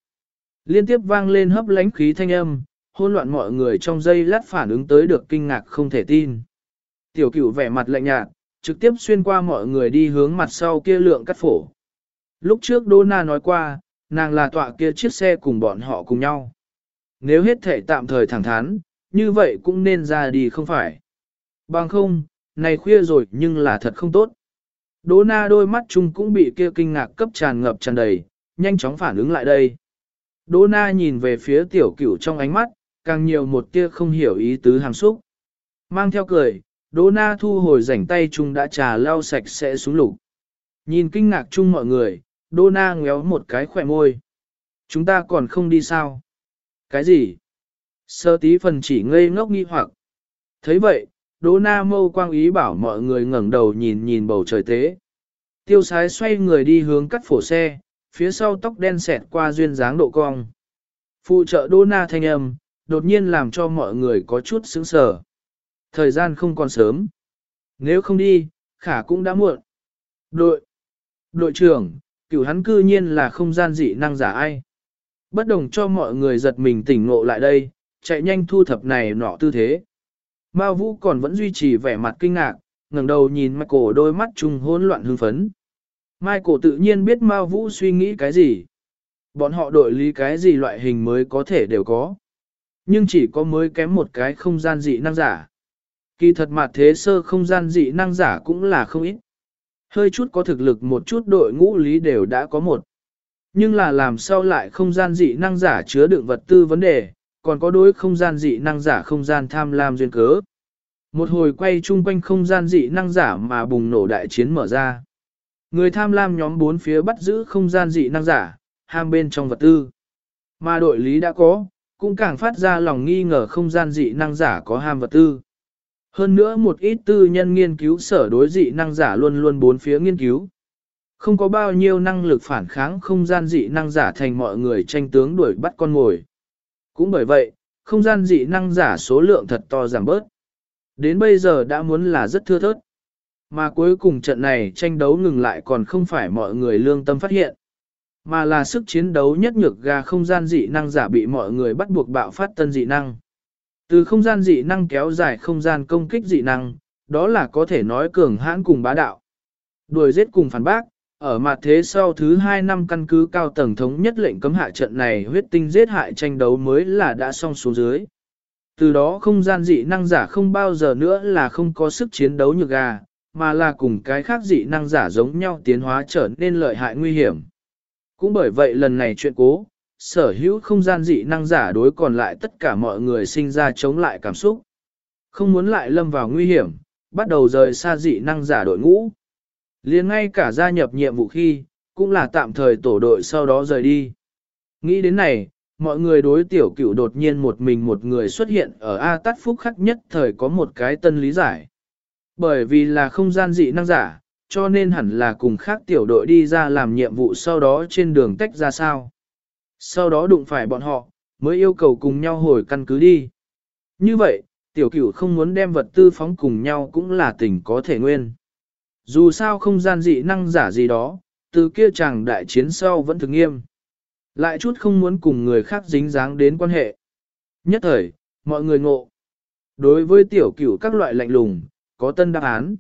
Liên tiếp vang lên hấp lánh khí thanh âm, hôn loạn mọi người trong giây lát phản ứng tới được kinh ngạc không thể tin. Tiểu cửu vẻ mặt lạnh nhạt, trực tiếp xuyên qua mọi người đi hướng mặt sau kia lượng cắt phổ. Lúc trước Đô Na nói qua, nàng là tọa kia chiếc xe cùng bọn họ cùng nhau. Nếu hết thể tạm thời thẳng thắn, như vậy cũng nên ra đi không phải. Bằng không, này khuya rồi nhưng là thật không tốt. Đỗ na đôi mắt chung cũng bị kia kinh ngạc cấp tràn ngập tràn đầy, nhanh chóng phản ứng lại đây. Đỗ na nhìn về phía tiểu cửu trong ánh mắt, càng nhiều một tia không hiểu ý tứ hàm xúc. Mang theo cười, Đỗ na thu hồi rảnh tay chung đã trà lau sạch sẽ xuống lục. Nhìn kinh ngạc chung mọi người, Đỗ na ngéo một cái khỏe môi. Chúng ta còn không đi sao? Cái gì? Sơ tí phần chỉ ngây ngốc nghi hoặc. thấy vậy, Đỗ Na mâu quang ý bảo mọi người ngẩng đầu nhìn nhìn bầu trời tế. Tiêu sái xoay người đi hướng cắt phổ xe, phía sau tóc đen xẹt qua duyên dáng độ cong. Phụ trợ Đỗ Na thanh âm, đột nhiên làm cho mọi người có chút sững sờ. Thời gian không còn sớm. Nếu không đi, khả cũng đã muộn. Đội, đội trưởng, cửu hắn cư nhiên là không gian dị năng giả ai. Bất đồng cho mọi người giật mình tỉnh ngộ lại đây, chạy nhanh thu thập này nọ tư thế. Mao Vũ còn vẫn duy trì vẻ mặt kinh ngạc, ngẩng đầu nhìn Michael đôi mắt trùng hỗn loạn hưng phấn. Michael tự nhiên biết Mao Vũ suy nghĩ cái gì. Bọn họ đội lý cái gì loại hình mới có thể đều có. Nhưng chỉ có mới kém một cái không gian dị năng giả. Kỳ thật mặt thế sơ không gian dị năng giả cũng là không ít. Hơi chút có thực lực một chút đội ngũ lý đều đã có một. Nhưng là làm sao lại không gian dị năng giả chứa đựng vật tư vấn đề, còn có đối không gian dị năng giả không gian tham lam duyên cớ. Một hồi quay chung quanh không gian dị năng giả mà bùng nổ đại chiến mở ra. Người tham lam nhóm bốn phía bắt giữ không gian dị năng giả, ham bên trong vật tư. Mà đội lý đã có, cũng càng phát ra lòng nghi ngờ không gian dị năng giả có ham vật tư. Hơn nữa một ít tư nhân nghiên cứu sở đối dị năng giả luôn luôn bốn phía nghiên cứu. Không có bao nhiêu năng lực phản kháng không gian dị năng giả thành mọi người tranh tướng đuổi bắt con ngồi. Cũng bởi vậy, không gian dị năng giả số lượng thật to giảm bớt. Đến bây giờ đã muốn là rất thưa thớt. Mà cuối cùng trận này tranh đấu ngừng lại còn không phải mọi người lương tâm phát hiện. Mà là sức chiến đấu nhất nhược gà không gian dị năng giả bị mọi người bắt buộc bạo phát tân dị năng. Từ không gian dị năng kéo dài không gian công kích dị năng, đó là có thể nói cường hãn cùng bá đạo. Đuổi giết cùng phản bác, ở mặt thế sau thứ hai năm căn cứ cao tầng thống nhất lệnh cấm hạ trận này huyết tinh giết hại tranh đấu mới là đã xong xuống dưới. Từ đó không gian dị năng giả không bao giờ nữa là không có sức chiến đấu như gà, mà là cùng cái khác dị năng giả giống nhau tiến hóa trở nên lợi hại nguy hiểm. Cũng bởi vậy lần này chuyện cố, sở hữu không gian dị năng giả đối còn lại tất cả mọi người sinh ra chống lại cảm xúc. Không muốn lại lâm vào nguy hiểm, bắt đầu rời xa dị năng giả đội ngũ. liền ngay cả gia nhập nhiệm vụ khi, cũng là tạm thời tổ đội sau đó rời đi. Nghĩ đến này, mọi người đối tiểu cửu đột nhiên một mình một người xuất hiện ở A Tát Phúc khắc nhất thời có một cái tân lý giải. Bởi vì là không gian dị năng giả, cho nên hẳn là cùng khác tiểu đội đi ra làm nhiệm vụ sau đó trên đường tách ra sao. Sau đó đụng phải bọn họ, mới yêu cầu cùng nhau hồi căn cứ đi. Như vậy, tiểu cửu không muốn đem vật tư phóng cùng nhau cũng là tình có thể nguyên. Dù sao không gian dị năng giả gì đó, từ kia chàng đại chiến sau vẫn thực nghiêm. Lại chút không muốn cùng người khác dính dáng đến quan hệ. Nhất thời, mọi người ngộ. Đối với tiểu cửu các loại lạnh lùng, có tân đáp án.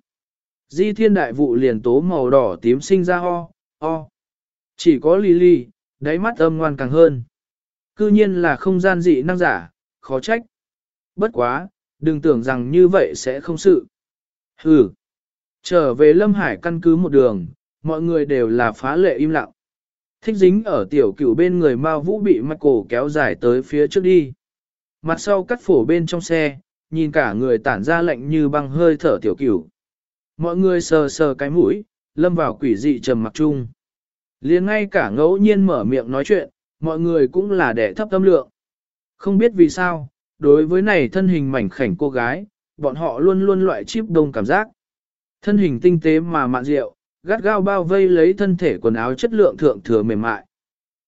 Di thiên đại vụ liền tố màu đỏ tím sinh ra ho, ho. Chỉ có Lily, đáy mắt âm ngoan càng hơn. Cư nhiên là không gian dị năng giả, khó trách. Bất quá, đừng tưởng rằng như vậy sẽ không sự. Hừ. Trở về Lâm Hải căn cứ một đường, mọi người đều là phá lệ im lặng. Thích dính ở tiểu cửu bên người Mao Vũ bị Michael kéo dài tới phía trước đi. Mặt sau cắt phổ bên trong xe, nhìn cả người tản ra lạnh như băng hơi thở tiểu cửu. Mọi người sờ sờ cái mũi, lâm vào quỷ dị trầm mặc chung liền ngay cả ngẫu nhiên mở miệng nói chuyện, mọi người cũng là đẻ thấp tâm lượng. Không biết vì sao, đối với này thân hình mảnh khảnh cô gái, bọn họ luôn luôn loại chip đông cảm giác. Thân hình tinh tế mà mạn rượu, gắt gao bao vây lấy thân thể quần áo chất lượng thượng thừa mềm mại.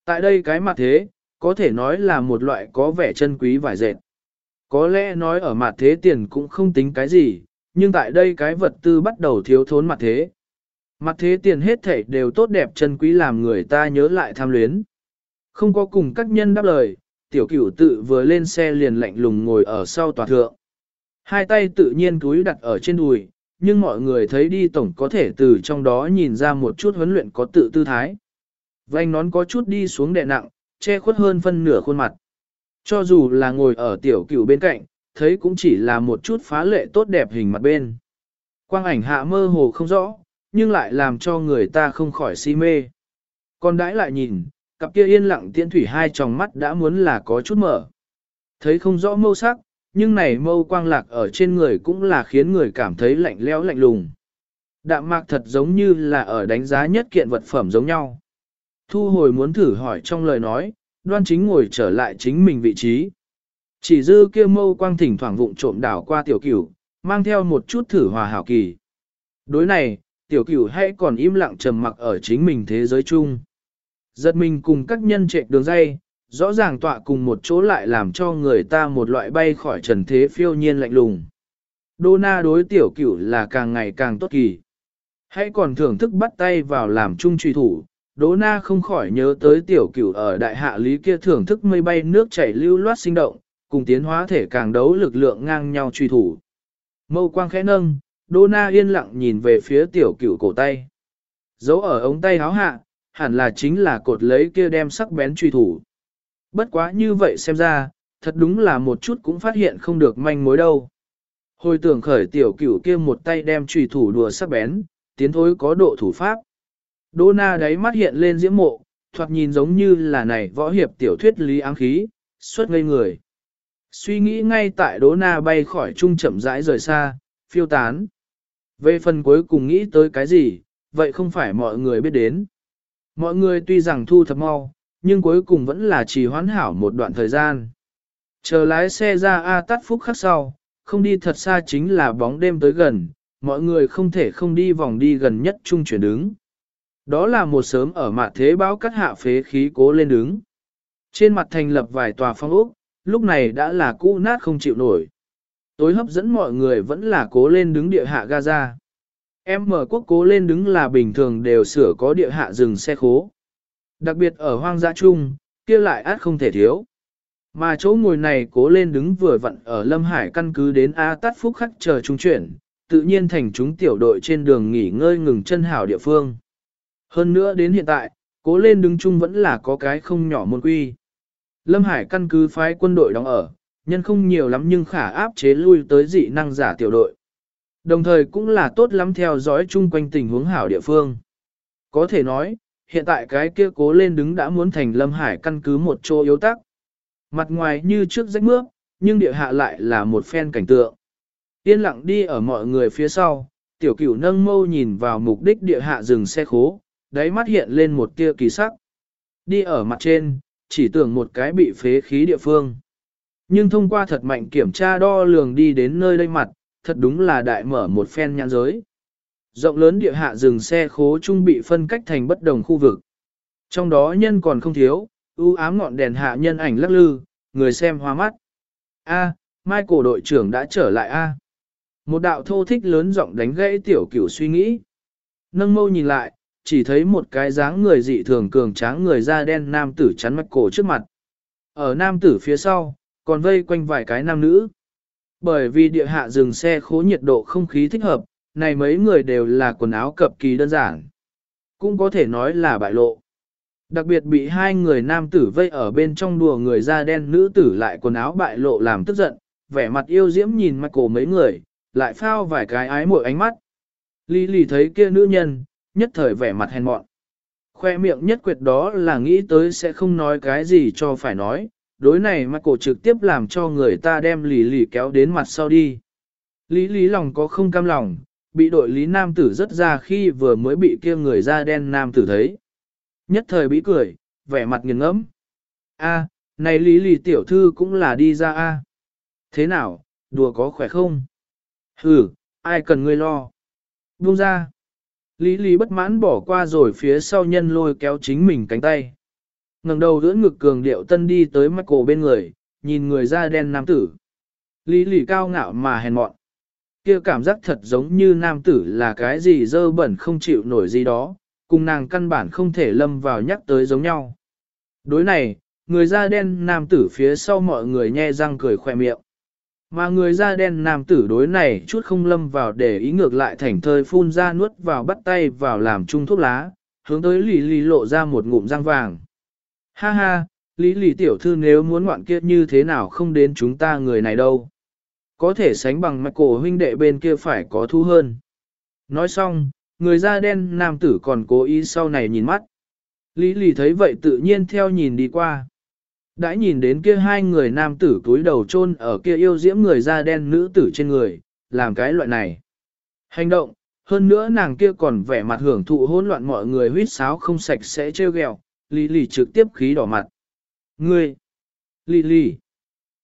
Tại đây cái mặt thế, có thể nói là một loại có vẻ chân quý vải dệt. Có lẽ nói ở mặt thế tiền cũng không tính cái gì, nhưng tại đây cái vật tư bắt đầu thiếu thốn mặt thế. Mặt thế tiền hết thảy đều tốt đẹp chân quý làm người ta nhớ lại tham luyến. Không có cùng các nhân đáp lời, tiểu cửu tự vừa lên xe liền lạnh lùng ngồi ở sau tòa thượng. Hai tay tự nhiên túi đặt ở trên đùi, nhưng mọi người thấy đi tổng có thể từ trong đó nhìn ra một chút huấn luyện có tự tư thái. Vành nón có chút đi xuống đè nặng, che khuất hơn phân nửa khuôn mặt. Cho dù là ngồi ở tiểu cửu bên cạnh, thấy cũng chỉ là một chút phá lệ tốt đẹp hình mặt bên. Quang ảnh hạ mơ hồ không rõ, nhưng lại làm cho người ta không khỏi si mê. Còn đãi lại nhìn, cặp kia yên lặng tiễn thủy hai tròng mắt đã muốn là có chút mở. Thấy không rõ mâu sắc, nhưng này mâu quang lạc ở trên người cũng là khiến người cảm thấy lạnh lẽo lạnh lùng. Đạm mạc thật giống như là ở đánh giá nhất kiện vật phẩm giống nhau. Thu hồi muốn thử hỏi trong lời nói, đoan chính ngồi trở lại chính mình vị trí. Chỉ dư kia mâu quang thỉnh thoảng vụng trộm đảo qua tiểu cửu, mang theo một chút thử hòa hảo kỳ. Đối này, tiểu cửu hay còn im lặng trầm mặc ở chính mình thế giới chung. Giật mình cùng các nhân trệ đường dây, rõ ràng tọa cùng một chỗ lại làm cho người ta một loại bay khỏi trần thế phiêu nhiên lạnh lùng. Donna đối tiểu cửu là càng ngày càng tốt kỳ. Hãy còn thưởng thức bắt tay vào làm chung truy thủ, Đỗ Na không khỏi nhớ tới tiểu cửu ở đại hạ lý kia thưởng thức mây bay nước chảy lưu loát sinh động, cùng tiến hóa thể càng đấu lực lượng ngang nhau truy thủ. Mâu quang khẽ nâng, Đô Na yên lặng nhìn về phía tiểu cửu cổ tay. Giấu ở ống tay háo hạ, hẳn là chính là cột lấy kia đem sắc bén truy thủ. Bất quá như vậy xem ra, thật đúng là một chút cũng phát hiện không được manh mối đâu. Hồi tưởng khởi tiểu cửu kia một tay đem truy thủ đùa sắc bén, tiến thối có độ thủ pháp. Đô na đáy mắt hiện lên diễm mộ, thoạt nhìn giống như là này võ hiệp tiểu thuyết lý áng khí, suốt ngây người. Suy nghĩ ngay tại Đô na bay khỏi trung chậm rãi rời xa, phiêu tán. Về phần cuối cùng nghĩ tới cái gì, vậy không phải mọi người biết đến. Mọi người tuy rằng thu thập mau, nhưng cuối cùng vẫn là chỉ hoãn hảo một đoạn thời gian. Chờ lái xe ra A tắt phúc khắc sau, không đi thật xa chính là bóng đêm tới gần, mọi người không thể không đi vòng đi gần nhất trung chuyển đứng. Đó là một sớm ở mặt thế báo cắt hạ phế khí cố lên đứng. Trên mặt thành lập vài tòa phong ốc, lúc này đã là cũ nát không chịu nổi. Tối hấp dẫn mọi người vẫn là cố lên đứng địa hạ Gaza. Em mở quốc cố lên đứng là bình thường đều sửa có địa hạ dừng xe khố. Đặc biệt ở hoang dã chung, kia lại át không thể thiếu. Mà chỗ ngồi này cố lên đứng vừa vặn ở Lâm Hải căn cứ đến A Tát Phúc Khắc chờ trung chuyển, tự nhiên thành chúng tiểu đội trên đường nghỉ ngơi ngừng chân hảo địa phương. Hơn nữa đến hiện tại, cố lên đứng chung vẫn là có cái không nhỏ môn quy. Lâm Hải căn cứ phái quân đội đóng ở, nhân không nhiều lắm nhưng khả áp chế lui tới dị năng giả tiểu đội. Đồng thời cũng là tốt lắm theo dõi chung quanh tình huống hảo địa phương. Có thể nói, hiện tại cái kia cố lên đứng đã muốn thành Lâm Hải căn cứ một chỗ yếu tắc. Mặt ngoài như trước rách mướp, nhưng địa hạ lại là một phen cảnh tượng. Yên lặng đi ở mọi người phía sau, tiểu cửu nâng mâu nhìn vào mục đích địa hạ dừng xe khố, đáy mắt hiện lên một tia kỳ sắc. Đi ở mặt trên, chỉ tưởng một cái bị phế khí địa phương. Nhưng thông qua thật mạnh kiểm tra đo lường đi đến nơi đây mặt, thật đúng là đại mở một phen nhãn giới. Rộng lớn địa hạ dừng xe khố trung bị phân cách thành bất đồng khu vực. Trong đó nhân còn không thiếu, ưu ám ngọn đèn hạ nhân ảnh lắc lư, người xem hoa mắt. A, Michael đội trưởng đã trở lại A. Một đạo thô thích lớn giọng đánh gãy tiểu cửu suy nghĩ. Nâng mâu nhìn lại, chỉ thấy một cái dáng người dị thường cường tráng người da đen nam tử chắn mắt cổ trước mặt. Ở nam tử phía sau, còn vây quanh vài cái nam nữ. Bởi vì địa hạ dừng xe khố nhiệt độ không khí thích hợp, này mấy người đều là quần áo cập kỳ đơn giản. Cũng có thể nói là bại lộ. Đặc biệt bị hai người nam tử vây ở bên trong đùa người da đen nữ tử lại quần áo bại lộ làm tức giận, vẻ mặt yêu diễm nhìn mặt cổ mấy người, lại phao vài cái ái mội ánh mắt. Lý lì thấy kia nữ nhân, nhất thời vẻ mặt hèn mọn. Khoe miệng nhất quyệt đó là nghĩ tới sẽ không nói cái gì cho phải nói, đối này mà cổ trực tiếp làm cho người ta đem lì lì kéo đến mặt sau đi. Lý lý lòng có không cam lòng, bị đội lý nam tử rất ra khi vừa mới bị kia người da đen nam tử thấy. Nhất thời bị cười, vẻ mặt nghiền ngẫm. A, này lý lì tiểu thư cũng là đi ra a. Thế nào, đùa có khỏe không? Hừ, ai cần ngươi lo? Buông ra. Lý Lý bất mãn bỏ qua rồi phía sau nhân lôi kéo chính mình cánh tay ngẩng đầu giữa ngực cường điệu tân đi tới Michael bên người, nhìn người da đen nam tử. Lý lì cao ngạo mà hèn mọn. kia cảm giác thật giống như nam tử là cái gì dơ bẩn không chịu nổi gì đó, cùng nàng căn bản không thể lâm vào nhắc tới giống nhau. Đối này, người da đen nam tử phía sau mọi người nhe răng cười khỏe miệng. Mà người da đen nam tử đối này chút không lâm vào để ý ngược lại thành thơi phun ra nuốt vào bắt tay vào làm chung thuốc lá, hướng tới lì lì lộ ra một ngụm răng vàng. Ha ha, lý Lý tiểu thư nếu muốn ngoạn kia như thế nào không đến chúng ta người này đâu. Có thể sánh bằng mặt cổ huynh đệ bên kia phải có thu hơn. Nói xong, người da đen nam tử còn cố ý sau này nhìn mắt. Lý Lý thấy vậy tự nhiên theo nhìn đi qua. Đã nhìn đến kia hai người nam tử túi đầu chôn ở kia yêu diễm người da đen nữ tử trên người, làm cái loại này. Hành động, hơn nữa nàng kia còn vẻ mặt hưởng thụ hỗn loạn mọi người huyết sáo không sạch sẽ trêu ghẹo, Lý Lì trực tiếp khí đỏ mặt. Ngươi! Lý Lì!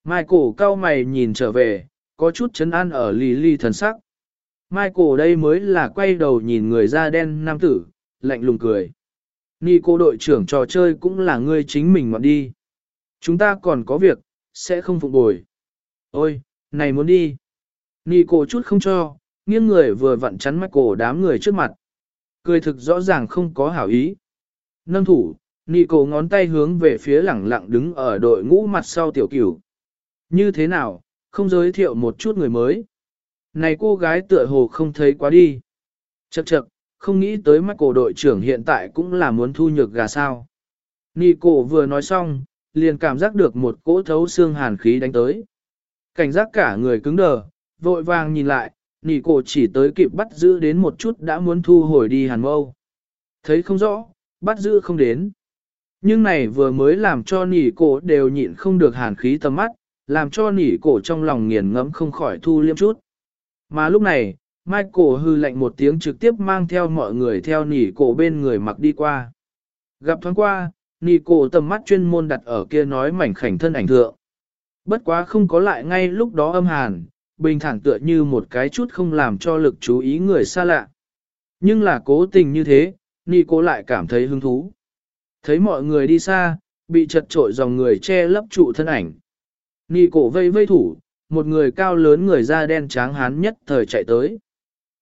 Michael cao mày nhìn trở về, có chút chấn an ở Lý Lì thần sắc. Michael đây mới là quay đầu nhìn người da đen nam tử, lạnh lùng cười. Nhi cô đội trưởng trò chơi cũng là ngươi chính mình mà đi. Chúng ta còn có việc, sẽ không phục bồi. Ôi, này muốn đi. Nhi cô chút không cho, nghiêng người vừa vặn chắn mắt cổ đám người trước mặt. Cười thực rõ ràng không có hảo ý. Nâng thủ, Nị cổ ngón tay hướng về phía lẳng lặng đứng ở đội ngũ mặt sau tiểu cửu. Như thế nào, không giới thiệu một chút người mới. Này cô gái tựa hồ không thấy quá đi. Chậc chậc, không nghĩ tới mắt cổ đội trưởng hiện tại cũng là muốn thu nhược gà sao. Nị cổ vừa nói xong, liền cảm giác được một cỗ thấu xương hàn khí đánh tới. Cảnh giác cả người cứng đờ, vội vàng nhìn lại, nị cổ chỉ tới kịp bắt giữ đến một chút đã muốn thu hồi đi hàn mâu. Thấy không rõ, bắt giữ không đến. Nhưng này vừa mới làm cho nỉ cổ đều nhịn không được hàn khí tầm mắt, làm cho nỉ cổ trong lòng nghiền ngẫm không khỏi thu liêm chút. Mà lúc này, Michael hư lạnh một tiếng trực tiếp mang theo mọi người theo nỉ cổ bên người mặc đi qua. Gặp thoáng qua, nỉ cổ tầm mắt chuyên môn đặt ở kia nói mảnh khảnh thân ảnh thượng. Bất quá không có lại ngay lúc đó âm hàn, bình thản tựa như một cái chút không làm cho lực chú ý người xa lạ. Nhưng là cố tình như thế, nỉ cổ lại cảm thấy hứng thú. Thấy mọi người đi xa, bị chật trội dòng người che lấp trụ thân ảnh. Nị cổ vây vây thủ, một người cao lớn người da đen tráng hán nhất thời chạy tới.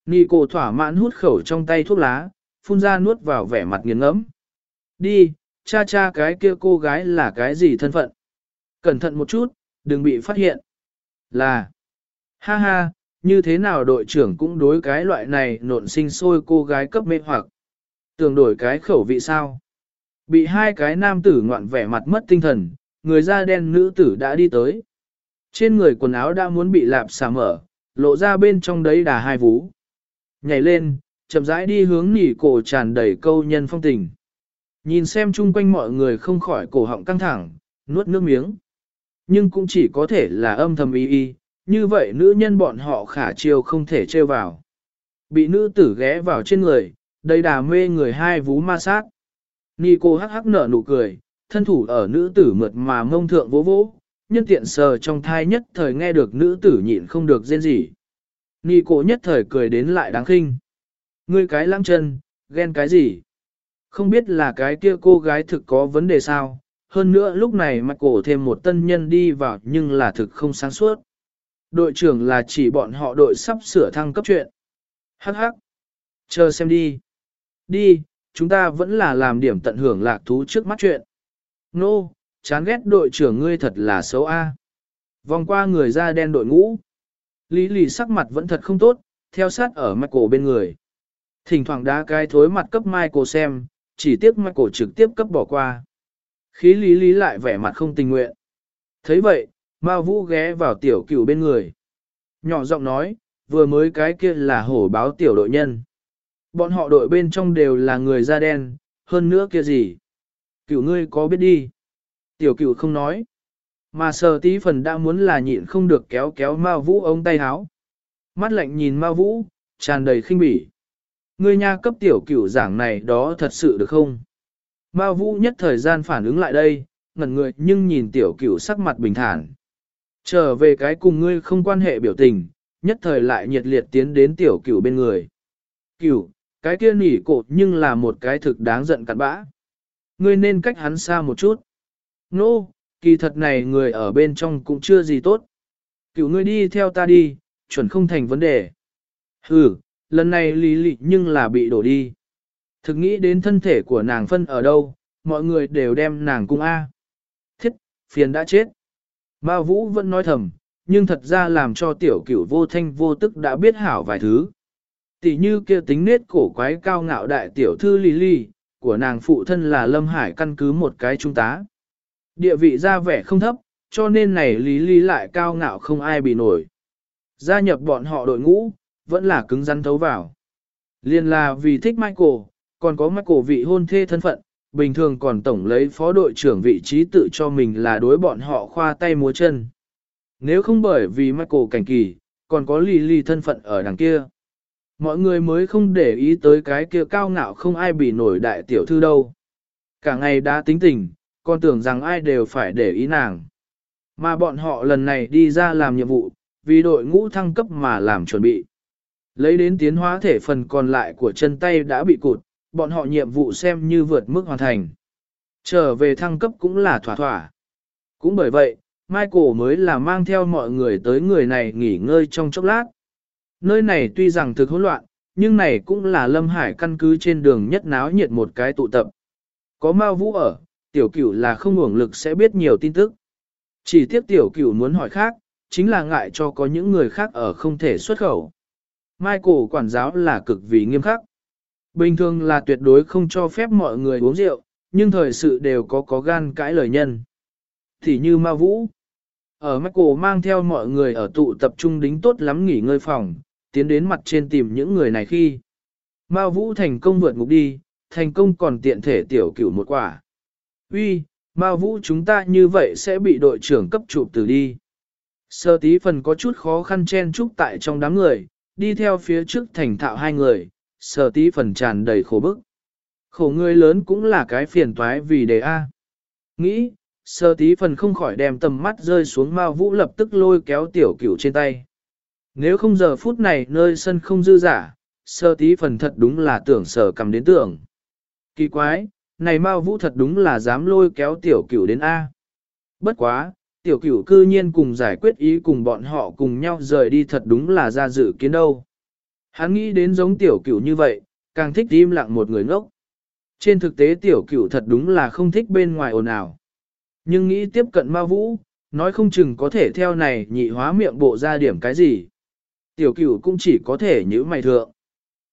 Nị cổ thỏa mãn hút khẩu trong tay thuốc lá, phun ra nuốt vào vẻ mặt nghiền ngẫm. Đi, cha cha cái kia cô gái là cái gì thân phận? Cẩn thận một chút, đừng bị phát hiện. Là, ha ha, như thế nào đội trưởng cũng đối cái loại này nộn sinh sôi cô gái cấp mê hoặc. Tưởng đổi cái khẩu vị sao? Bị hai cái nam tử ngoạn vẻ mặt mất tinh thần, người da đen nữ tử đã đi tới. Trên người quần áo đã muốn bị lạp xả mở, lộ ra bên trong đấy đà hai vú. Nhảy lên, chậm rãi đi hướng nỉ cổ tràn đầy câu nhân phong tình. Nhìn xem chung quanh mọi người không khỏi cổ họng căng thẳng, nuốt nước miếng. Nhưng cũng chỉ có thể là âm thầm y y, như vậy nữ nhân bọn họ khả chiêu không thể trêu vào. Bị nữ tử ghé vào trên người, đầy đà mê người hai vú ma sát. Nhi cô hắc hắc nở nụ cười, thân thủ ở nữ tử mượt mà mông thượng vỗ vỗ, nhân tiện sờ trong thai nhất thời nghe được nữ tử nhịn không được rên gì. Nhi cô nhất thời cười đến lại đáng khinh. Ngươi cái lãng chân, ghen cái gì? Không biết là cái kia cô gái thực có vấn đề sao? Hơn nữa lúc này mặt cổ thêm một tân nhân đi vào nhưng là thực không sáng suốt. Đội trưởng là chỉ bọn họ đội sắp sửa thăng cấp chuyện. Hắc hắc. Chờ xem đi. Đi, chúng ta vẫn là làm điểm tận hưởng lạc thú trước mắt chuyện. Nô, no, chán ghét đội trưởng ngươi thật là xấu a. Vòng qua người da đen đội ngũ. Lý lì sắc mặt vẫn thật không tốt, theo sát ở Michael bên người. Thỉnh thoảng đá cái thối mặt cấp Michael xem, chỉ tiếc Michael trực tiếp cấp bỏ qua. Khí lý lý lại vẻ mặt không tình nguyện. thấy vậy, Mao Vũ ghé vào tiểu cửu bên người. Nhỏ giọng nói, vừa mới cái kia là hổ báo tiểu đội nhân. Bọn họ đội bên trong đều là người da đen, hơn nữa kia gì. Cửu ngươi có biết đi. Tiểu cửu không nói. Mà sờ tí phần đã muốn là nhịn không được kéo kéo Mao Vũ ống tay háo. Mắt lạnh nhìn Mao Vũ, tràn đầy khinh bỉ. Ngươi nha cấp tiểu cửu giảng này đó thật sự được không? Mao Vũ nhất thời gian phản ứng lại đây, ngẩn người nhưng nhìn tiểu cửu sắc mặt bình thản. Trở về cái cùng ngươi không quan hệ biểu tình, nhất thời lại nhiệt liệt tiến đến tiểu cửu bên người. Cửu, cái kia nỉ cột nhưng là một cái thực đáng giận cặn bã. Ngươi nên cách hắn xa một chút. Nô, no, kỳ thật này người ở bên trong cũng chưa gì tốt. Cựu ngươi đi theo ta đi, chuẩn không thành vấn đề. Ừ, lần này lý lị nhưng là bị đổ đi. Thực nghĩ đến thân thể của nàng phân ở đâu, mọi người đều đem nàng cung A. Thiết, phiền đã chết. Mao Vũ vẫn nói thầm, nhưng thật ra làm cho tiểu cửu vô thanh vô tức đã biết hảo vài thứ. Tỷ như kia tính nết cổ quái cao ngạo đại tiểu thư Lily, của nàng phụ thân là Lâm Hải căn cứ một cái trung tá. Địa vị ra vẻ không thấp, cho nên này Lý Lý lại cao ngạo không ai bị nổi. Gia nhập bọn họ đội ngũ, vẫn là cứng rắn thấu vào. Liên là vì thích Michael, còn có Michael vị hôn thê thân phận, bình thường còn tổng lấy phó đội trưởng vị trí tự cho mình là đối bọn họ khoa tay múa chân. Nếu không bởi vì Michael cảnh kỳ, còn có Lý Lý thân phận ở đằng kia. Mọi người mới không để ý tới cái kia cao ngạo không ai bị nổi đại tiểu thư đâu. Cả ngày đã tính tình, còn tưởng rằng ai đều phải để ý nàng. Mà bọn họ lần này đi ra làm nhiệm vụ, vì đội ngũ thăng cấp mà làm chuẩn bị. Lấy đến tiến hóa thể phần còn lại của chân tay đã bị cụt, bọn họ nhiệm vụ xem như vượt mức hoàn thành. Trở về thăng cấp cũng là thỏa thỏa. Cũng bởi vậy, Michael mới là mang theo mọi người tới người này nghỉ ngơi trong chốc lát. Nơi này tuy rằng thực hỗn loạn, nhưng này cũng là Lâm Hải căn cứ trên đường nhất náo nhiệt một cái tụ tập. Có Mao Vũ ở, tiểu cửu là không hưởng lực sẽ biết nhiều tin tức. Chỉ tiếc tiểu cửu muốn hỏi khác, chính là ngại cho có những người khác ở không thể xuất khẩu. Michael quản giáo là cực vì nghiêm khắc. Bình thường là tuyệt đối không cho phép mọi người uống rượu, nhưng thời sự đều có có gan cãi lời nhân. Thì như ma vũ. Ở Michael mang theo mọi người ở tụ tập trung đính tốt lắm nghỉ ngơi phòng, tiến đến mặt trên tìm những người này khi. Mao vũ thành công vượt ngục đi, thành công còn tiện thể tiểu cửu một quả. Uy, Mao vũ chúng ta như vậy sẽ bị đội trưởng cấp chụp từ đi. Sơ tí phần có chút khó khăn chen chúc tại trong đám người, đi theo phía trước thành thạo hai người, sơ tí phần tràn đầy khổ bức. Khổ người lớn cũng là cái phiền toái vì đề A. Nghĩ, sơ tí phần không khỏi đem tầm mắt rơi xuống Mao Vũ lập tức lôi kéo tiểu cửu trên tay. Nếu không giờ phút này nơi sân không dư giả, sơ tí phần thật đúng là tưởng sở cầm đến tưởng. Kỳ quái, này Mao Vũ thật đúng là dám lôi kéo tiểu cửu đến A. Bất quá, tiểu cửu cư nhiên cùng giải quyết ý cùng bọn họ cùng nhau rời đi thật đúng là ra dự kiến đâu. Hắn nghĩ đến giống tiểu cửu như vậy, càng thích im lặng một người ngốc. Trên thực tế tiểu cửu thật đúng là không thích bên ngoài ồn ào. Nhưng nghĩ tiếp cận ma vũ, nói không chừng có thể theo này nhị hóa miệng bộ ra điểm cái gì. Tiểu cửu cũng chỉ có thể nhữ mày thượng.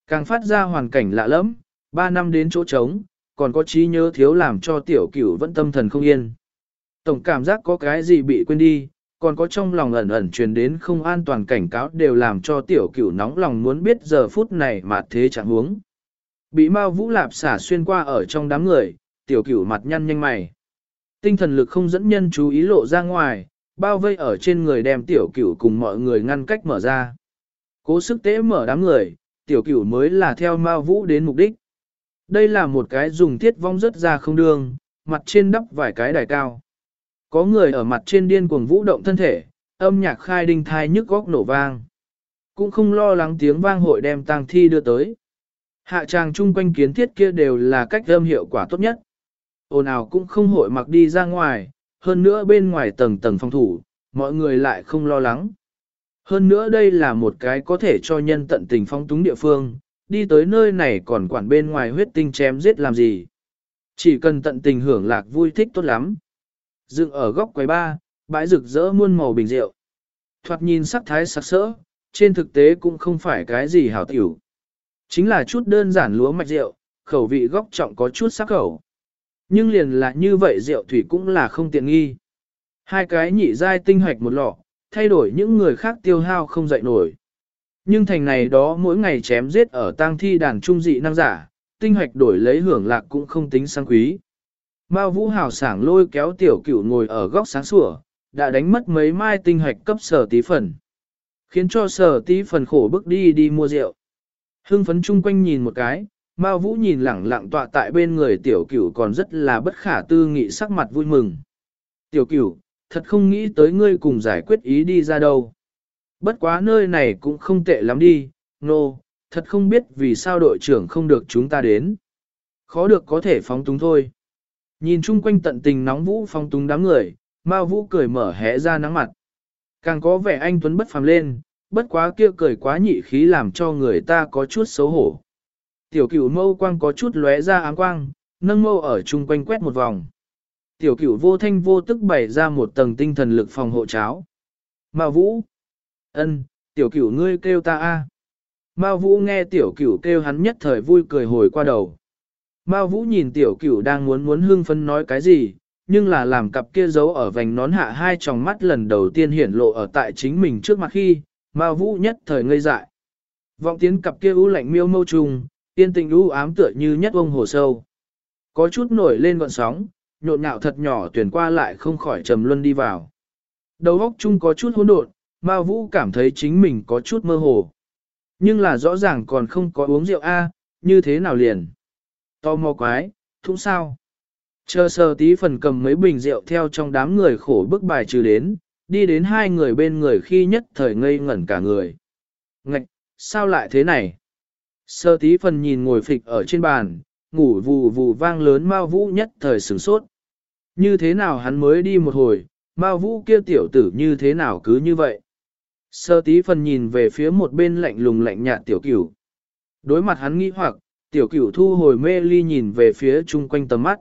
Càng phát ra hoàn cảnh lạ lẫm, ba năm đến chỗ trống, còn có trí nhớ thiếu làm cho tiểu cửu vẫn tâm thần không yên. Tổng cảm giác có cái gì bị quên đi, còn có trong lòng ẩn ẩn truyền đến không an toàn cảnh cáo đều làm cho tiểu cửu nóng lòng muốn biết giờ phút này mà thế chẳng huống. Bị Mao Vũ Lạp xả xuyên qua ở trong đám người, tiểu cửu mặt nhăn nhanh mày. Tinh thần lực không dẫn nhân chú ý lộ ra ngoài, bao vây ở trên người đem tiểu cửu cùng mọi người ngăn cách mở ra. Cố sức tế mở đám người, tiểu cửu mới là theo Mao Vũ đến mục đích. Đây là một cái dùng thiết vong rất ra không đường, mặt trên đắp vài cái đài cao. Có người ở mặt trên điên cuồng vũ động thân thể, âm nhạc khai đinh thai nhức góc nổ vang. Cũng không lo lắng tiếng vang hội đem tang thi đưa tới. Hạ tràng chung quanh kiến thiết kia đều là cách âm hiệu quả tốt nhất. Ồn nào cũng không hội mặc đi ra ngoài, hơn nữa bên ngoài tầng tầng phòng thủ, mọi người lại không lo lắng. Hơn nữa đây là một cái có thể cho nhân tận tình phong túng địa phương, đi tới nơi này còn quản bên ngoài huyết tinh chém giết làm gì. Chỉ cần tận tình hưởng lạc vui thích tốt lắm. Dựng ở góc quầy ba, bãi rực rỡ muôn màu bình rượu. Thoạt nhìn sắc thái sắc sỡ, trên thực tế cũng không phải cái gì hảo tiểu. Chính là chút đơn giản lúa mạch rượu, khẩu vị góc trọng có chút sắc khẩu. Nhưng liền là như vậy rượu thủy cũng là không tiện nghi. Hai cái nhị giai tinh hoạch một lọ, thay đổi những người khác tiêu hao không dậy nổi. Nhưng thành này đó mỗi ngày chém giết ở tang thi đàn trung dị năng giả, tinh hoạch đổi lấy hưởng lạc cũng không tính sang quý. Mao Vũ Hào sảng lôi kéo tiểu cửu ngồi ở góc sáng sủa, đã đánh mất mấy mai tinh hoạch cấp sở tí phần. Khiến cho sở tí phần khổ bước đi đi mua rượu. Hưng phấn chung quanh nhìn một cái, Mao Vũ nhìn lẳng lặng tọa tại bên người tiểu cửu còn rất là bất khả tư nghị sắc mặt vui mừng. Tiểu cửu, thật không nghĩ tới ngươi cùng giải quyết ý đi ra đâu. Bất quá nơi này cũng không tệ lắm đi, nô, no, thật không biết vì sao đội trưởng không được chúng ta đến. Khó được có thể phóng túng thôi. Nhìn chung quanh tận tình nóng vũ phóng túng đám người, ma Vũ cười mở hẽ ra nắng mặt. Càng có vẻ anh Tuấn bất phàm lên, bất quá kia cười quá nhị khí làm cho người ta có chút xấu hổ. Tiểu cửu mâu quang có chút lóe ra áng quang, nâng mâu ở chung quanh quét một vòng. Tiểu cửu vô thanh vô tức bày ra một tầng tinh thần lực phòng hộ cháo. Mao Vũ. ân, tiểu cửu ngươi kêu ta a. Mao Vũ nghe tiểu cửu kêu hắn nhất thời vui cười hồi qua đầu. Mao Vũ nhìn tiểu cửu đang muốn muốn hương phân nói cái gì, nhưng là làm cặp kia giấu ở vành nón hạ hai tròng mắt lần đầu tiên hiển lộ ở tại chính mình trước mặt khi, Mao Vũ nhất thời ngây dại. Vọng tiến cặp kia u lạnh miêu mâu trùng, tiên tình u ám tựa như nhất ông hồ sâu. Có chút nổi lên gọn sóng, nhộn nhạo thật nhỏ tuyển qua lại không khỏi trầm luân đi vào. Đầu óc chung có chút hỗn độn, ma Vũ cảm thấy chính mình có chút mơ hồ. Nhưng là rõ ràng còn không có uống rượu A, như thế nào liền. To mò quái, thúng sao. Chờ sờ tí phần cầm mấy bình rượu theo trong đám người khổ bức bài trừ đến, đi đến hai người bên người khi nhất thời ngây ngẩn cả người. Ngạch, sao lại thế này? Sơ tí phần nhìn ngồi phịch ở trên bàn, ngủ vù vù vang lớn Mao Vũ nhất thời sửng sốt. Như thế nào hắn mới đi một hồi, Mao Vũ kia tiểu tử như thế nào cứ như vậy? Sơ tí phần nhìn về phía một bên lạnh lùng lạnh nhạt tiểu cửu. Đối mặt hắn nghĩ hoặc, tiểu cửu thu hồi mê ly nhìn về phía chung quanh tầm mắt.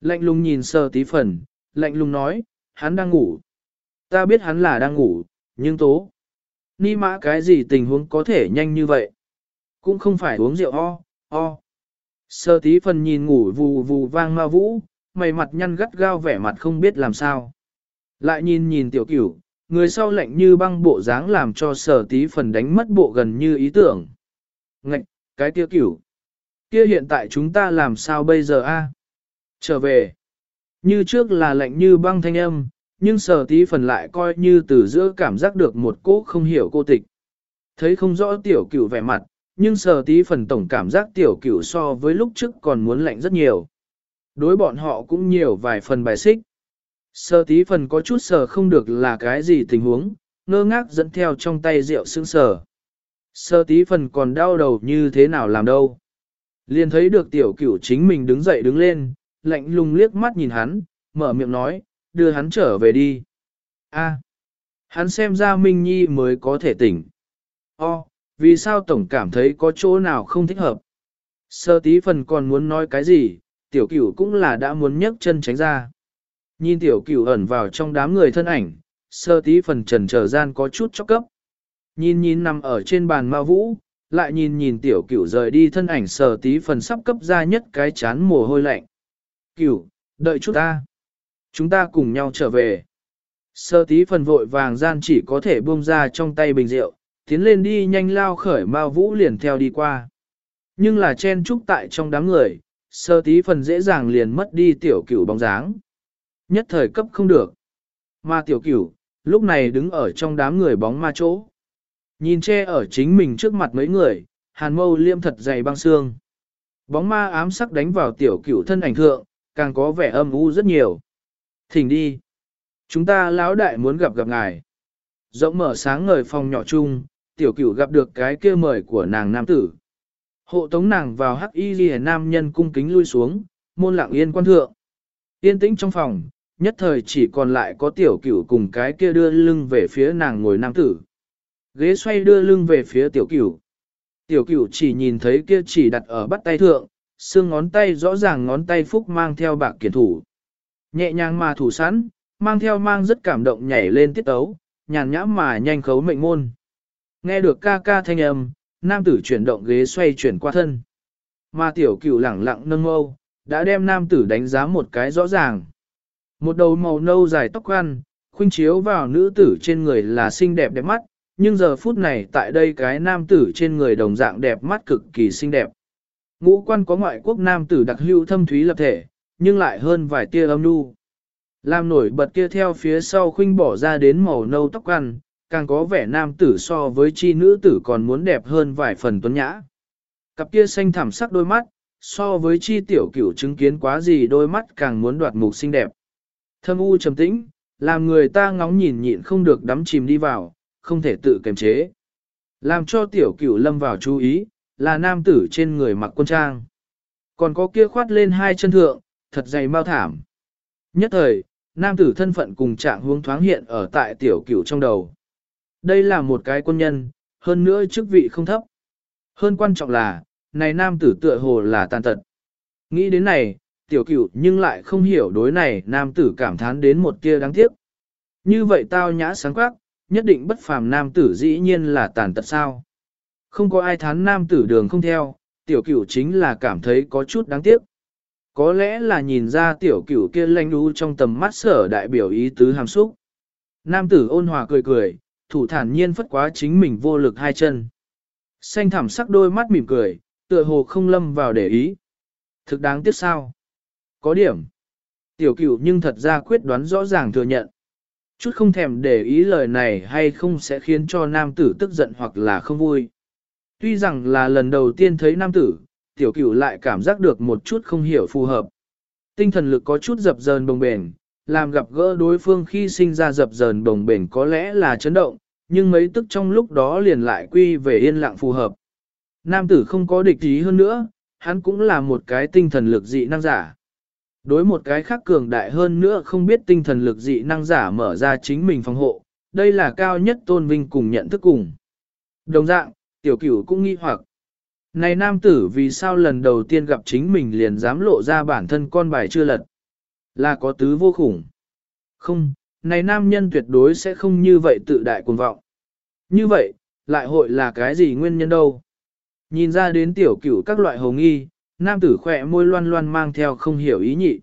Lạnh lùng nhìn sơ tí phần, lạnh lùng nói, hắn đang ngủ. Ta biết hắn là đang ngủ, nhưng tố. Ni mã cái gì tình huống có thể nhanh như vậy? Cũng không phải uống rượu o, o. Sơ tí phần nhìn ngủ vù vù vang ma vũ, mày mặt nhăn gắt gao vẻ mặt không biết làm sao. Lại nhìn nhìn tiểu cửu, người sau lạnh như băng bộ dáng làm cho sở tí phần đánh mất bộ gần như ý tưởng. Ngạch, cái tiêu cửu. Kia hiện tại chúng ta làm sao bây giờ a? Trở về. Như trước là lạnh như băng thanh âm, nhưng sở tí phần lại coi như từ giữa cảm giác được một cỗ không hiểu cô tịch. Thấy không rõ tiểu cửu vẻ mặt, nhưng sở tí phần tổng cảm giác tiểu cửu so với lúc trước còn muốn lạnh rất nhiều. Đối bọn họ cũng nhiều vài phần bài xích. sơ tí phần có chút sờ không được là cái gì tình huống, ngơ ngác dẫn theo trong tay rượu sương sờ, Sơ tí phần còn đau đầu như thế nào làm đâu. Liền thấy được tiểu cửu chính mình đứng dậy đứng lên, lạnh lùng liếc mắt nhìn hắn, mở miệng nói, đưa hắn trở về đi. A, hắn xem ra Minh Nhi mới có thể tỉnh. O, vì sao tổng cảm thấy có chỗ nào không thích hợp? Sơ tí phần còn muốn nói cái gì, tiểu cửu cũng là đã muốn nhấc chân tránh ra. Nhìn tiểu cửu ẩn vào trong đám người thân ảnh, sơ tí phần trần trở gian có chút chóc cấp. Nhìn nhìn nằm ở trên bàn ma vũ, lại nhìn nhìn tiểu cửu rời đi thân ảnh sờ tí phần sắp cấp ra nhất cái chán mồ hôi lạnh. Cửu, đợi chút ta. Chúng ta cùng nhau trở về. Sơ tí phần vội vàng gian chỉ có thể buông ra trong tay bình rượu, tiến lên đi nhanh lao khởi ma vũ liền theo đi qua. Nhưng là chen trúc tại trong đám người, sơ tí phần dễ dàng liền mất đi tiểu cửu bóng dáng. Nhất thời cấp không được. Mà tiểu cửu, lúc này đứng ở trong đám người bóng ma chỗ. Nhìn che ở chính mình trước mặt mấy người, hàn mâu liêm thật dày băng xương. Bóng ma ám sắc đánh vào tiểu cửu thân ảnh thượng, càng có vẻ âm u rất nhiều. Thỉnh đi. Chúng ta lão đại muốn gặp gặp ngài. Rộng mở sáng ngời phòng nhỏ chung, tiểu cửu gặp được cái kia mời của nàng nam tử. Hộ tống nàng vào hắc y ghi nam nhân cung kính lui xuống, môn lặng yên quan thượng. Yên tĩnh trong phòng, nhất thời chỉ còn lại có tiểu cửu cùng cái kia đưa lưng về phía nàng ngồi nam tử. Ghế xoay đưa lưng về phía tiểu cửu. Tiểu cửu chỉ nhìn thấy kia chỉ đặt ở bắt tay thượng, xương ngón tay rõ ràng ngón tay phúc mang theo bạc kiển thủ. Nhẹ nhàng mà thủ sẵn, mang theo mang rất cảm động nhảy lên tiết tấu, nhàn nhã mà nhanh khấu mệnh môn. Nghe được ca ca thanh âm, nam tử chuyển động ghế xoay chuyển qua thân. Mà tiểu cửu lẳng lặng nâng mâu, đã đem nam tử đánh giá một cái rõ ràng. Một đầu màu nâu dài tóc quăn, khuynh chiếu vào nữ tử trên người là xinh đẹp đẹp mắt, nhưng giờ phút này tại đây cái nam tử trên người đồng dạng đẹp mắt cực kỳ xinh đẹp. Ngũ quan có ngoại quốc nam tử đặc hữu thâm thúy lập thể, nhưng lại hơn vài tia âm nu. Làm nổi bật kia theo phía sau khuynh bỏ ra đến màu nâu tóc ăn, càng có vẻ nam tử so với chi nữ tử còn muốn đẹp hơn vài phần tuấn nhã. Cặp kia xanh thẳm sắc đôi mắt, so với chi tiểu cửu chứng kiến quá gì đôi mắt càng muốn đoạt mục xinh đẹp. Thâm u trầm tĩnh, làm người ta ngóng nhìn nhịn không được đắm chìm đi vào, không thể tự kiềm chế. Làm cho tiểu cửu lâm vào chú ý, là nam tử trên người mặc quân trang. Còn có kia khoát lên hai chân thượng, thật dày mau thảm. Nhất thời, nam tử thân phận cùng trạng huống thoáng hiện ở tại tiểu cửu trong đầu. Đây là một cái quân nhân, hơn nữa chức vị không thấp. Hơn quan trọng là, này nam tử tựa hồ là tàn tật. Nghĩ đến này, tiểu cửu nhưng lại không hiểu đối này nam tử cảm thán đến một kia đáng tiếc. Như vậy tao nhã sáng quắc, nhất định bất phàm nam tử dĩ nhiên là tàn tật sao. Không có ai thán nam tử đường không theo, tiểu cửu chính là cảm thấy có chút đáng tiếc. Có lẽ là nhìn ra tiểu cửu kia lanh đu trong tầm mắt sở đại biểu ý tứ hàm xúc. Nam tử ôn hòa cười cười, thủ thản nhiên phất quá chính mình vô lực hai chân. Xanh thảm sắc đôi mắt mỉm cười, tựa hồ không lâm vào để ý. Thực đáng tiếc sao? Có điểm. Tiểu cửu nhưng thật ra quyết đoán rõ ràng thừa nhận. Chút không thèm để ý lời này hay không sẽ khiến cho nam tử tức giận hoặc là không vui. Tuy rằng là lần đầu tiên thấy nam tử, tiểu cửu lại cảm giác được một chút không hiểu phù hợp. Tinh thần lực có chút dập dờn bồng bền, làm gặp gỡ đối phương khi sinh ra dập dờn bồng bền có lẽ là chấn động, nhưng mấy tức trong lúc đó liền lại quy về yên lặng phù hợp. Nam tử không có địch ý hơn nữa, hắn cũng là một cái tinh thần lực dị năng giả. Đối một cái khác cường đại hơn nữa không biết tinh thần lực dị năng giả mở ra chính mình phòng hộ, đây là cao nhất tôn vinh cùng nhận thức cùng. Đồng dạng, tiểu cửu cũng nghi hoặc. Này nam tử vì sao lần đầu tiên gặp chính mình liền dám lộ ra bản thân con bài chưa lật? Là có tứ vô khủng. Không, này nam nhân tuyệt đối sẽ không như vậy tự đại cuồng vọng. Như vậy, lại hội là cái gì nguyên nhân đâu? Nhìn ra đến tiểu cửu các loại hồng nghi, nam tử khỏe môi loan loan mang theo không hiểu ý nhị.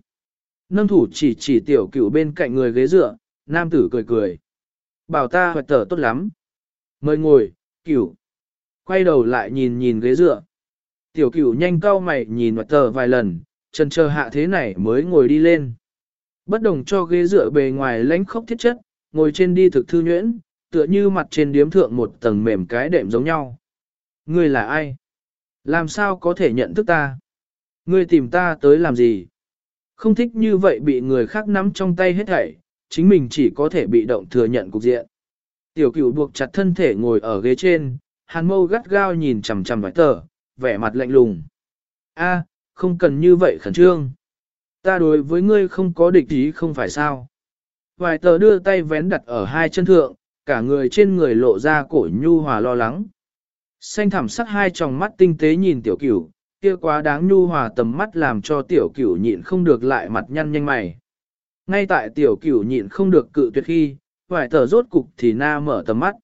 Nâng thủ chỉ chỉ tiểu cửu bên cạnh người ghế dựa, nam tử cười cười. Bảo ta hoạt tở tốt lắm. Mời ngồi, cửu. Quay đầu lại nhìn nhìn ghế dựa. Tiểu cửu nhanh cau mày nhìn hoạt tở vài lần, chân chờ hạ thế này mới ngồi đi lên. Bất đồng cho ghế dựa bề ngoài lánh khốc thiết chất, ngồi trên đi thực thư nhuyễn, tựa như mặt trên điếm thượng một tầng mềm cái đệm giống nhau. Ngươi là ai? Làm sao có thể nhận thức ta? Ngươi tìm ta tới làm gì? Không thích như vậy bị người khác nắm trong tay hết thảy, chính mình chỉ có thể bị động thừa nhận cục diện. Tiểu cửu buộc chặt thân thể ngồi ở ghế trên, hàn mâu gắt gao nhìn chằm chằm vải tờ, vẻ mặt lạnh lùng. A, không cần như vậy khẩn trương. Ta đối với ngươi không có địch ý không phải sao. Vài tờ đưa tay vén đặt ở hai chân thượng, cả người trên người lộ ra cổ nhu hòa lo lắng. Xanh thẳm sắc hai tròng mắt tinh tế nhìn tiểu cửu, kia quá đáng nhu hòa tầm mắt làm cho tiểu cửu nhịn không được lại mặt nhăn nhanh mày. Ngay tại tiểu cửu nhịn không được cự tuyệt khi, vài tờ rốt cục thì na mở tầm mắt.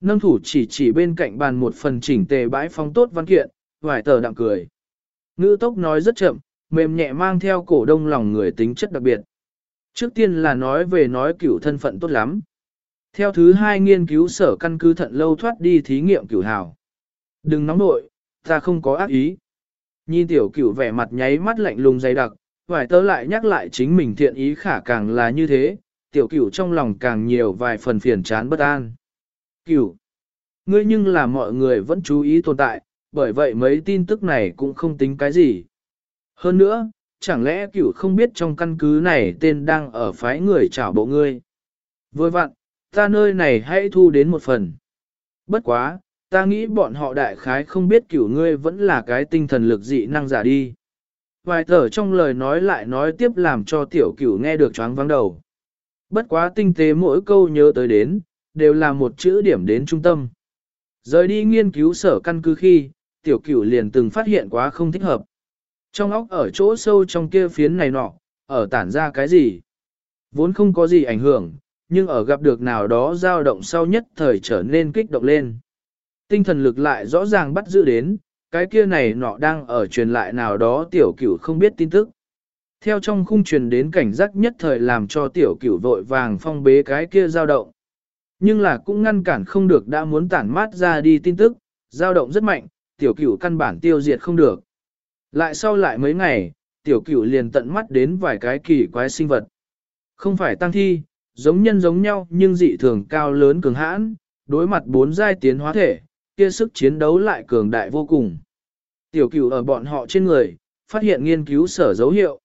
Nâng thủ chỉ chỉ bên cạnh bàn một phần chỉnh tề bãi phong tốt văn kiện, vài tờ đặng cười. Ngữ tốc nói rất chậm, mềm nhẹ mang theo cổ đông lòng người tính chất đặc biệt. Trước tiên là nói về nói cửu thân phận tốt lắm. Theo thứ hai nghiên cứu sở căn cứ thận lâu thoát đi thí nghiệm cửu hào. Đừng nóng nội, ta không có ác ý. Nhìn tiểu cửu vẻ mặt nháy mắt lạnh lùng dày đặc, vài tớ lại nhắc lại chính mình thiện ý khả càng là như thế, tiểu cửu trong lòng càng nhiều vài phần phiền chán bất an. Cửu, ngươi nhưng là mọi người vẫn chú ý tồn tại, bởi vậy mấy tin tức này cũng không tính cái gì. Hơn nữa, chẳng lẽ cửu không biết trong căn cứ này tên đang ở phái người trảo bộ ngươi. Vừa vặn, ta nơi này hãy thu đến một phần. Bất quá, ta nghĩ bọn họ đại khái không biết cửu ngươi vẫn là cái tinh thần lực dị năng giả đi. Vài thở trong lời nói lại nói tiếp làm cho tiểu cửu nghe được choáng vắng đầu. Bất quá tinh tế mỗi câu nhớ tới đến, đều là một chữ điểm đến trung tâm. Rời đi nghiên cứu sở căn cứ khi, tiểu cửu liền từng phát hiện quá không thích hợp. Trong óc ở chỗ sâu trong kia phiến này nọ, ở tản ra cái gì? Vốn không có gì ảnh hưởng, nhưng ở gặp được nào đó dao động sau nhất thời trở nên kích động lên. Tinh thần lực lại rõ ràng bắt giữ đến, cái kia này nọ đang ở truyền lại nào đó tiểu cửu không biết tin tức. Theo trong khung truyền đến cảnh giác nhất thời làm cho tiểu cửu vội vàng phong bế cái kia dao động. Nhưng là cũng ngăn cản không được đã muốn tản mát ra đi tin tức, dao động rất mạnh, tiểu cửu căn bản tiêu diệt không được. Lại sau lại mấy ngày, tiểu cửu liền tận mắt đến vài cái kỳ quái sinh vật. Không phải tăng thi, giống nhân giống nhau nhưng dị thường cao lớn cường hãn, đối mặt bốn giai tiến hóa thể, kia sức chiến đấu lại cường đại vô cùng. Tiểu cửu ở bọn họ trên người, phát hiện nghiên cứu sở dấu hiệu.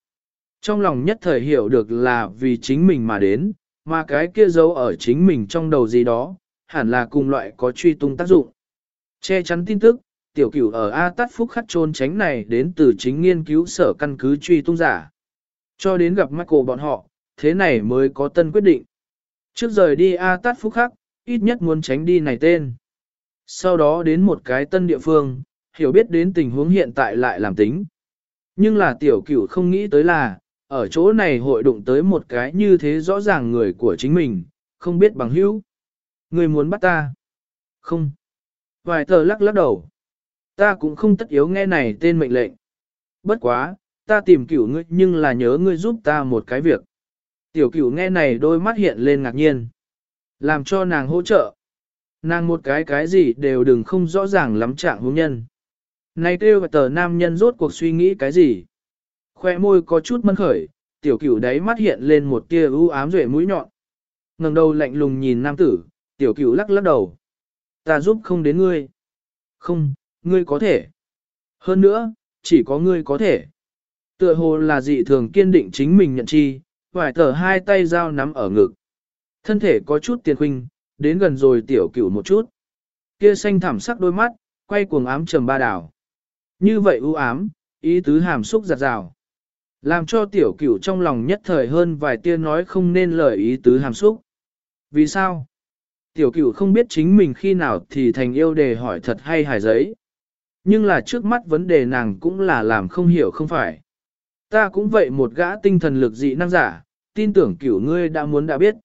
Trong lòng nhất thời hiểu được là vì chính mình mà đến, mà cái kia dấu ở chính mình trong đầu gì đó, hẳn là cùng loại có truy tung tác dụng. Che chắn tin tức, tiểu cửu ở A Tát Phúc khắc trôn tránh này đến từ chính nghiên cứu sở căn cứ truy tung giả. Cho đến gặp Michael bọn họ, thế này mới có tân quyết định. Trước rời đi A Tát Phúc khắc, ít nhất muốn tránh đi này tên. Sau đó đến một cái tân địa phương, hiểu biết đến tình huống hiện tại lại làm tính. Nhưng là tiểu cửu không nghĩ tới là, ở chỗ này hội đụng tới một cái như thế rõ ràng người của chính mình, không biết bằng hữu. Người muốn bắt ta? Không. Vài tờ lắc lắc đầu. Ta cũng không tất yếu nghe này tên mệnh lệnh. Bất quá, ta tìm cửu ngươi nhưng là nhớ ngươi giúp ta một cái việc. Tiểu cửu nghe này đôi mắt hiện lên ngạc nhiên. Làm cho nàng hỗ trợ. Nàng một cái cái gì đều đừng không rõ ràng lắm trạng hướng nhân. Này kêu và tờ nam nhân rốt cuộc suy nghĩ cái gì? Khoe môi có chút mân khởi, tiểu cửu đáy mắt hiện lên một tia u ám rễ mũi nhọn. ngẩng đầu lạnh lùng nhìn nam tử, tiểu cửu lắc lắc đầu. Ta giúp không đến ngươi. Không, ngươi có thể. Hơn nữa, chỉ có ngươi có thể. Tựa hồ là dị thường kiên định chính mình nhận chi, hoài tờ hai tay dao nắm ở ngực. Thân thể có chút tiền khuynh, đến gần rồi tiểu cửu một chút. Kia xanh thảm sắc đôi mắt, quay cuồng ám trầm ba đảo. Như vậy u ám, ý tứ hàm xúc giặt rào. Làm cho tiểu cửu trong lòng nhất thời hơn vài tia nói không nên lời ý tứ hàm xúc. Vì sao? Tiểu cửu không biết chính mình khi nào thì thành yêu đề hỏi thật hay hài giấy. Nhưng là trước mắt vấn đề nàng cũng là làm không hiểu không phải. Ta cũng vậy một gã tinh thần lực dị năng giả, tin tưởng cửu ngươi đã muốn đã biết.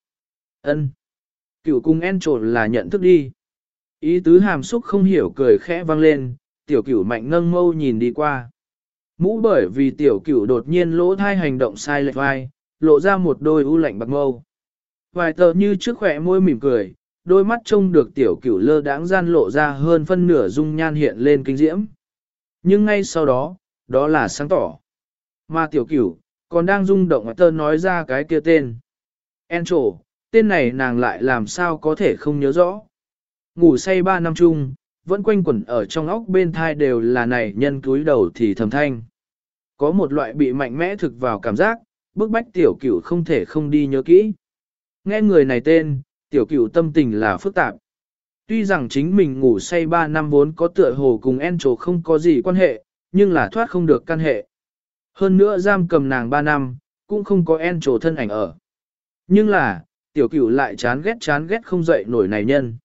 ân Cửu cung en trộn là nhận thức đi. Ý tứ hàm xúc không hiểu cười khẽ vang lên, tiểu cửu mạnh nâng mâu nhìn đi qua. Mũ bởi vì tiểu cửu đột nhiên lỗ thai hành động sai lệch vai, lộ ra một đôi u lạnh bạc mâu. Vài tờ như trước khỏe môi mỉm cười, đôi mắt trông được tiểu cửu lơ đãng gian lộ ra hơn phân nửa dung nhan hiện lên kinh diễm. Nhưng ngay sau đó, đó là sáng tỏ. Mà tiểu cửu, còn đang rung động tơ nói ra cái kia tên. En tên này nàng lại làm sao có thể không nhớ rõ. Ngủ say ba năm chung, vẫn quanh quẩn ở trong óc bên thai đều là này nhân cúi đầu thì thầm thanh. Có một loại bị mạnh mẽ thực vào cảm giác, bức bách tiểu cửu không thể không đi nhớ kỹ. Nghe người này tên, tiểu cửu tâm tình là phức tạp. Tuy rằng chính mình ngủ say 3 năm vốn có tựa hồ cùng en không có gì quan hệ, nhưng là thoát không được căn hệ. Hơn nữa giam cầm nàng 3 năm, cũng không có en thân ảnh ở. Nhưng là, tiểu cửu lại chán ghét chán ghét không dậy nổi này nhân.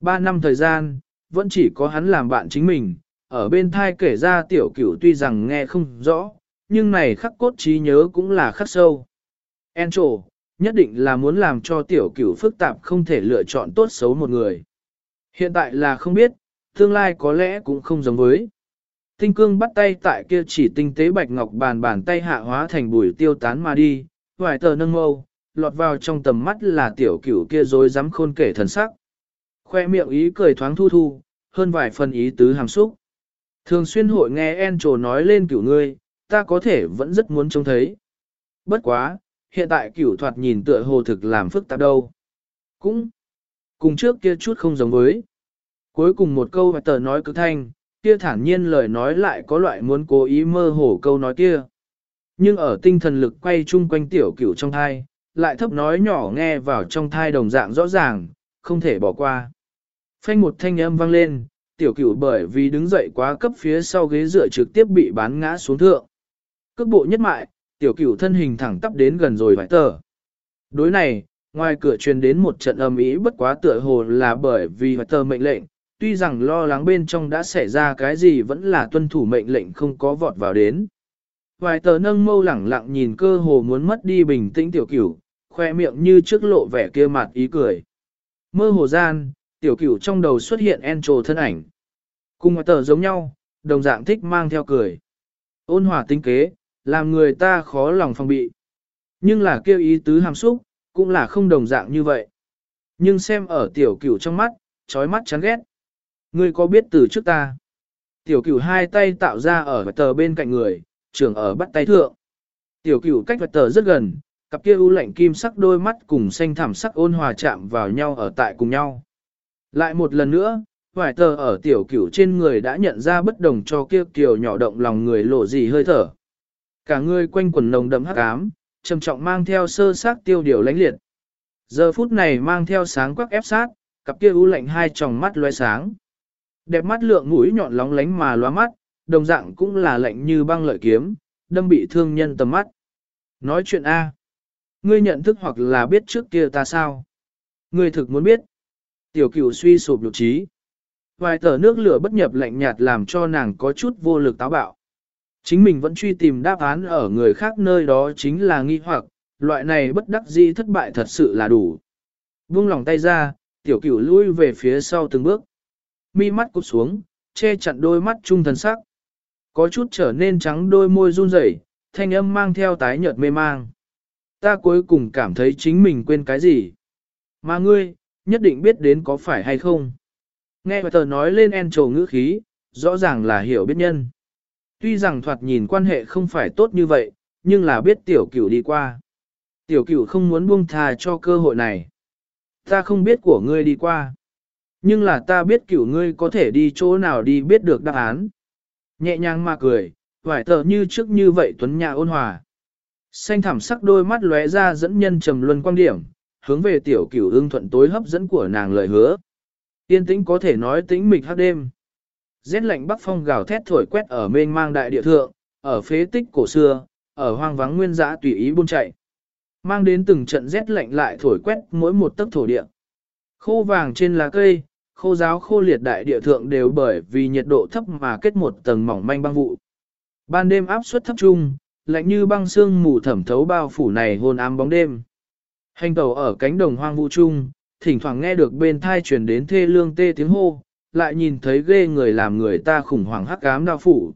3 năm thời gian, vẫn chỉ có hắn làm bạn chính mình, ở bên thai kể ra tiểu cửu tuy rằng nghe không rõ, nhưng này khắc cốt trí nhớ cũng là khắc sâu. En nhất định là muốn làm cho tiểu cửu phức tạp không thể lựa chọn tốt xấu một người. Hiện tại là không biết, tương lai có lẽ cũng không giống với. Tinh cương bắt tay tại kia chỉ tinh tế bạch ngọc bàn bàn tay hạ hóa thành bùi tiêu tán mà đi, vài tờ nâng mâu, lọt vào trong tầm mắt là tiểu cửu kia rồi dám khôn kể thần sắc. Khoe miệng ý cười thoáng thu thu, hơn vài phần ý tứ hàm xúc. Thường xuyên hội nghe En trồ nói lên cửu ngươi, ta có thể vẫn rất muốn trông thấy. Bất quá, hiện tại cửu thoạt nhìn tựa hồ thực làm phức tạp đâu. Cũng, cùng trước kia chút không giống với. Cuối cùng một câu tờ nói cực thanh, kia thản nhiên lời nói lại có loại muốn cố ý mơ hồ câu nói kia. Nhưng ở tinh thần lực quay chung quanh tiểu cửu trong thai, lại thấp nói nhỏ nghe vào trong thai đồng dạng rõ ràng, không thể bỏ qua. Phanh một thanh âm vang lên, tiểu cửu bởi vì đứng dậy quá cấp phía sau ghế dựa trực tiếp bị bán ngã xuống thượng. Cước bộ nhất mại, tiểu cửu thân hình thẳng tắp đến gần rồi vài tờ. Đối này, ngoài cửa truyền đến một trận âm ý bất quá tựa hồ là bởi vì vài tờ mệnh lệnh, tuy rằng lo lắng bên trong đã xảy ra cái gì vẫn là tuân thủ mệnh lệnh không có vọt vào đến. Vài tờ nâng mâu lẳng lặng nhìn cơ hồ muốn mất đi bình tĩnh tiểu cửu, khoe miệng như trước lộ vẻ kia mặt ý cười. Mơ hồ gian, tiểu cửu trong đầu xuất hiện en trồ thân ảnh. Cùng vài tờ giống nhau, đồng dạng thích mang theo cười. Ôn hòa tinh kế, làm người ta khó lòng phòng bị. Nhưng là kêu ý tứ hàm xúc, cũng là không đồng dạng như vậy. Nhưng xem ở tiểu cửu trong mắt, trói mắt chán ghét. Ngươi có biết từ trước ta? Tiểu cửu hai tay tạo ra ở tờ bên cạnh người, trưởng ở bắt tay thượng. Tiểu cửu cách vật tờ rất gần, cặp kia u lạnh kim sắc đôi mắt cùng xanh thảm sắc ôn hòa chạm vào nhau ở tại cùng nhau. Lại một lần nữa, vài tờ ở tiểu cửu trên người đã nhận ra bất đồng cho kia kiều nhỏ động lòng người lộ gì hơi thở. Cả người quanh quần nồng đậm hắc ám, trầm trọng mang theo sơ xác tiêu điều lãnh liệt. Giờ phút này mang theo sáng quắc ép sát, cặp kia u lạnh hai tròng mắt loe sáng. Đẹp mắt lượng mũi nhọn lóng lánh mà loa mắt, đồng dạng cũng là lạnh như băng lợi kiếm, đâm bị thương nhân tầm mắt. Nói chuyện A. Ngươi nhận thức hoặc là biết trước kia ta sao? Ngươi thực muốn biết. Tiểu cửu suy sụp lục trí. Vài tờ nước lửa bất nhập lạnh nhạt làm cho nàng có chút vô lực táo bạo. Chính mình vẫn truy tìm đáp án ở người khác nơi đó chính là nghi hoặc, loại này bất đắc dĩ thất bại thật sự là đủ. Buông lòng tay ra, tiểu cửu lui về phía sau từng bước. Mi mắt cụp xuống, che chặn đôi mắt trung thần sắc. Có chút trở nên trắng đôi môi run rẩy, thanh âm mang theo tái nhợt mê mang. Ta cuối cùng cảm thấy chính mình quên cái gì. Mà ngươi, nhất định biết đến có phải hay không. Nghe tờ nói lên en trầu ngữ khí, rõ ràng là hiểu biết nhân. Tuy rằng thoạt nhìn quan hệ không phải tốt như vậy, nhưng là biết tiểu cửu đi qua. Tiểu cửu không muốn buông thà cho cơ hội này. Ta không biết của ngươi đi qua. Nhưng là ta biết cửu ngươi có thể đi chỗ nào đi biết được đáp án. Nhẹ nhàng mà cười, vải tờ như trước như vậy tuấn nhã ôn hòa. Xanh thẳm sắc đôi mắt lóe ra dẫn nhân trầm luân quan điểm, hướng về tiểu cửu ương thuận tối hấp dẫn của nàng lời hứa. Yên tĩnh có thể nói tĩnh mịch hát đêm. Rét lạnh bắc phong gào thét thổi quét ở mênh mang đại địa thượng, ở phế tích cổ xưa, ở hoang vắng nguyên dã tùy ý buôn chạy. Mang đến từng trận rét lạnh lại thổi quét mỗi một tấc thổ địa. Khô vàng trên lá cây, khô giáo khô liệt đại địa thượng đều bởi vì nhiệt độ thấp mà kết một tầng mỏng manh băng vụ. Ban đêm áp suất thấp trung, lạnh như băng xương mù thẩm thấu bao phủ này hôn ám bóng đêm. Hành tàu ở cánh đồng hoang vu trung, thỉnh thoảng nghe được bên thai truyền đến thê lương tê tiếng hô, lại nhìn thấy ghê người làm người ta khủng hoảng hắc ám đao phủ.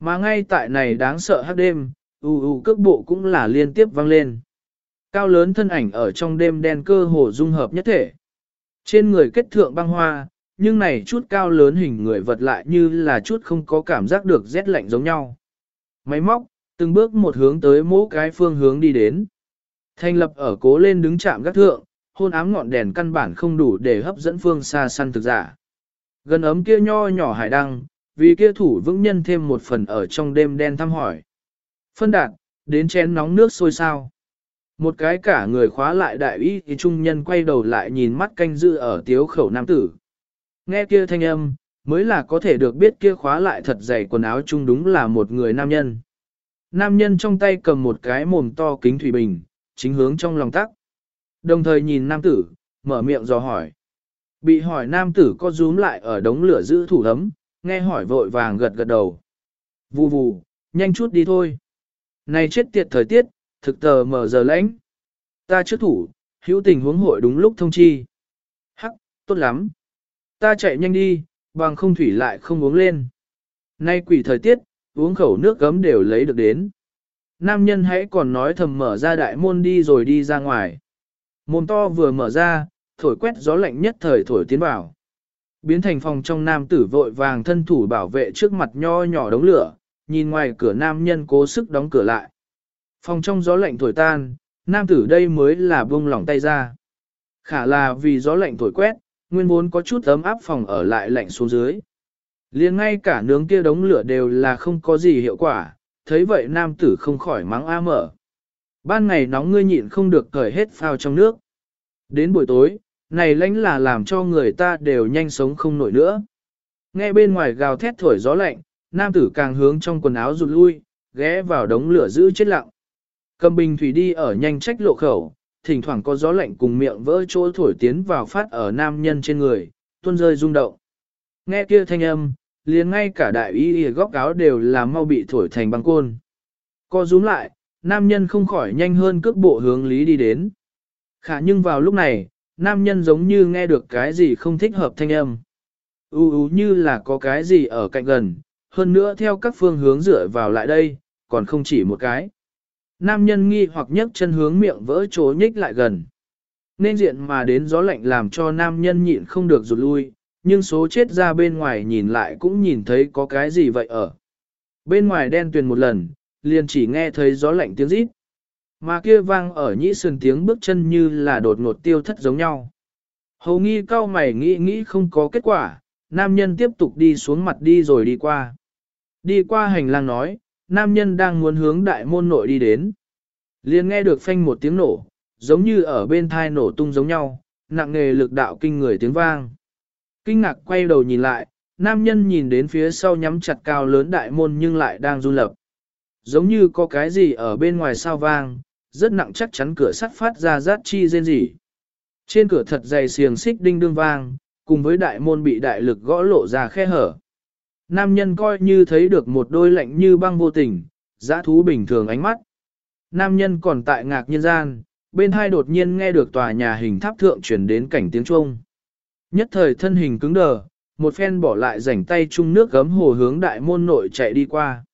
Mà ngay tại này đáng sợ hắc đêm, u u cước bộ cũng là liên tiếp vang lên. Cao lớn thân ảnh ở trong đêm đen cơ hồ dung hợp nhất thể. Trên người kết thượng băng hoa, nhưng này chút cao lớn hình người vật lại như là chút không có cảm giác được rét lạnh giống nhau. Máy móc, từng bước một hướng tới mỗi cái phương hướng đi đến. Thành lập ở cố lên đứng chạm gác thượng, hôn ám ngọn đèn căn bản không đủ để hấp dẫn phương xa săn thực giả. Gần ấm kia nho nhỏ hải đăng, vì kia thủ vững nhân thêm một phần ở trong đêm đen thăm hỏi. Phân đạt, đến chén nóng nước sôi sao. Một cái cả người khóa lại đại ý thì trung nhân quay đầu lại nhìn mắt canh dự ở tiếu khẩu nam tử. Nghe kia thanh âm, mới là có thể được biết kia khóa lại thật dày quần áo chung đúng là một người nam nhân. Nam nhân trong tay cầm một cái mồm to kính thủy bình, chính hướng trong lòng tắc. Đồng thời nhìn nam tử, mở miệng dò hỏi. Bị hỏi nam tử có rúm lại ở đống lửa giữ thủ ấm, nghe hỏi vội vàng gật gật đầu. Vù vù, nhanh chút đi thôi. Này chết tiệt thời tiết, thực tờ mở giờ lãnh. Ta trước thủ, hữu tình huống hội đúng lúc thông chi. Hắc, tốt lắm. Ta chạy nhanh đi, bằng không thủy lại không uống lên. Nay quỷ thời tiết, uống khẩu nước gấm đều lấy được đến. Nam nhân hãy còn nói thầm mở ra đại môn đi rồi đi ra ngoài. Môn to vừa mở ra, thổi quét gió lạnh nhất thời thổi tiến vào. Biến thành phòng trong nam tử vội vàng thân thủ bảo vệ trước mặt nho nhỏ đống lửa, nhìn ngoài cửa nam nhân cố sức đóng cửa lại. Phòng trong gió lạnh thổi tan, nam tử đây mới là buông lỏng tay ra. Khả là vì gió lạnh thổi quét, nguyên vốn có chút ấm áp phòng ở lại lạnh xuống dưới. liền ngay cả nướng kia đống lửa đều là không có gì hiệu quả, thấy vậy nam tử không khỏi mắng a mở. Ban ngày nóng ngươi nhịn không được cởi hết phao trong nước. Đến buổi tối, này lãnh là làm cho người ta đều nhanh sống không nổi nữa. Nghe bên ngoài gào thét thổi gió lạnh, nam tử càng hướng trong quần áo rụt lui, ghé vào đống lửa giữ chết lặng. Cầm bình thủy đi ở nhanh trách lộ khẩu, thỉnh thoảng có gió lạnh cùng miệng vỡ chỗ thổi tiến vào phát ở nam nhân trên người, tuôn rơi rung động. Nghe kia thanh âm, liền ngay cả đại y y góc áo đều là mau bị thổi thành băng côn. Co rúm lại, nam nhân không khỏi nhanh hơn cước bộ hướng lý đi đến. Khả nhưng vào lúc này, nam nhân giống như nghe được cái gì không thích hợp thanh âm. U u như là có cái gì ở cạnh gần, hơn nữa theo các phương hướng dựa vào lại đây, còn không chỉ một cái. Nam nhân nghi hoặc nhấc chân hướng miệng vỡ chố nhích lại gần. Nên diện mà đến gió lạnh làm cho nam nhân nhịn không được rụt lui, nhưng số chết ra bên ngoài nhìn lại cũng nhìn thấy có cái gì vậy ở. Bên ngoài đen tuyền một lần, liền chỉ nghe thấy gió lạnh tiếng rít. Mà kia vang ở nhĩ sườn tiếng bước chân như là đột ngột tiêu thất giống nhau. Hầu nghi cao mày nghĩ nghĩ không có kết quả, nam nhân tiếp tục đi xuống mặt đi rồi đi qua. Đi qua hành lang nói, nam nhân đang muốn hướng đại môn nội đi đến. liền nghe được phanh một tiếng nổ, giống như ở bên thai nổ tung giống nhau, nặng nghề lực đạo kinh người tiếng vang. Kinh ngạc quay đầu nhìn lại, nam nhân nhìn đến phía sau nhắm chặt cao lớn đại môn nhưng lại đang run lập. Giống như có cái gì ở bên ngoài sao vang, rất nặng chắc chắn cửa sắt phát ra rát chi rên rỉ. Trên cửa thật dày xiềng xích đinh đương vang, cùng với đại môn bị đại lực gõ lộ ra khe hở. Nam nhân coi như thấy được một đôi lạnh như băng vô tình, giã thú bình thường ánh mắt. Nam nhân còn tại ngạc nhân gian, bên hai đột nhiên nghe được tòa nhà hình tháp thượng chuyển đến cảnh tiếng Trung. Nhất thời thân hình cứng đờ, một phen bỏ lại rảnh tay chung nước gấm hồ hướng đại môn nội chạy đi qua.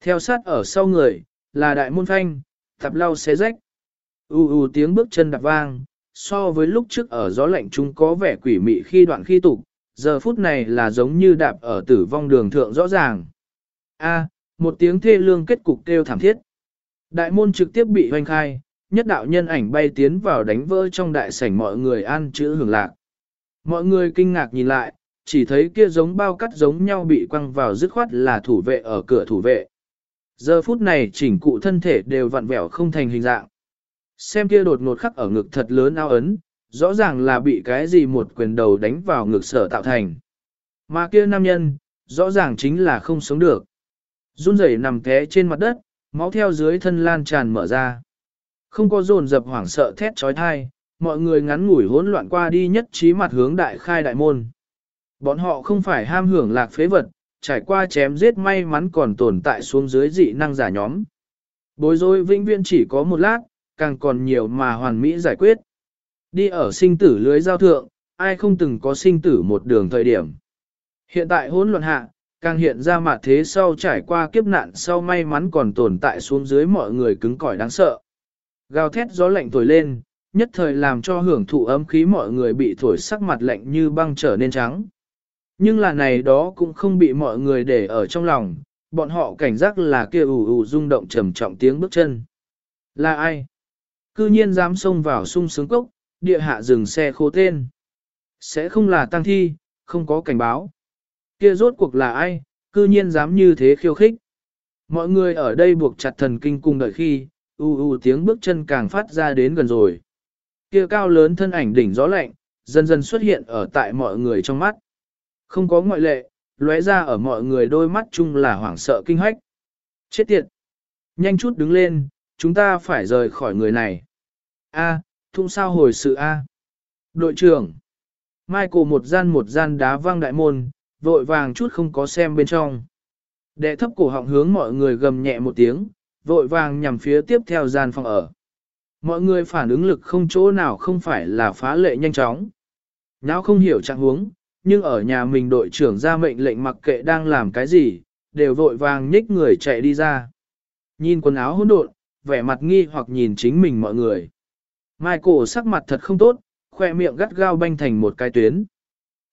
Theo sát ở sau người, là đại môn phanh, tập lau xé rách. U u tiếng bước chân đạp vang, so với lúc trước ở gió lạnh chúng có vẻ quỷ mị khi đoạn khi tục, giờ phút này là giống như đạp ở tử vong đường thượng rõ ràng. A, một tiếng thê lương kết cục kêu thảm thiết. Đại môn trực tiếp bị hoành khai, nhất đạo nhân ảnh bay tiến vào đánh vỡ trong đại sảnh mọi người ăn chữ hưởng lạc. Mọi người kinh ngạc nhìn lại, chỉ thấy kia giống bao cắt giống nhau bị quăng vào dứt khoát là thủ vệ ở cửa thủ vệ. Giờ phút này chỉnh cụ thân thể đều vặn vẹo không thành hình dạng. Xem kia đột ngột khắc ở ngực thật lớn ao ấn, rõ ràng là bị cái gì một quyền đầu đánh vào ngực sở tạo thành. Mà kia nam nhân, rõ ràng chính là không sống được. Run rẩy nằm té trên mặt đất, máu theo dưới thân lan tràn mở ra. Không có dồn dập hoảng sợ thét trói thai, mọi người ngắn ngủi hỗn loạn qua đi nhất trí mặt hướng đại khai đại môn. Bọn họ không phải ham hưởng lạc phế vật, trải qua chém giết may mắn còn tồn tại xuống dưới dị năng giả nhóm. Bối rối vĩnh viễn chỉ có một lát, càng còn nhiều mà hoàn mỹ giải quyết. Đi ở sinh tử lưới giao thượng, ai không từng có sinh tử một đường thời điểm. Hiện tại hỗn loạn hạ, càng hiện ra mặt thế sau trải qua kiếp nạn sau may mắn còn tồn tại xuống dưới mọi người cứng cỏi đáng sợ. Gào thét gió lạnh thổi lên, nhất thời làm cho hưởng thụ ấm khí mọi người bị thổi sắc mặt lạnh như băng trở nên trắng. Nhưng là này đó cũng không bị mọi người để ở trong lòng, bọn họ cảnh giác là kia ủ ủ rung động trầm trọng tiếng bước chân. Là ai? Cư nhiên dám xông vào sung sướng cốc, địa hạ dừng xe khô tên. Sẽ không là tăng thi, không có cảnh báo. Kia rốt cuộc là ai, cư nhiên dám như thế khiêu khích. Mọi người ở đây buộc chặt thần kinh cùng đợi khi, u u tiếng bước chân càng phát ra đến gần rồi. Kia cao lớn thân ảnh đỉnh gió lạnh, dần dần xuất hiện ở tại mọi người trong mắt. Không có ngoại lệ, lóe ra ở mọi người đôi mắt chung là hoảng sợ kinh hách. Chết tiệt! Nhanh chút đứng lên, chúng ta phải rời khỏi người này. A, à, thung sao hồi sự A. Đội trưởng! Michael một gian một gian đá vang đại môn, vội vàng chút không có xem bên trong. Đệ thấp cổ họng hướng mọi người gầm nhẹ một tiếng, vội vàng nhằm phía tiếp theo gian phòng ở. Mọi người phản ứng lực không chỗ nào không phải là phá lệ nhanh chóng. Nào không hiểu trạng huống, nhưng ở nhà mình đội trưởng ra mệnh lệnh mặc kệ đang làm cái gì, đều vội vàng nhích người chạy đi ra. Nhìn quần áo hỗn độn, vẻ mặt nghi hoặc nhìn chính mình mọi người. Michael sắc mặt thật không tốt, khoe miệng gắt gao banh thành một cái tuyến.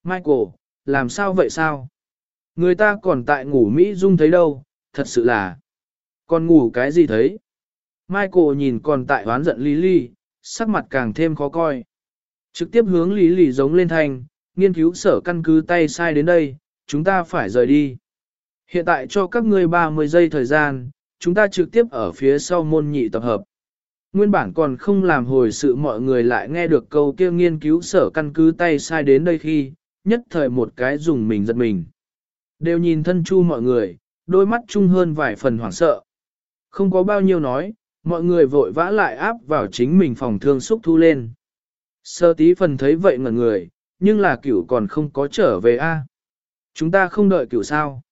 Michael, làm sao vậy sao? Người ta còn tại ngủ Mỹ Dung thấy đâu, thật sự là. Còn ngủ cái gì thấy? Michael nhìn còn tại hoán giận Lily, sắc mặt càng thêm khó coi. Trực tiếp hướng Lily giống lên thành nghiên cứu sở căn cứ tay sai đến đây, chúng ta phải rời đi. Hiện tại cho các ngươi 30 giây thời gian, chúng ta trực tiếp ở phía sau môn nhị tập hợp. Nguyên bản còn không làm hồi sự mọi người lại nghe được câu kia nghiên cứu sở căn cứ tay sai đến đây khi, nhất thời một cái dùng mình giật mình. Đều nhìn thân chu mọi người, đôi mắt chung hơn vài phần hoảng sợ. Không có bao nhiêu nói, mọi người vội vã lại áp vào chính mình phòng thương xúc thu lên. Sơ tí phần thấy vậy ngẩn người, nhưng là cửu còn không có trở về a. Chúng ta không đợi cửu sao.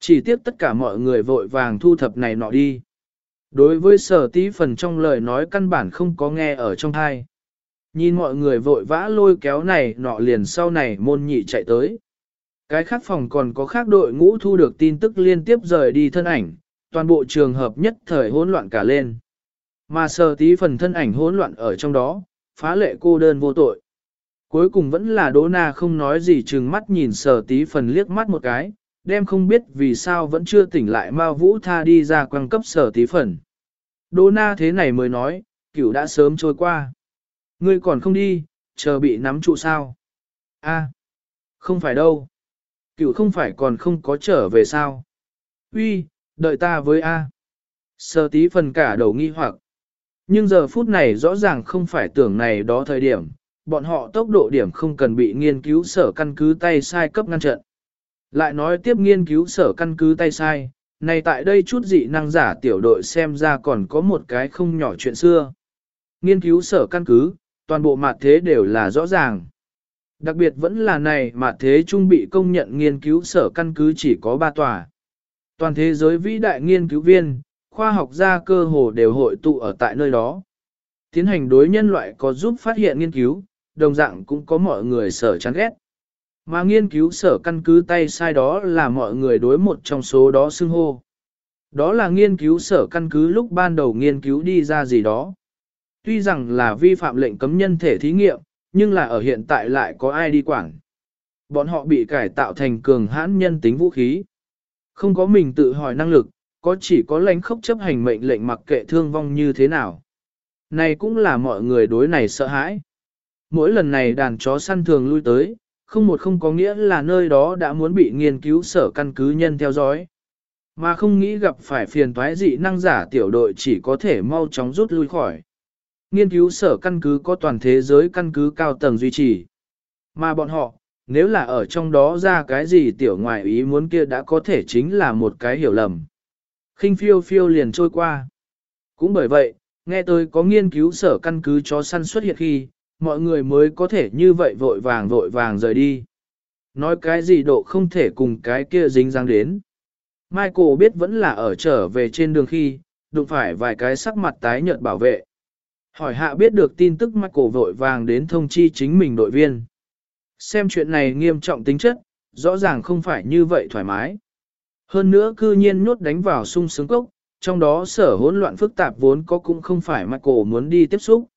Chỉ tiếc tất cả mọi người vội vàng thu thập này nọ đi. Đối với sở tí phần trong lời nói căn bản không có nghe ở trong thai. Nhìn mọi người vội vã lôi kéo này nọ liền sau này môn nhị chạy tới. Cái khác phòng còn có khác đội ngũ thu được tin tức liên tiếp rời đi thân ảnh, toàn bộ trường hợp nhất thời hỗn loạn cả lên. Mà sở tí phần thân ảnh hỗn loạn ở trong đó, phá lệ cô đơn vô tội. Cuối cùng vẫn là Đỗ Na không nói gì chừng mắt nhìn sở tí phần liếc mắt một cái, đem không biết vì sao vẫn chưa tỉnh lại ma Vũ Tha đi ra quăng cấp sở tí phần. Đỗ Na thế này mới nói, cửu đã sớm trôi qua. Ngươi còn không đi, chờ bị nắm trụ sao? A, không phải đâu. Cửu không phải còn không có trở về sao? Uy, đợi ta với A. Sở tí phần cả đầu nghi hoặc. Nhưng giờ phút này rõ ràng không phải tưởng này đó thời điểm, bọn họ tốc độ điểm không cần bị nghiên cứu sở căn cứ tay sai cấp ngăn trận. Lại nói tiếp nghiên cứu sở căn cứ tay sai, này tại đây chút dị năng giả tiểu đội xem ra còn có một cái không nhỏ chuyện xưa. Nghiên cứu sở căn cứ, toàn bộ mặt thế đều là rõ ràng. Đặc biệt vẫn là này mà thế trung bị công nhận nghiên cứu sở căn cứ chỉ có ba tòa. Toàn thế giới vĩ đại nghiên cứu viên, khoa học gia cơ hồ đều hội tụ ở tại nơi đó. Tiến hành đối nhân loại có giúp phát hiện nghiên cứu, đồng dạng cũng có mọi người sở chán ghét. Mà nghiên cứu sở căn cứ tay sai đó là mọi người đối một trong số đó xưng hô. Đó là nghiên cứu sở căn cứ lúc ban đầu nghiên cứu đi ra gì đó. Tuy rằng là vi phạm lệnh cấm nhân thể thí nghiệm, nhưng là ở hiện tại lại có ai đi quản. Bọn họ bị cải tạo thành cường hãn nhân tính vũ khí. Không có mình tự hỏi năng lực, có chỉ có lãnh khốc chấp hành mệnh lệnh mặc kệ thương vong như thế nào. Này cũng là mọi người đối này sợ hãi mỗi lần này đàn chó săn thường lui tới, không một không có nghĩa là nơi đó đã muốn bị nghiên cứu sở căn cứ nhân theo dõi. Mà không nghĩ gặp phải phiền toái dị năng giả tiểu đội chỉ có thể mau chóng rút lui khỏi. Nghiên cứu sở căn cứ có toàn thế giới căn cứ cao tầng duy trì. Mà bọn họ, nếu là ở trong đó ra cái gì tiểu ngoại ý muốn kia đã có thể chính là một cái hiểu lầm. khinh phiêu phiêu liền trôi qua. Cũng bởi vậy, nghe tôi có nghiên cứu sở căn cứ chó săn xuất hiện khi, mọi người mới có thể như vậy vội vàng vội vàng rời đi. Nói cái gì độ không thể cùng cái kia dính dáng đến. Michael biết vẫn là ở trở về trên đường khi, đụng phải vài cái sắc mặt tái nhợt bảo vệ. Hỏi hạ biết được tin tức Michael vội vàng đến thông chi chính mình đội viên. Xem chuyện này nghiêm trọng tính chất, rõ ràng không phải như vậy thoải mái. Hơn nữa cư nhiên nhốt đánh vào sung sướng cốc, trong đó sở hỗn loạn phức tạp vốn có cũng không phải Michael muốn đi tiếp xúc.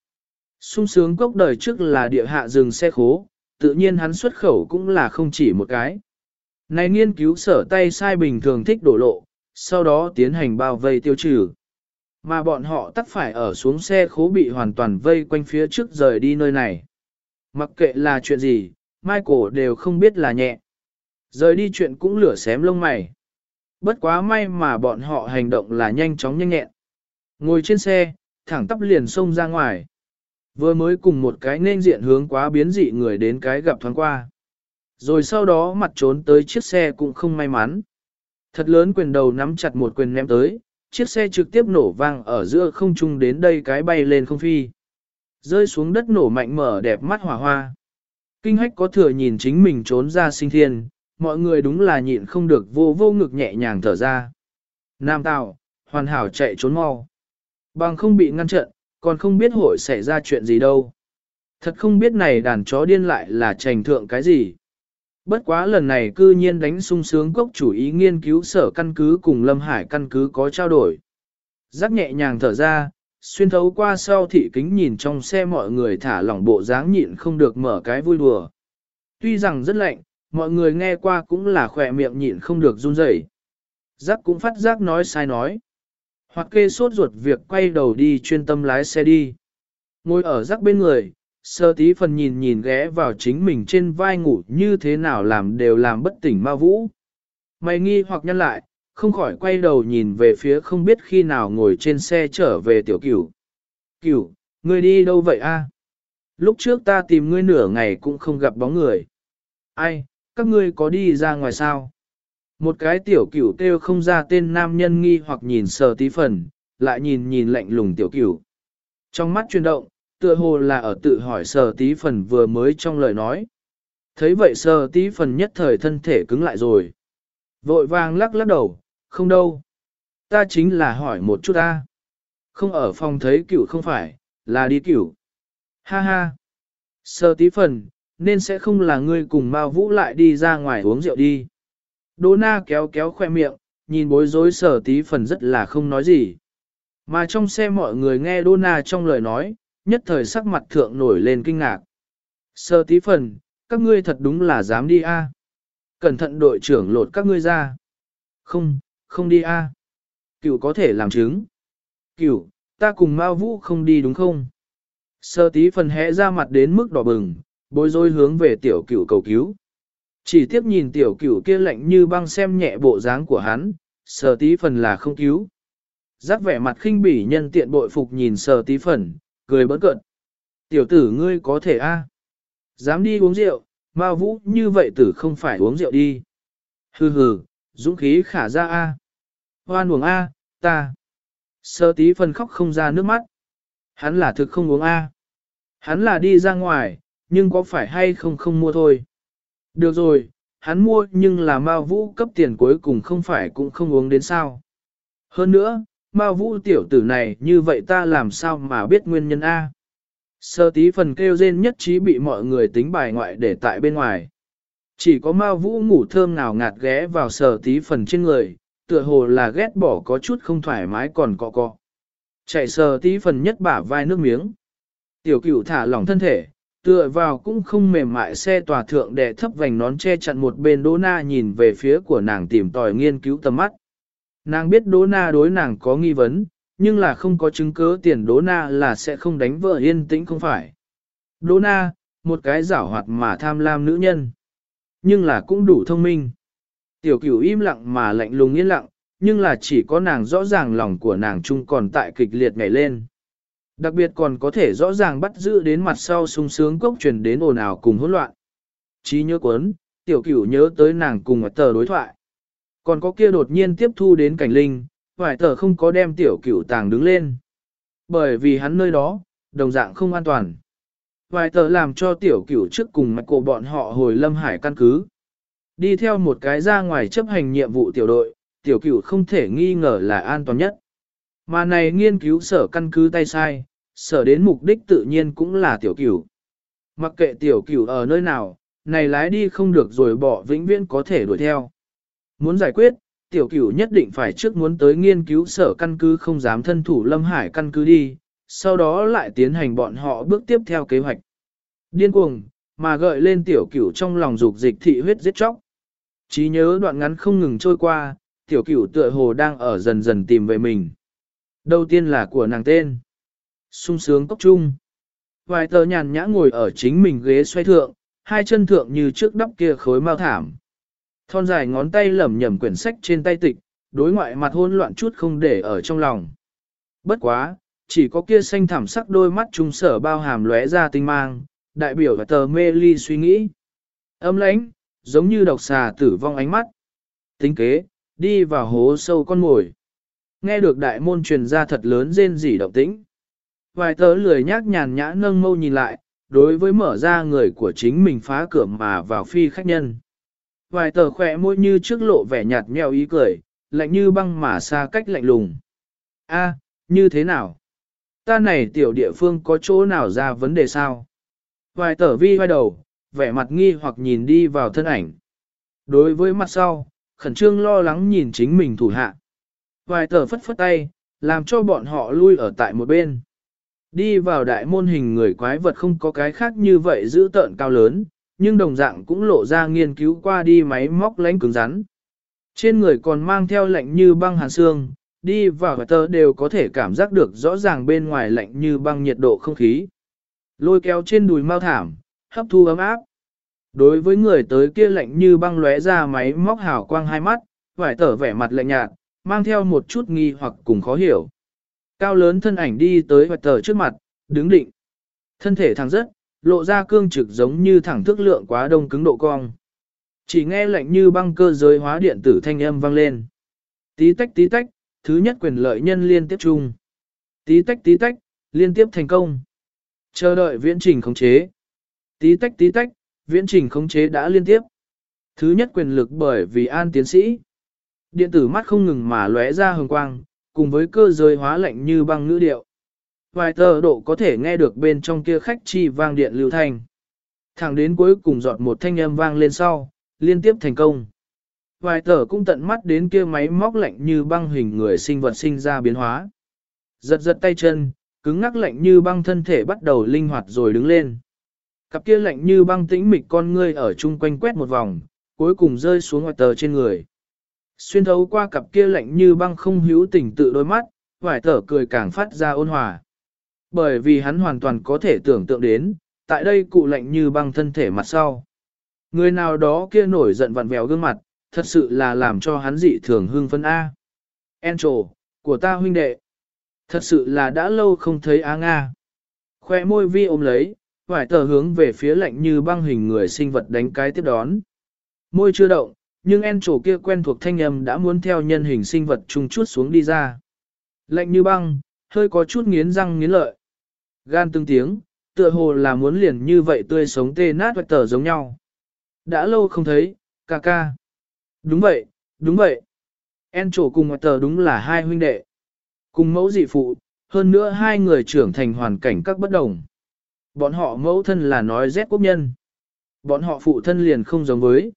Sung sướng cốc đời trước là địa hạ rừng xe khố, tự nhiên hắn xuất khẩu cũng là không chỉ một cái. Này nghiên cứu sở tay sai bình thường thích đổ lộ, sau đó tiến hành bao vây tiêu trừ. Mà bọn họ tắt phải ở xuống xe khố bị hoàn toàn vây quanh phía trước rời đi nơi này. Mặc kệ là chuyện gì, Michael đều không biết là nhẹ. Rời đi chuyện cũng lửa xém lông mày. Bất quá may mà bọn họ hành động là nhanh chóng nhanh nhẹn. Ngồi trên xe, thẳng tắp liền xông ra ngoài. Vừa mới cùng một cái nên diện hướng quá biến dị người đến cái gặp thoáng qua. Rồi sau đó mặt trốn tới chiếc xe cũng không may mắn. Thật lớn quyền đầu nắm chặt một quyền ném tới, chiếc xe trực tiếp nổ vang ở giữa không trung đến đây cái bay lên không phi. Rơi xuống đất nổ mạnh mở đẹp mắt hỏa hoa. Kinh hách có thừa nhìn chính mình trốn ra sinh thiên, mọi người đúng là nhịn không được vô vô ngực nhẹ nhàng thở ra. Nam Tào, hoàn hảo chạy trốn mau. Bằng không bị ngăn trận, còn không biết hội xảy ra chuyện gì đâu. Thật không biết này đàn chó điên lại là trành thượng cái gì. Bất quá lần này cư nhiên đánh sung sướng cốc chủ ý nghiên cứu sở căn cứ cùng Lâm Hải căn cứ có trao đổi. Giác nhẹ nhàng thở ra, xuyên thấu qua sau thị kính nhìn trong xe mọi người thả lỏng bộ dáng nhịn không được mở cái vui đùa. Tuy rằng rất lạnh, mọi người nghe qua cũng là khỏe miệng nhịn không được run rẩy. Giác cũng phát giác nói sai nói. Hoặc kê sốt ruột việc quay đầu đi chuyên tâm lái xe đi. Ngồi ở rắc bên người, sơ tí phần nhìn nhìn ghé vào chính mình trên vai ngủ như thế nào làm đều làm bất tỉnh ma vũ. Mày nghi hoặc nhăn lại, không khỏi quay đầu nhìn về phía không biết khi nào ngồi trên xe trở về tiểu cửu. Cửu, ngươi đi đâu vậy a? Lúc trước ta tìm ngươi nửa ngày cũng không gặp bóng người. Ai, các ngươi có đi ra ngoài sao? Một cái tiểu cửu kêu không ra tên nam nhân nghi hoặc nhìn sờ tí phần, lại nhìn nhìn lạnh lùng tiểu cửu. Trong mắt chuyển động, tựa hồ là ở tự hỏi sờ tí phần vừa mới trong lời nói. Thấy vậy sờ tí phần nhất thời thân thể cứng lại rồi. Vội vàng lắc lắc đầu, không đâu. Ta chính là hỏi một chút ta. Không ở phòng thấy cửu không phải, là đi cửu. Ha ha. Sờ tí phần, nên sẽ không là ngươi cùng Mao Vũ lại đi ra ngoài uống rượu đi. Đô na kéo kéo khoe miệng, nhìn bối rối sở tí phần rất là không nói gì. Mà trong xe mọi người nghe Đô na trong lời nói, nhất thời sắc mặt thượng nổi lên kinh ngạc. Sở tí phần, các ngươi thật đúng là dám đi a? Cẩn thận đội trưởng lột các ngươi ra. Không, không đi a. Cửu có thể làm chứng. Cửu, ta cùng Mao Vũ không đi đúng không? Sơ tí phần hẽ ra mặt đến mức đỏ bừng, bối rối hướng về tiểu cửu cầu cứu. Chỉ tiếp nhìn tiểu cửu kia lạnh như băng xem nhẹ bộ dáng của hắn, sờ tí phần là không cứu. Giác vẻ mặt khinh bỉ nhân tiện bội phục nhìn sờ tí phần, cười bỡn cợt. Tiểu tử ngươi có thể a Dám đi uống rượu, ma vũ như vậy tử không phải uống rượu đi. Hừ hừ, dũng khí khả ra a Hoan uống a ta. sở tí phần khóc không ra nước mắt. Hắn là thực không uống a Hắn là đi ra ngoài, nhưng có phải hay không không mua thôi. Được rồi, hắn mua nhưng là ma Vũ cấp tiền cuối cùng không phải cũng không uống đến sao. Hơn nữa, ma Vũ tiểu tử này như vậy ta làm sao mà biết nguyên nhân A. Sơ tí phần kêu rên nhất trí bị mọi người tính bài ngoại để tại bên ngoài. Chỉ có ma Vũ ngủ thơm nào ngạt ghé vào sờ tí phần trên người, tựa hồ là ghét bỏ có chút không thoải mái còn cọ cọ. Chạy sờ tí phần nhất bả vai nước miếng. Tiểu cửu thả lỏng thân thể, Tựa vào cũng không mềm mại xe tòa thượng đè thấp vành nón che chặn một bên Đỗ Na nhìn về phía của nàng tìm tòi nghiên cứu tầm mắt. Nàng biết Đỗ Na đối nàng có nghi vấn, nhưng là không có chứng cứ tiền Đỗ Na là sẽ không đánh vợ yên tĩnh không phải. Đỗ Na, một cái giảo hoạt mà tham lam nữ nhân, nhưng là cũng đủ thông minh. Tiểu cửu im lặng mà lạnh lùng yên lặng, nhưng là chỉ có nàng rõ ràng lòng của nàng chung còn tại kịch liệt ngày lên. Đặc biệt còn có thể rõ ràng bắt giữ đến mặt sau sung sướng cốc truyền đến ồn ào cùng hỗn loạn. Chí nhớ cuốn, tiểu cửu nhớ tới nàng cùng ở tờ đối thoại. Còn có kia đột nhiên tiếp thu đến cảnh linh, vài tờ không có đem tiểu cửu tàng đứng lên. Bởi vì hắn nơi đó, đồng dạng không an toàn. Vài tờ làm cho tiểu cửu trước cùng mạch cổ bọn họ hồi lâm hải căn cứ. Đi theo một cái ra ngoài chấp hành nhiệm vụ tiểu đội, tiểu cửu không thể nghi ngờ là an toàn nhất. Mà này nghiên cứu sở căn cứ tay sai, sở đến mục đích tự nhiên cũng là tiểu cửu. Mặc kệ tiểu cửu ở nơi nào, này lái đi không được rồi bỏ vĩnh viễn có thể đuổi theo. Muốn giải quyết, tiểu cửu nhất định phải trước muốn tới nghiên cứu sở căn cứ không dám thân thủ lâm hải căn cứ đi, sau đó lại tiến hành bọn họ bước tiếp theo kế hoạch. Điên cuồng, mà gợi lên tiểu cửu trong lòng dục dịch thị huyết giết chóc. trí nhớ đoạn ngắn không ngừng trôi qua, tiểu cửu tựa hồ đang ở dần dần tìm về mình. Đầu tiên là của nàng tên. sung sướng cốc trung. Vài tờ nhàn nhã ngồi ở chính mình ghế xoay thượng, hai chân thượng như trước đắp kia khối mau thảm. Thon dài ngón tay lẩm nhẩm quyển sách trên tay tịch, đối ngoại mặt hôn loạn chút không để ở trong lòng. Bất quá, chỉ có kia xanh thảm sắc đôi mắt trung sở bao hàm lóe ra tinh mang, đại biểu tờ mê ly suy nghĩ. Âm lãnh, giống như độc xà tử vong ánh mắt. Tính kế, đi vào hố sâu con mồi. Nghe được đại môn truyền ra thật lớn rên rỉ động tĩnh. Vài tớ lười nhác nhàn nhã nâng mâu nhìn lại, đối với mở ra người của chính mình phá cửa mà vào phi khách nhân. Vài tờ khỏe môi như trước lộ vẻ nhạt nhẽo ý cười, lạnh như băng mà xa cách lạnh lùng. A, như thế nào? Ta này tiểu địa phương có chỗ nào ra vấn đề sao? Vài tờ vi vai đầu, vẻ mặt nghi hoặc nhìn đi vào thân ảnh. Đối với mặt sau, khẩn trương lo lắng nhìn chính mình thủ hạ. Vài tờ phất phất tay, làm cho bọn họ lui ở tại một bên. Đi vào đại môn hình người quái vật không có cái khác như vậy giữ tợn cao lớn, nhưng đồng dạng cũng lộ ra nghiên cứu qua đi máy móc lánh cứng rắn. Trên người còn mang theo lạnh như băng hàn xương, đi vào tờ đều có thể cảm giác được rõ ràng bên ngoài lạnh như băng nhiệt độ không khí. Lôi kéo trên đùi mau thảm, hấp thu ấm áp. Đối với người tới kia lạnh như băng lóe ra máy móc hào quang hai mắt, vải tở vẻ mặt lạnh nhạt, mang theo một chút nghi hoặc cùng khó hiểu. Cao lớn thân ảnh đi tới vải tờ trước mặt, đứng định. Thân thể thẳng rất, lộ ra cương trực giống như thẳng thước lượng quá đông cứng độ cong. Chỉ nghe lạnh như băng cơ giới hóa điện tử thanh âm vang lên. Tí tách tí tách, thứ nhất quyền lợi nhân liên tiếp chung. Tí tách tí tách, liên tiếp thành công. Chờ đợi viễn trình khống chế. Tí tách tí tách, viễn trình khống chế đã liên tiếp. Thứ nhất quyền lực bởi vì an tiến sĩ. Điện tử mắt không ngừng mà lóe ra hồng quang, cùng với cơ giới hóa lạnh như băng ngữ điệu. Vài tờ độ có thể nghe được bên trong kia khách chi vang điện lưu thanh. Thẳng đến cuối cùng dọn một thanh âm vang lên sau, liên tiếp thành công. Vài tờ cũng tận mắt đến kia máy móc lạnh như băng hình người sinh vật sinh ra biến hóa. Giật giật tay chân, cứng ngắc lạnh như băng thân thể bắt đầu linh hoạt rồi đứng lên. Cặp kia lạnh như băng tĩnh mịch con ngươi ở chung quanh quét một vòng, cuối cùng rơi xuống ngoài tờ trên người. Xuyên thấu qua cặp kia lạnh như băng không hữu tình tự đôi mắt, vải tờ cười càng phát ra ôn hòa. Bởi vì hắn hoàn toàn có thể tưởng tượng đến, tại đây cụ lạnh như băng thân thể mặt sau. Người nào đó kia nổi giận vặn vẹo gương mặt, thật sự là làm cho hắn dị thường hưng phân A. Encho, của ta huynh đệ. Thật sự là đã lâu không thấy a Nga. Khoe môi vi ôm lấy, vải tờ hướng về phía lạnh như băng hình người sinh vật đánh cái tiếp đón. Môi chưa động, nhưng en trổ kia quen thuộc thanh âm đã muốn theo nhân hình sinh vật trùng chút xuống đi ra. Lạnh như băng, hơi có chút nghiến răng nghiến lợi. Gan từng tiếng, tựa hồ là muốn liền như vậy tươi sống tê nát vật tờ giống nhau. Đã lâu không thấy, ca ca. Đúng vậy, đúng vậy. En trổ cùng vật tờ đúng là hai huynh đệ. Cùng mẫu dị phụ, hơn nữa hai người trưởng thành hoàn cảnh các bất đồng. Bọn họ mẫu thân là nói rét quốc nhân. Bọn họ phụ thân liền không giống với.